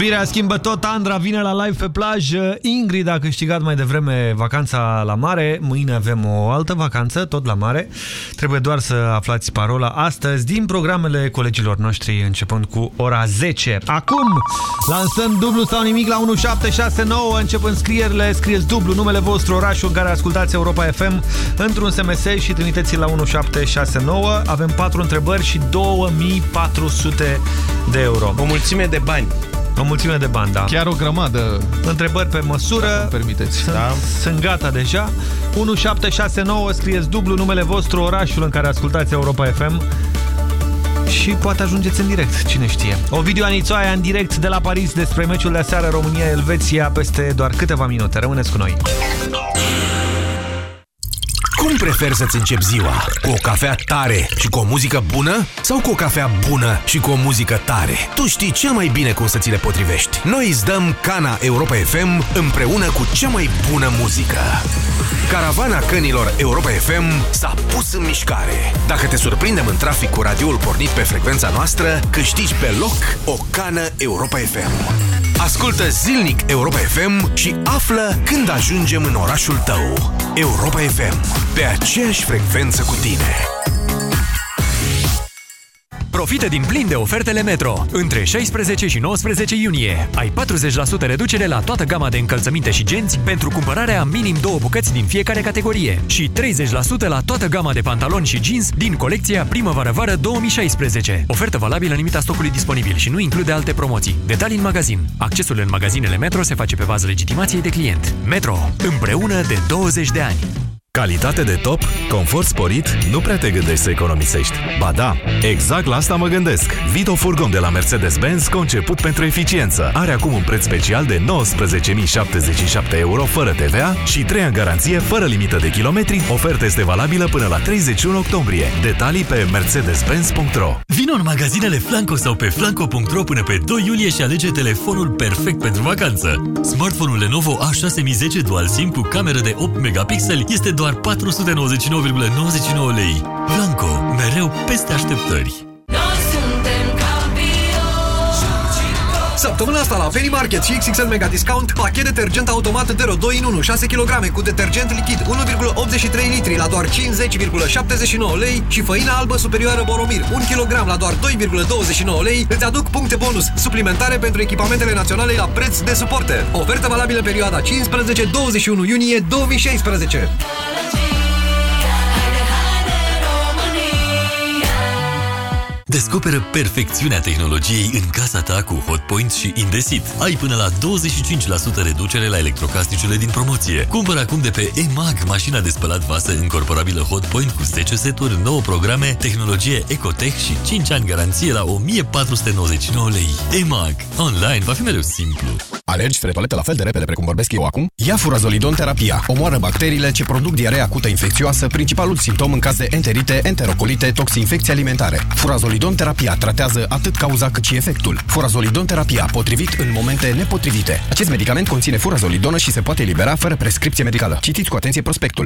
Iubirea schimbă tot, Andra vine la live pe plajă, Ingrid a câștigat mai devreme vacanța la mare, mâine avem o altă vacanță, tot la mare, trebuie doar să aflați parola astăzi din programele colegilor noștri începând cu ora 10. Acum lansăm dublu sau nimic la 1769, încep înscrierile, scrieți dublu numele vostru, orașul în care ascultați Europa FM într-un SMS și trimiteți-l la 1769, avem 4 întrebări și 2400 de euro. O mulțime de bani. O mulțime de bani, da. Chiar o grămadă. Întrebări pe măsură. Dacă permiteți. Sunt, da. sunt gata deja. 1769, scrieți dublu numele vostru, orașul în care ascultați Europa FM și poate ajungeți în direct, cine știe. Ovidiu Anițoaia în direct de la Paris despre meciul de aseară România-Elveția peste doar câteva minute. Rămâneți cu noi. Cum preferi să-ți începi ziua? Cu o cafea tare și cu o muzică bună? Sau cu o cafea bună și cu o muzică tare? Tu știi cel mai bine cum să ți le potrivești. Noi îți dăm Cana Europa FM împreună cu cea mai bună muzică. Caravana cănilor Europa FM s-a pus în mișcare. Dacă te surprindem în trafic cu radioul pornit pe frecvența noastră, câștigi pe loc o cană Europa FM. Ascultă zilnic Europa FM și află când ajungem în orașul tău. Europa FM, pe aceeași frecvență cu tine. Profită din plin de ofertele Metro. Între 16 și 19 iunie ai 40% reducere la toată gama de încălțăminte și genți pentru cumpărarea a minim două bucăți din fiecare categorie și 30% la toată gama de pantaloni și jeans din colecția Primăvară-Vară 2016. Ofertă valabilă în limita stocului disponibil și nu include alte promoții. Detalii în magazin. Accesul în magazinele Metro se face pe bază legitimației de client. Metro. Împreună de 20 de ani. Calitate de top, confort sporit, nu prea te gândești să economisești. Ba da, exact la asta mă gândesc. Vito Furgon de la Mercedes-Benz, conceput pentru eficiență. Are acum un preț special de 19.077 euro fără TVA și 3 ani garanție fără limită de kilometri. Oferta este valabilă până la 31 octombrie. Detalii pe mercedes-benz.ro Vino în magazinele Flanco sau pe flanco.ro până pe 2 iulie și alege telefonul perfect pentru vacanță. Smartphone-ul Lenovo A6010 Dual SIM cu cameră de 8 megapixeli este doar 499,99 lei. Flanco, mereu peste așteptări. Săptămâna asta la Penny Market și XXL Mega Discount, pachet detergent automat Dero 2 în 1, 6 kg cu detergent lichid 1,83 litri la doar 50,79 lei și făina albă superioară Boromir 1 kg la doar 2,29 lei îți aduc puncte bonus suplimentare pentru echipamentele naționale la preț de suporte. Ofertă valabilă perioada 15-21 iunie 2016. Descoperă perfecțiunea tehnologiei în casa ta cu Hotpoint și Indesit. Ai până la 25% reducere la electrocasnicele din promoție. Cumpără acum de pe EMAG mașina de spălat vase încorporabilă Hotpoint cu 10 seturi, 9 programe, tehnologie Ecotech și 5 ani garanție la 1499 lei. EMAG. Online va fi mereu simplu. Alergi spre toaletă la fel de repede precum vorbesc eu acum? Ia furazolidon terapia. Omoară bacteriile ce produc diaree acută infecțioasă, principalul simptom în caz de enterite, enterocolite, toxinfecții alimentare. Furazolidon terapia tratează atât cauza cât și efectul. Furazolidon terapia, potrivit în momente nepotrivite. Acest medicament conține furazolidonă și se poate elibera fără prescripție medicală. Citiți cu atenție prospectul.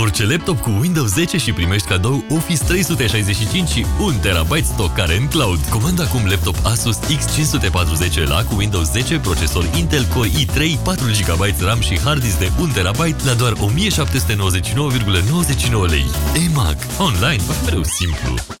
orice laptop cu Windows 10 și primești cadou Office 365 și 1 TB stocare în cloud. Comanda acum laptop Asus X540L cu Windows 10, procesor Intel Core i3, 4 GB RAM și hard disk de 1 TB la doar 1799,99 lei. EMAG. Online va fi mereu simplu.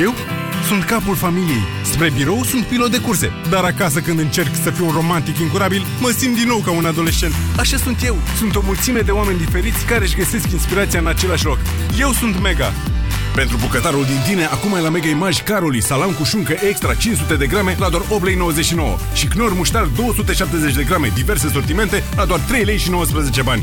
Eu sunt capul familiei. Spre birou sunt pilot de curse. Dar acasă când încerc să fiu un romantic incurabil, mă simt din nou ca un adolescent. Așa sunt eu. Sunt o mulțime de oameni diferiți care își găsesc inspirația în același loc. Eu sunt Mega. Pentru bucătarul din tine, acum ai la Mega Image Caroli, salam cu șuncă extra 500 de grame la doar 8,99 lei și Knorr muștar 270 de grame, diverse sortimente la doar 3 lei și 19 bani.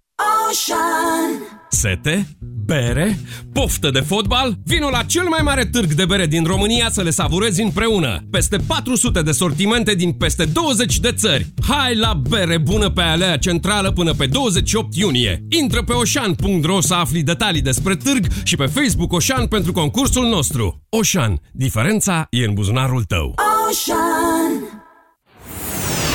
Ocean. Sete, bere, poftă de fotbal? Vino la cel mai mare târg de bere din România să le savurezi împreună. Peste 400 de sortimente din peste 20 de țări. Hai la bere bună pe alea centrală până pe 28 iunie. Intră pe oșan.ro să afli detalii despre târg și pe Facebook Oșan pentru concursul nostru. Oșan. Diferența e în buzunarul tău. Oșan.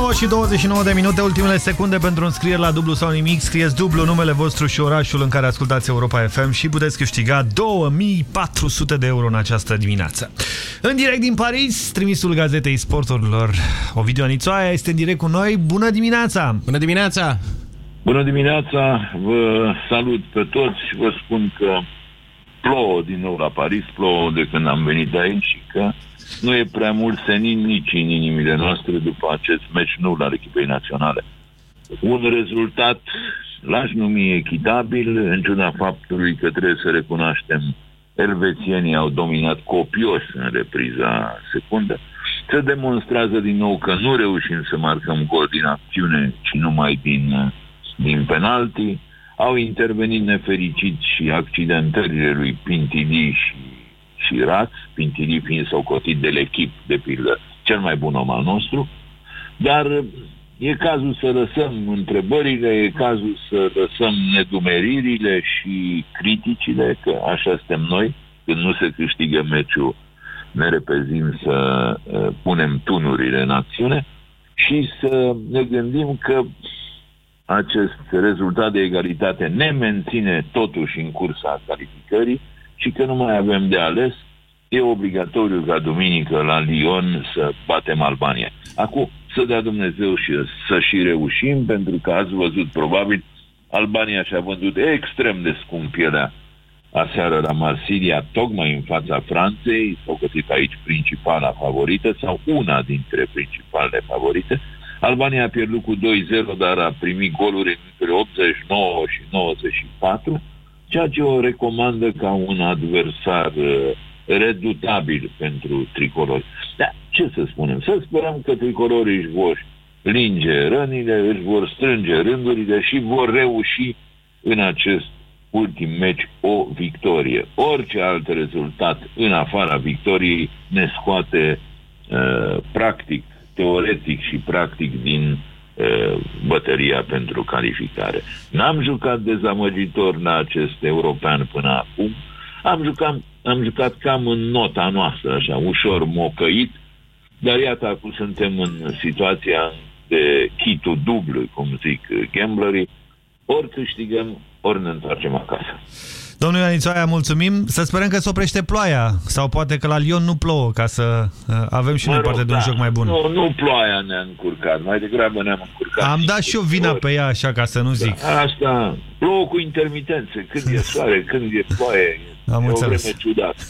9 și 29 de minute, ultimele secunde pentru înscriere la dublu sau nimic. Scrieți dublu numele vostru și orașul în care ascultați Europa FM și puteți câștiga 2400 de euro în această dimineață. În direct din Paris, trimisul gazetei sporturilor Ovidiu Anițoaia este în direct cu noi. Bună dimineața! Bună dimineața! Bună dimineața, vă salut pe toți și vă spun că plouă din nou la Paris, plouă de când am venit de aici și că nu e prea mult senin nici în inimile noastre după acest meci nul al echipei naționale. Un rezultat l-aș numi echitabil, în ciuda faptului că trebuie să recunoaștem elvețienii au dominat copios în repriza secundă. Se demonstrează din nou că nu reușim să marcăm gol din acțiune, ci numai din, din penalti. Au intervenit nefericit și accidentările lui Pintili și, și Raț, Pintili fiind socotit de l'echip, de pildă, cel mai bun om al nostru. Dar e cazul să lăsăm întrebările, e cazul să lăsăm nedumeririle și criticile, că așa suntem noi, când nu se câștigă meciul, ne repezim să uh, punem tunurile în acțiune și să ne gândim că acest rezultat de egalitate ne menține totuși în cursa calificării și că nu mai avem de ales, e obligatoriu ca duminică la Lyon să batem Albania. Acum, să dea Dumnezeu și să și reușim, pentru că ați văzut probabil Albania și-a vândut extrem de scump pielea aseară la Marsilia, tocmai în fața Franței, găsit aici principala favorită sau una dintre principalele favorite. Albania a pierdut cu 2-0, dar a primit goluri între 89 și 94, ceea ce o recomandă ca un adversar uh, redutabil pentru tricolori. Dar ce să spunem? Să sperăm că tricolorii își vor linge rănile, își vor strânge rândurile și vor reuși în acest ultim meci o victorie. Orice alt rezultat în afara victoriei ne scoate uh, practic, teoretic și practic din uh, bătăria pentru calificare. N-am jucat dezamăgitor la acest european până acum, am jucat, am jucat cam în nota noastră, așa, ușor mocăit, dar iată acum suntem în situația de chitul dublu, cum zic gamblerii, ori câștigăm, ori ne întoarcem acasă. Domnule Anițoaia, mulțumim. Să sperăm că se oprește ploaia sau poate că la Lyon nu plouă ca să uh, avem și noi parte de un joc mai bun. Nu, nu ploaia ne-a încurcat, mai degrabă ne-am încurcat. Am dat și eu vina pe ea așa ca să nu zic. Da, asta, plouă cu intermitențe, când e soare, când e ploaie, Am e înțeles. o vreme ciudată.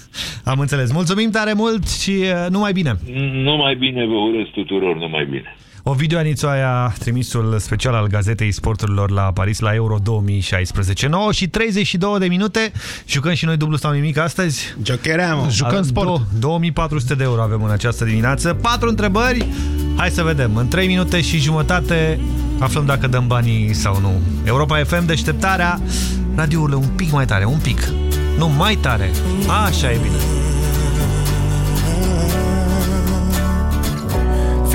Am înțeles. Mulțumim tare mult și uh, numai bine. Numai bine vă urez tuturor, numai bine. Ovidiu Anițoaia, trimisul special al Gazetei Sporturilor la Paris la Euro 2016. 9 și 32 de minute. Jucăm și noi dublu sau nimic astăzi? Jocheream. Jucăm A- sport. două- 2400 de euro avem în această dimineață. Patru întrebări. Hai să vedem. În 3 minute și jumătate aflăm dacă dăm banii sau nu. Europa FM, deșteptarea. Radiourile un pic mai tare, un pic. Nu, mai tare. Așa e bine.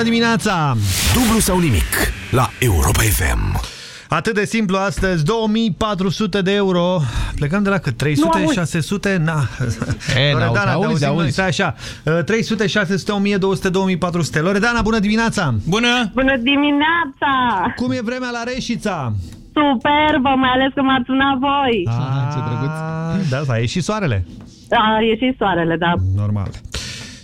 bună dimineața! Dublu sau nimic la Europa FM. Atât de simplu astăzi, 2400 de euro. Plecăm de la cât? 300, Nu auzi. 600? Na. E, Loredana, n-auzi, te auzi, auzim noi, auzi. stai așa. Uh, 300, 600, 1200, 2400. Loredana, bună dimineața! Bună! Bună dimineața! Cum e vremea la Reșița? Superbă, mai ales că m-ați sunat voi. Ah, ce drăguț! Da, da, e și soarele. A, e și soarele, da. Normal.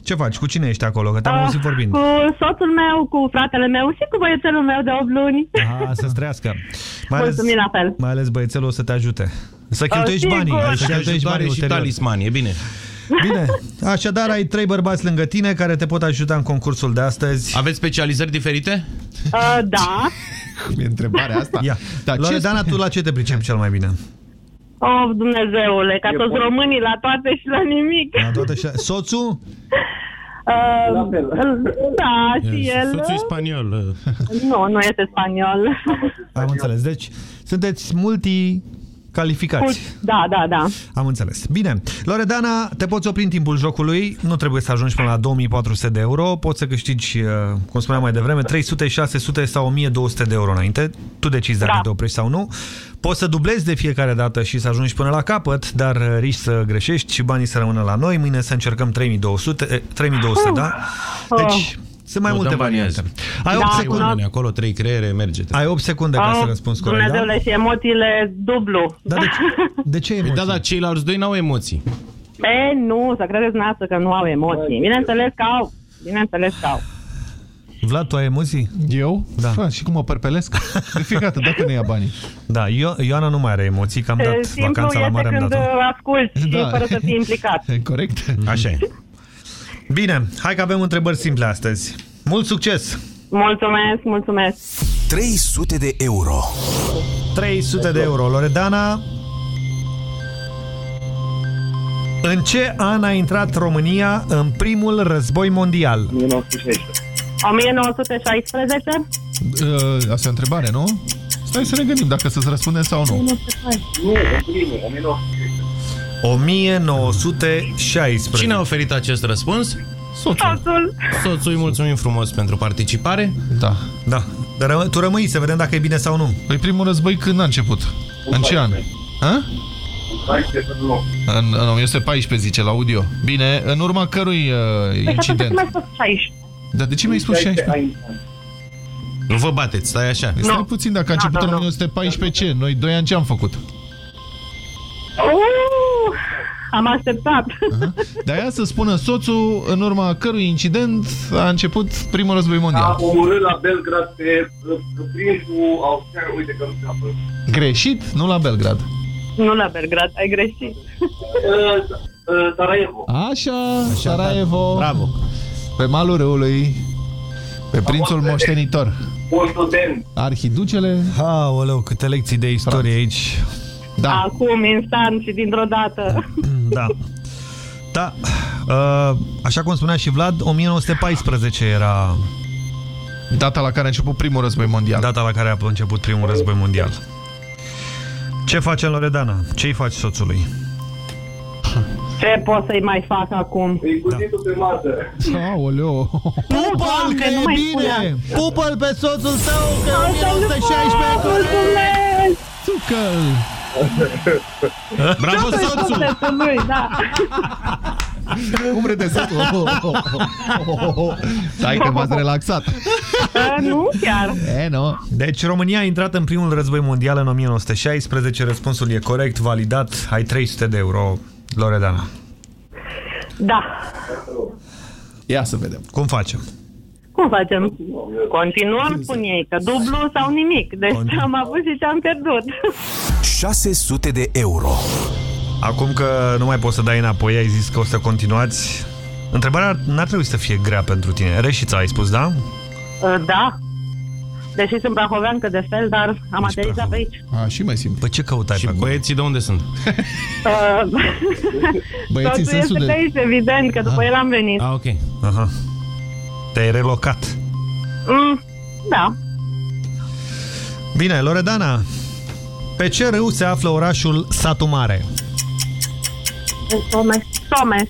Ce faci? Cu cine ești acolo? Că te-am Ah, auzit vorbind. Cu soțul meu, cu fratele meu și cu băiețelul meu de 8 luni. Ah, să-ți trăiască. *laughs* Mai ales, Mulțumim la fel. mai ales băiețelul o să te ajute. Să cheltuiești sigur. banii. Și Să cheltuiești Ajutoare banii și ulterior. talisman, e bine. *laughs* Bine, așadar ai trei bărbați lângă tine care te pot ajuta în concursul de astăzi. Aveți specializări diferite? Uh, da. *laughs* Cum e întrebarea asta? Ia. Dar ce Loredana, tu la ce te pricepi cel mai bine? Oh, Dumnezeule, ca toți românii la toate și la nimic. La toate și... Soțul? Uh, *laughs* da, și el. Soțul e spaniol. *laughs* Nu, nu este spaniol. *laughs* Am înțeles. Deci, sunteți multi calificați. Da, da, da. Am înțeles. Bine. Loredana, te poți opri în timpul jocului. Nu trebuie să ajungi până la 2400 de euro. Poți să câștigi, uh, cum spuneam mai devreme, 300, 600 sau 1200 de euro înainte. Tu decizi dacă Da. te oprești sau nu. Poți să dublezi de fiecare dată și să ajungi până la capăt, dar uh, risci să greșești și banii să rămână la noi. Mâine să încercăm 3200, eh, 3200 da? Deci, sunt mai Nu, multe dăm banii variante. azi. Ai 8 Da, secunde. cunosc. Acolo trei creiere, merge. Ai 8 secunde ca Oh, să răspunzi corect, da? Dumnezeule, și emoțiile dublu. Da, de, de ce emoții? Da, da, ceilalți doi n-au emoții. E, nu, să credeți dumneavoastră că nu au emoții. Bineînțeles că au. Bineînțeles că au. Vlad, tu ai emoții? Eu? Da. Fa, și cum mă perpelesc? De fiecare dată, dacă nu ia banii. Da, Io Ioana nu mai are emoții, că am dat Simplu vacanța la este mare, am când dat asculti și Da. fără să fii *laughs* implicat. E corect? Așa e. Bine, hai că avem întrebări simple astăzi. Mult succes! Mulțumesc, mulțumesc. 300 de euro. 300 de euro. Loredana, în ce an a intrat România în primul război mondial? 1916? Uh, asta e o întrebare, nu? Stai să ne gândim dacă să-ți răspundem sau nu. Nu, 1916. Cine a oferit acest răspuns? Soțul. Soțul. Soțul, îi mulțumim frumos pentru participare. Da. Da. Dar ră- tu rămâi să vedem dacă e bine sau nu. Păi primul război când a început? În ce an? Ha? În, în 1914, zice la audio. Bine, în urma cărui uh, incident? Mai spus 16. Dar de ce mi-ai spus 16? Nu vă bateți, stai așa. Stai puțin, dacă a început în 1914 ce? Noi doi ani ce am făcut? Uh, am așteptat. De aia să spună soțul în urma cărui incident a început primul război mondial. A omorât la Belgrad pe prințul austrian, uite că nu se apă. Greșit? Nu la Belgrad. Nu la Belgrad, ai greșit. Sarajevo. Așa, Sarajevo. Bravo. Pe malul râului, pe prințul moștenitor. Un student. Arhiducele. Aoleu, câte lecții de istorie aici. Da. Acum, instant și dintr-o dată. *clears throat* Da. Da. Uh, așa cum spunea și Vlad, 1914 era Data la care a început primul război mondial. Data la care a început primul război mondial. Ce face Loredana? Ce-i faci soțului? Ce pot să-i mai fac acum? Îi cu ditul pe masă. Aoleo! Nu, Doamne, nu mai spune Pupă-l pe soțul tău, că Asta nu 1916 pot, Mulțumesc! Țucă-l! Bravo, Ce-o soțul! sufletul lui, da. Cum râde soțul? *laughs* Stai că v-ați relaxat. Uh, nu chiar. E, nu. Deci România a intrat în primul război mondial în 1916, răspunsul e corect, validat, ai 300 de euro, Loredana. Da. Ia să vedem. Cum facem? Cum facem? Continuăm, spun ei, că dublu sau nimic. Deci am avut și ce am pierdut. 600 de euro. Acum că nu mai poți să dai înapoi, ai zis că o să continuați. Întrebarea n-ar trebui să fie grea pentru tine. Reșița ai spus, da? Uh, Da. Deși sunt brahoveancă de fel, dar am aterizat pe aici. A, și mai simplu. Păi ce căutai Și pe acolo? băieții de unde sunt? *laughs* Uh, *laughs* Băieții în Soțul sensul este de... de aici, evident, că după el am venit. Ah, ok. Aha. Te-ai relocat. Mm, da. Bine, Loredana, pe ce râu se află orașul Satu Mare? Somes. Somes.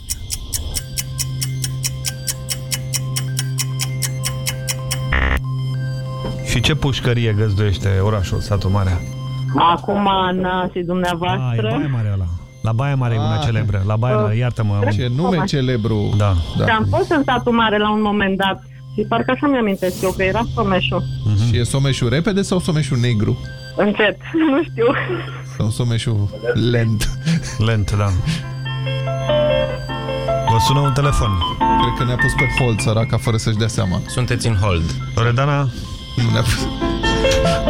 Ce pușcărie găzduiește orașul Satu Mare? Acum, Ana și Ah, e dumneavoastră. Baia Mare ăla. La Baia Mare e una Ah. celebră. La Baia Mare, iartă-mă. Ce nume celebru. Da. Și am fost în satul mare la un moment dat. Și parcă așa mi-amintesc eu, că era Someșul. Și e someșul repede sau someșul negru? Încet, *laughs* nu știu. Sau someșul lent? Lent, da. Vă sună un telefon. Cred că ne-a pus pe hold săraca fără să-și dea seama. Sunteți în hold. Loredana? Nu ne-a pus...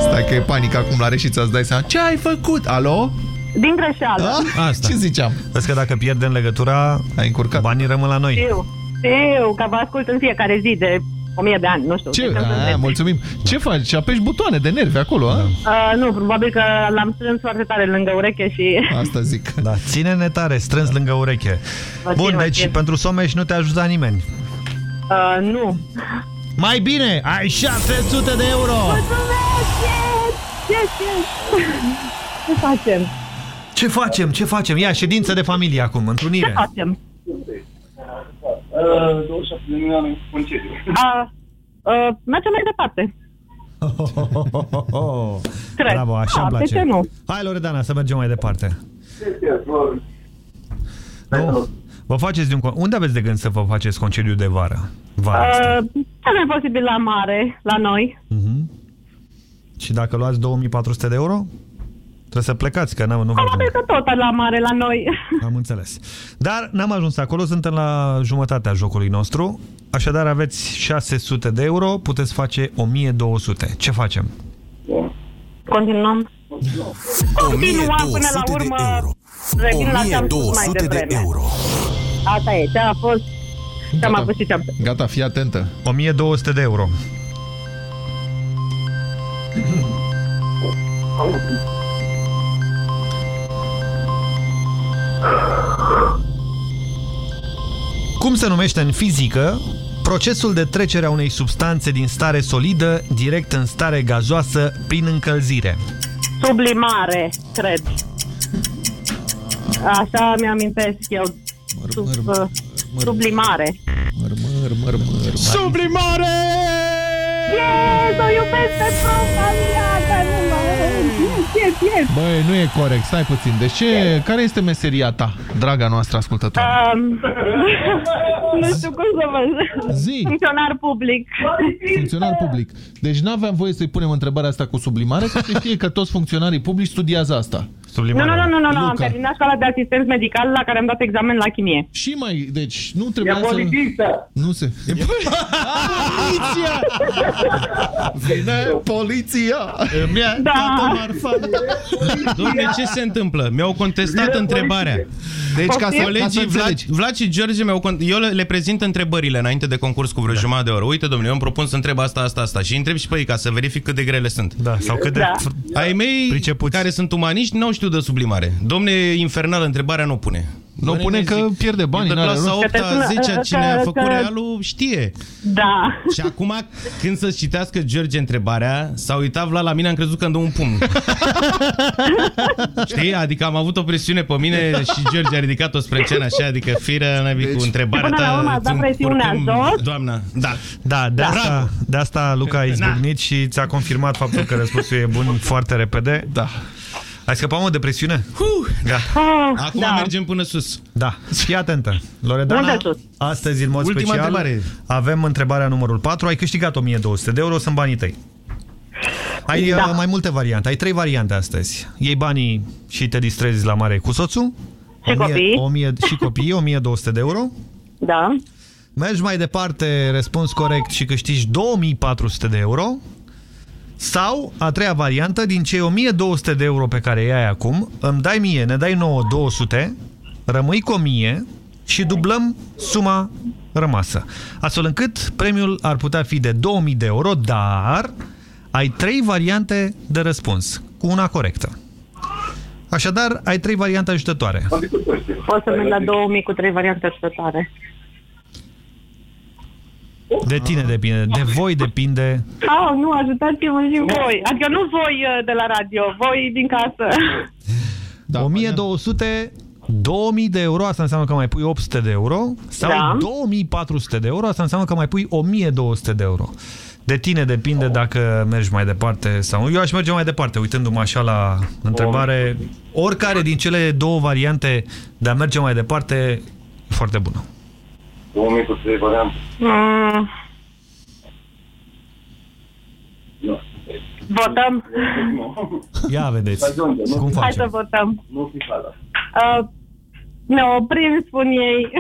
Stai că e panică acum la reșița, îți dai seama. Ce ai făcut? Alo? Din greșeală. Ah, Asta. Ce ziceam? Vezi că dacă pierdem legătura, Ai încurcat. banii rămân la noi. Știu. Știu, că vă ascult în fiecare zi de o mie de ani, nu știu. Ce? de când A, sunteți. mulțumim. Ce faci? Apeși butoane de nervi acolo, a? Uh, nu, probabil că l-am strâns foarte tare lângă ureche și... *laughs* Asta zic. Da, ține-ne tare, strâns lângă ureche. Vă Bun, țin, vă deci țin. pentru Someș nu te ajută nimeni. Uh, nu. Mai bine, ai 600 de euro! Mulțumesc! Yes! Yes, yes! Ce facem? Ce facem? Ce facem? Ia, ședință de familie acum, Ce întrunire. facem? Uh, 27 de milioane în concediu. Uh, uh, mergem mai departe. *laughs* Cred. Bravo, așa Ah, îmi de place. ce nu? Hai, Loredana, să mergem mai departe. Yes, yes, bă. Nu? Vă faceți de un... con- Unde aveți de gând să vă faceți concediu de vară? Vara asta. Uh, cel mai posibil la mare, la noi. Mhm. Și dacă luați 2400 de euro? Trebuie să plecați, că n-am, nu vă Probabil că tot la mare, la noi. *laughs* Am înțeles. Dar n-am ajuns acolo, suntem la jumătatea jocului nostru. Așadar aveți 600 de euro, puteți face 1200. Ce facem? Continuăm. Continuăm până la 1200 de urmă. euro. Revin la ce am spus mai 1200 de devreme. euro. Asta e, ce a fost, ce am avut și ce am Gata, fii atentă. 1200 de euro. Cum se numește în fizică procesul de trecere a unei substanțe din stare solidă direct în stare gazoasă prin încălzire? Sublimare, cred. Așa mi-amintesc eu. Sub, uh, sublimare. Măr, măr, măr, măr. Sublimare! Yes, o iubesc pe profa mea, că nu mă... Yes, yes. Băi, nu e corect, stai puțin. Deci ce, care este meseria ta, draga noastră ascultătoare? Um, *laughs* nu știu cum să vă Zi. Funcționar public. Funcționar public. Deci n-aveam voie să-i punem întrebarea asta cu sublimare, ca să știe că toți funcționarii publici studiază asta. Nu, nu, nu, nu, nu, nu, am Luca. terminat școala de asistent medical la care am dat examen la chimie. Și mai, deci nu trebuia E să... polițistă. Nu se... E *laughs* poliția! *laughs* Vine poliția! Mi-a Da. dat marfa! Dom'le, ce se întâmplă? Mi-au contestat întrebarea. Deci, ca să Poftim? Ca să colegii Vlad, înțelegi. Vlad și George mi-au cont... Eu le, le prezint întrebările înainte de concurs cu vreo da. jumătate de oră. Uite, domnule, eu îmi propun să întreb asta, asta, asta. Și îi întreb și pe ei ca să verific cât de grele sunt. Da, sau cât de... Ai mei, Pricepuți. care sunt umaniști, n-au știut de sublimare. Domne, infernal, întrebarea nu pune. Nu pune că pierde bani. De n-are clasa rost. 8 Că te sună- 10 că- cine a că- făcut că- realul știe. Da. Și acum, când să-ți citească George întrebarea, s-a uitat Vlad la mine, am crezut că îmi dă un pumn. *laughs* Știi? Adică am avut o presiune pe mine și George a ridicat-o spre cenă așa, adică firă, n cu întrebarea Până la ta. urmă a dat îți presiunea încurcăm- jos. Doamna, da. Da, de asta, de asta Luca a izbucnit și ți-a confirmat faptul că răspunsul e bun foarte repede. Da. Ai scăpat mă de presiune? Da. Acum da. mergem până sus. Da. Fii atentă. Loredana, Unde sus? astăzi în mod Ultima special întrebare. avem întrebarea numărul 4. Ai câștigat 1200 de euro, sunt banii tăi. Ai Da. uh, mai multe variante. Ai trei variante astăzi. Iei banii și te distrezi la mare cu soțul. Și copiii. 1000, și copiii, 1200 de euro. Da. Mergi mai departe, răspuns corect și câștigi 2400 de euro. Sau, a treia variantă, din cei 1200 de euro pe care îi ai acum, îmi dai mie, ne dai nouă 200, rămâi cu 1000 și dublăm suma rămasă. Astfel încât premiul ar putea fi de 2000 de euro, dar ai trei variante de răspuns, cu una corectă. Așadar, ai trei variante ajutătoare. Pot să merg la 2000 cu trei variante ajutătoare. De tine depinde, de voi depinde Oh, nu, ajutați-mă și voi. Adică nu voi uh, de la radio, voi din casă. Da, 1200, 2000 de euro, asta înseamnă că mai pui 800 de euro, sau Da. 2400 de euro, asta înseamnă că mai pui 1200 de euro. De tine depinde dacă mergi mai departe sau nu. Eu aș merge mai departe, uitându-mă așa la întrebare. Oricare din cele două variante de a merge mai departe e foarte bună. 2000 cu 3 variante. Mm. Votăm. Ia vedeți cum Hai să facem. votăm. Nu fi fala. Uh, ne oprim, spun ei.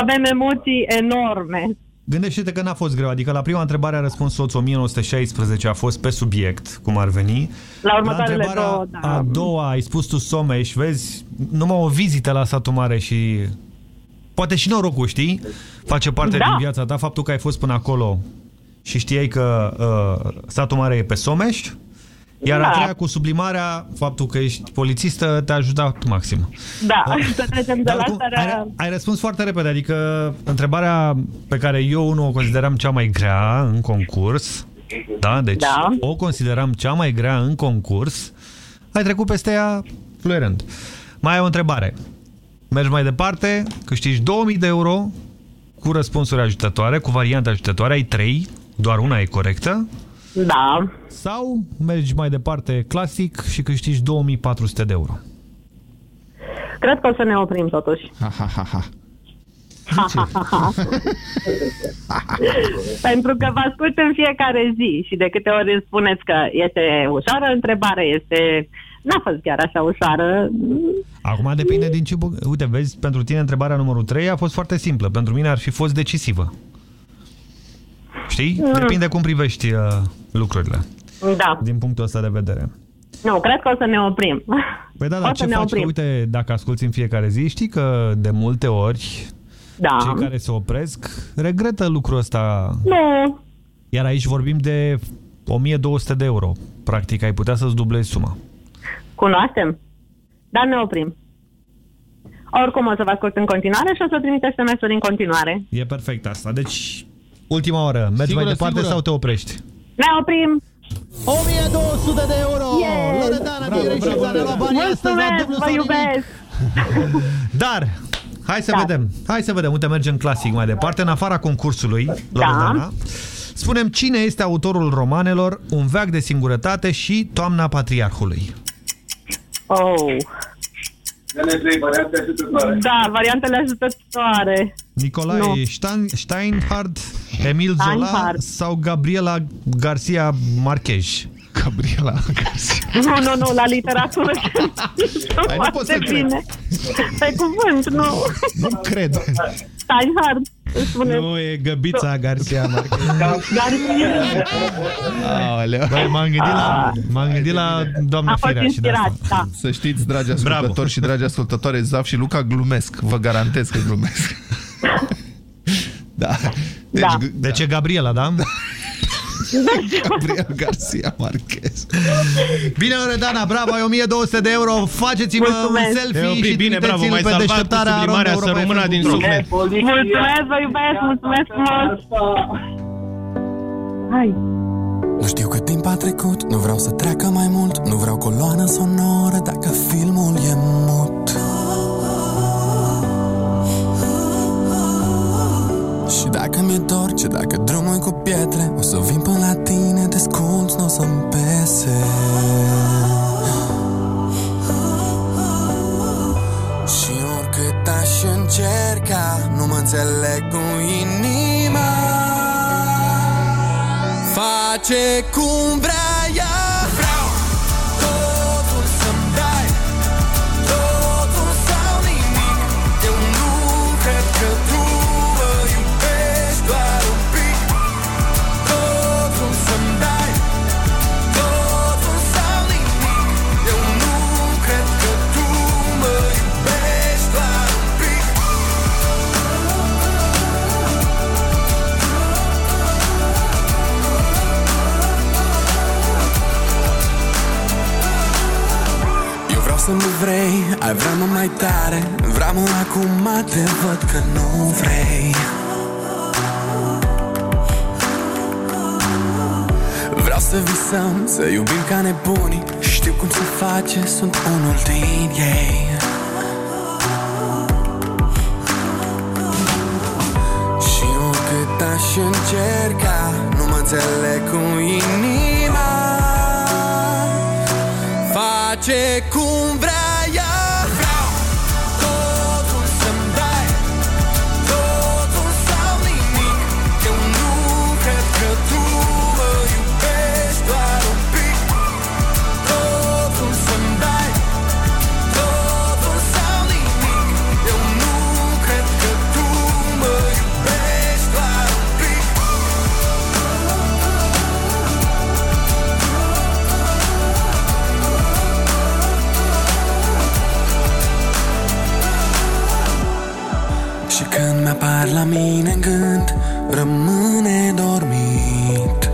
Avem emoții enorme. Gândește-te că n-a fost greu, adică la prima întrebare a răspuns soțul 1916, a fost pe subiect, cum ar veni. La următoarele întrebarea două, da. a doua ai spus tu Someș, vezi, numai o vizită la satul mare și poate și norocul, știi? Face parte Da. din viața ta, faptul că ai fost până acolo și știai că uh, satul mare e pe Someș, iar a Da. treia cu sublimarea, faptul că ești polițistă, te-a ajutat maxim. Da, să trecem de Dar la oricum, starea... ai, ai răspuns foarte repede, adică întrebarea pe care eu nu o consideram cea mai grea în concurs, da, deci Da. o consideram cea mai grea în concurs, ai trecut peste ea fluierând. Mai ai o întrebare. Mergi mai departe, câștigi 2000 de euro cu răspunsuri ajutătoare, cu variante ajutătoare, ai 3, doar una e corectă, Da. sau mergi mai departe clasic și câștigi 2400 de euro. Cred că o să ne oprim totuși. Ha, ha, ha, ha. Ha, ha, ha, ha. *laughs* Pentru că vă ascult în fiecare zi și de câte ori îmi spuneți că este ușoară întrebare, este... N-a fost chiar așa ușoară. Acum depinde din ce... bu- Uite, vezi, pentru tine întrebarea numărul 3 a fost foarte simplă. Pentru mine ar fi fost decisivă. Știi? Mm. Depinde cum privești uh, lucrurile. Da. Din punctul ăsta de vedere. Nu, cred că o să ne oprim. Păi da, *laughs* o dar să ce ne faci? oprim. Că, uite, dacă asculti în fiecare zi, știi că de multe ori Da. cei care se opresc regretă lucrul ăsta. Nu. Iar aici vorbim de 1200 de euro. Practic, ai putea să-ți dublezi suma. Cunoaștem. Dar ne oprim. Oricum o să vă ascult în continuare și o să trimite SMS-uri în continuare. E perfect asta. Deci, ultima oră. Mergi Sigură, mai departe sigură. sau te oprești? Ne oprim! 1200 de euro! Yes! Loredana Mihreșița ne-a luat banii astăzi la Mulțumesc, dublu vă sau nimic. iubesc! *laughs* Dar, hai să Da. vedem. Hai să vedem. Uite, mergem clasic mai departe, în afara concursului, Loredana. Spunem cine este autorul romanelor Un veac de singurătate și Toamna Patriarhului. Oh. Dă-ne trei variante ajutătoare. Da, variantele ajutătoare. Nicolae Nu. Stein, Steinhardt, Emil Zola Steinhardt. sau Gabriela Garcia Marquez? Gabriela Garcia. Nu, nu, nu, la literatură Ai, nu pot să foarte bine. Pe cuvânt, nu. Nu cred. Steinhardt, îți spune. Nu, e Găbița Garcia Marquez. Garcia. Aoleu. Băi, m-am gândit la, m-am gândit la doamna A fost Firea și de asta. inspirat, da. Să știți, dragi ascultători și dragi ascultătoare, Zaf și Luca glumesc. Vă garantez că glumesc. *laughs* Da. Deci, Da. g- Deci e Gabriela, da? *laughs* *laughs* Gabriel Garcia Marquez. Bine, Loredana, bravo, ai 1200 de euro. Faceți-vă un Mulțumesc. selfie E ok, și bine, bravo, trimiteți-l m-ai pe salvat cu deșteptarea sublimarea arondeuropa să rămână FM. din suflet. Mulțumesc, vă iubesc, mulțumesc frumos! Hai! Nu știu cât timp a trecut, nu vreau să treacă mai mult Nu vreau coloană sonoră dacă filmul e mut Și dacă mi-e dor, ce dacă drumul e cu pietre? O să vin până la tine, desculți, nu o să-mi pese. Și oricât aș încerca, nu mă înțeleg cu inima. Face cum vrea vrei, ai vrea mă mai tare Vreau mă acum, te văd că nu vrei. Vreau să visăm, să iubim ca nebunii Știu cum se face, sunt unul din ei. Și oricât aș încerca Nu mă înțeleg cu inima. Face cum vrea la mine în gând Rămâne dormit.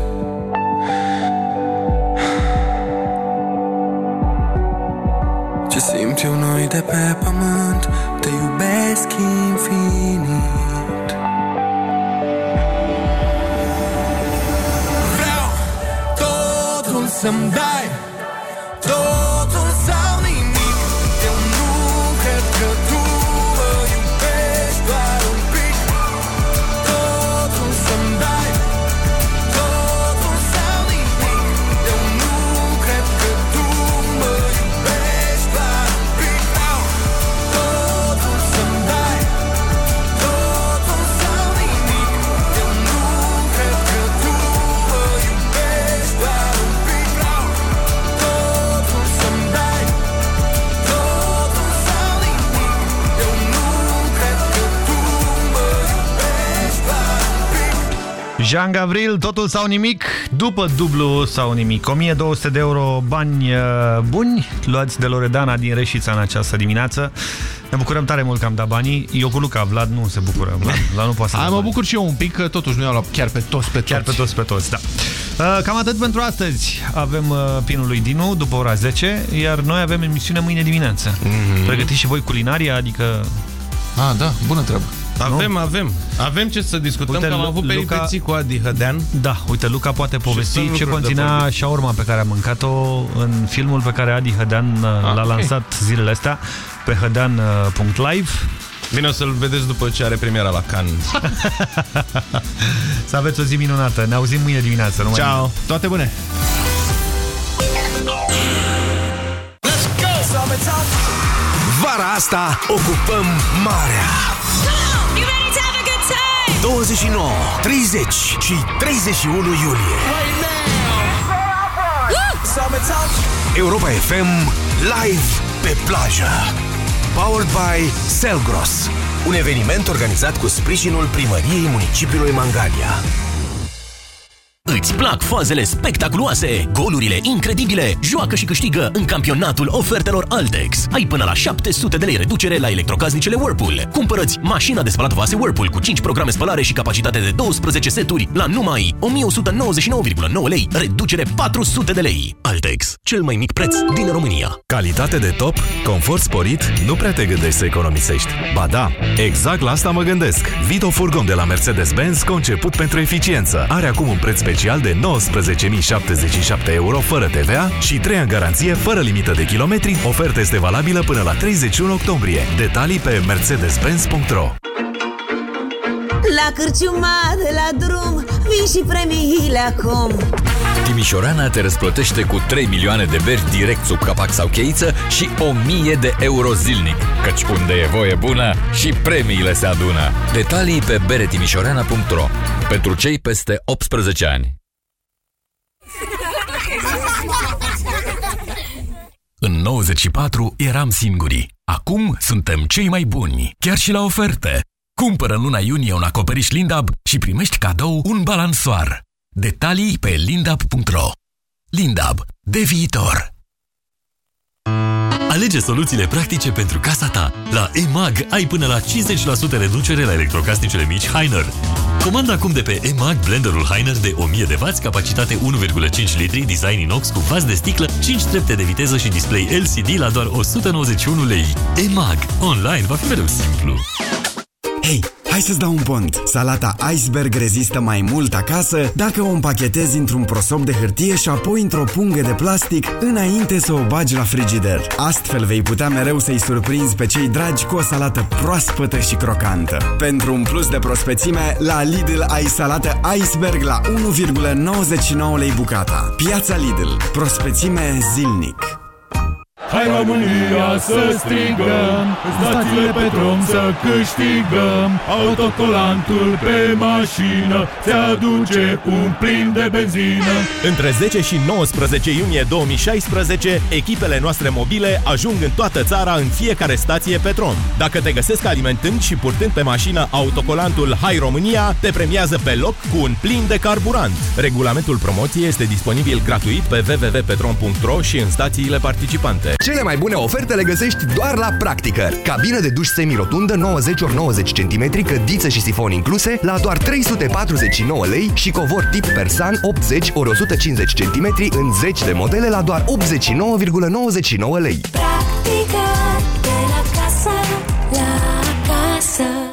Ce simt eu noi de pe pământ Te iubesc infinit. Vreau totul să-mi dai Jean Gavril, totul sau nimic, după dublu sau nimic. 1200 de euro bani uh, buni, luați de Loredana din Reșița în această dimineață. Ne bucurăm tare mult că am dat banii. Eu cu Luca, Vlad nu se bucură. Vlad, Vlad nu poate să Hai, dea mă bani. bucur și eu un pic că totuși nu i-au luat chiar pe toți pe toți. Chiar pe toți, pe toți, da. Uh, Cam atât pentru astăzi. Avem uh, pinul lui Dinu după ora 10, iar noi avem emisiune mâine dimineață. Mm Mhm. -hmm. Pregătiți și voi culinaria, adică... Ah, da, bună treabă. Avem, Nu? avem. Avem ce să discutăm, Uite, că am Lu- avut Luca- peripeții cu Adi Hădean. Da, uite, Luca poate povesti sunt ce lucruri de conținea vorbit. șaorma pe care a mâncat-o în filmul pe care Adi Hădean l-a ok. lansat zilele astea pe uh, hădean.live. Bine, o să-l vedeți după ce are premiera la Cannes. *laughs* Să aveți o zi minunată. Ne auzim mâine dimineață. Numai Ciao. bine. Toate bune! Vara asta ocupăm marea. 29, 30 și 31 iulie. Europa FM live pe plajă. Powered by Selgros. Un eveniment organizat cu sprijinul primăriei municipiului Mangalia. Îți plac fazele spectaculoase, golurile incredibile? Joacă și câștigă în campionatul ofertelor Altex. Ai până la 700 de lei reducere la electrocasnicele Whirlpool. Cumpărăți mașina de spălat vase Whirlpool cu 5 programe spălare și capacitate de 12 seturi la numai 1199,9 lei, reducere 400 de lei. Altex, cel mai mic preț din România. Calitate de top, confort sporit, nu prea te gândești să economisești. Ba da, exact la asta mă gândesc. Vito Furgon de la Mercedes-Benz, conceput pentru eficiență. Are acum un preț special de 19.077 euro fără TVA și 3 ani garanție fără limită de kilometri. Oferta este valabilă până la 31 octombrie. Detalii pe mercedes-benz.ro La cârciuma de la drum Vin și premiile acum Timișorana te răsplătește cu 3 milioane de beri direct sub capac sau cheiță și 1000 de euro zilnic. Căci unde e voie bună și premiile se adună. Detalii pe beretimișorana.ro Pentru cei peste 18 ani. În 94 eram singuri. Acum suntem cei mai buni, chiar și la oferte. Cumpără în luna iunie un acoperiș Lindab și primești cadou un balansoar. Detalii pe lindab.ro Lindab. De viitor. Alege soluțiile practice pentru casa ta. La EMAG ai până la 50% reducere la electrocasnicele mici Heiner. Comanda acum de pe EMAG blenderul Heiner de 1000 de W, capacitate 1,5 litri, design inox cu vas de sticlă, 5 trepte de viteză și display LCD la doar 191 lei. EMAG. Online va fi mereu simplu. Hei, hai să-ți dau un pont. Salata iceberg rezistă mai mult acasă dacă o împachetezi într-un prosop de hârtie și apoi într-o pungă de plastic înainte să o bagi la frigider. Astfel vei putea mereu să-i surprinzi pe cei dragi cu o salată proaspătă și crocantă. Pentru un plus de prospețime, la Lidl ai salată iceberg la 1,99 lei bucata. Piața Lidl. Prospețime zilnic. Hai România să strigăm Stațiile pe drum să câștigăm Autocolantul pe mașină Ți aduce un plin de benzină Între 10 și 19 iunie 2016, echipele noastre mobile ajung în toată țara în fiecare stație Petrom. Dacă te găsesc alimentând și purtând pe mașină autocolantul Hai România, te premiază pe loc cu un plin de carburant. Regulamentul promoției este disponibil gratuit pe www.petrom.ro și în stațiile participante. Cele mai bune oferte le găsești doar la Practicăr. Cabină de duș semirotundă 90 x 90 cm, cădiță și sifon incluse, la doar 349 lei și covor tip persan 80 x 150 cm în 10 de modele la doar 89,99 lei. Practică de la casă la casă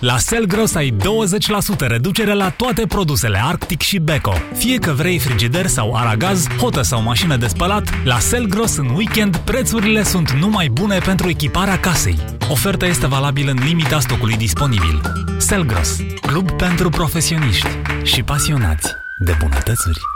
La Selgros ai 20% reducere la toate produsele Arctic și Beko. Fie că vrei frigider sau aragaz, hotă sau mașină de spălat, la Selgros în weekend prețurile sunt numai bune pentru echiparea casei. Oferta este valabilă în limita stocului disponibil. Selgros, club pentru profesioniști și pasionați de bunătățuri.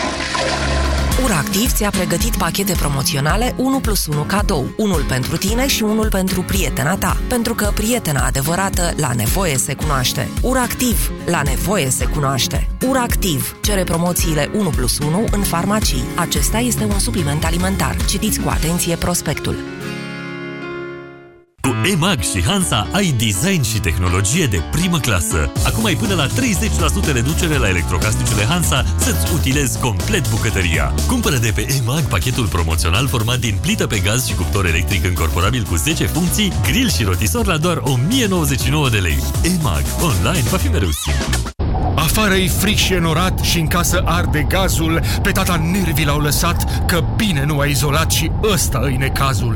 URACTIV ți-a pregătit pachete promoționale 1 plus 1 cadou, unul pentru tine și unul pentru prietena ta, pentru că prietena adevărată la nevoie se cunoaște. URACTIV, la nevoie se cunoaște. URACTIV cere promoțiile 1 plus 1 în farmacii. Acesta este un supliment alimentar. Citiți cu atenție prospectul. Cu La EMAG și Hansa ai design și tehnologie de primă clasă. Acum ai până la 30% reducere la electrocasnicele Hansa să-ți utilezi complet bucătăria. Cumpără de pe EMAG pachetul promoțional format din plită pe gaz și cuptor electric încorporabil cu 10 funcții, grill și rotisor la doar 1099 de lei. EMAG. Online va fi mereu simplu. Afară e fric și enorat și în casă arde gazul, pe tata nervii l-au lăsat, că bine nu a izolat și ăsta îi necazul.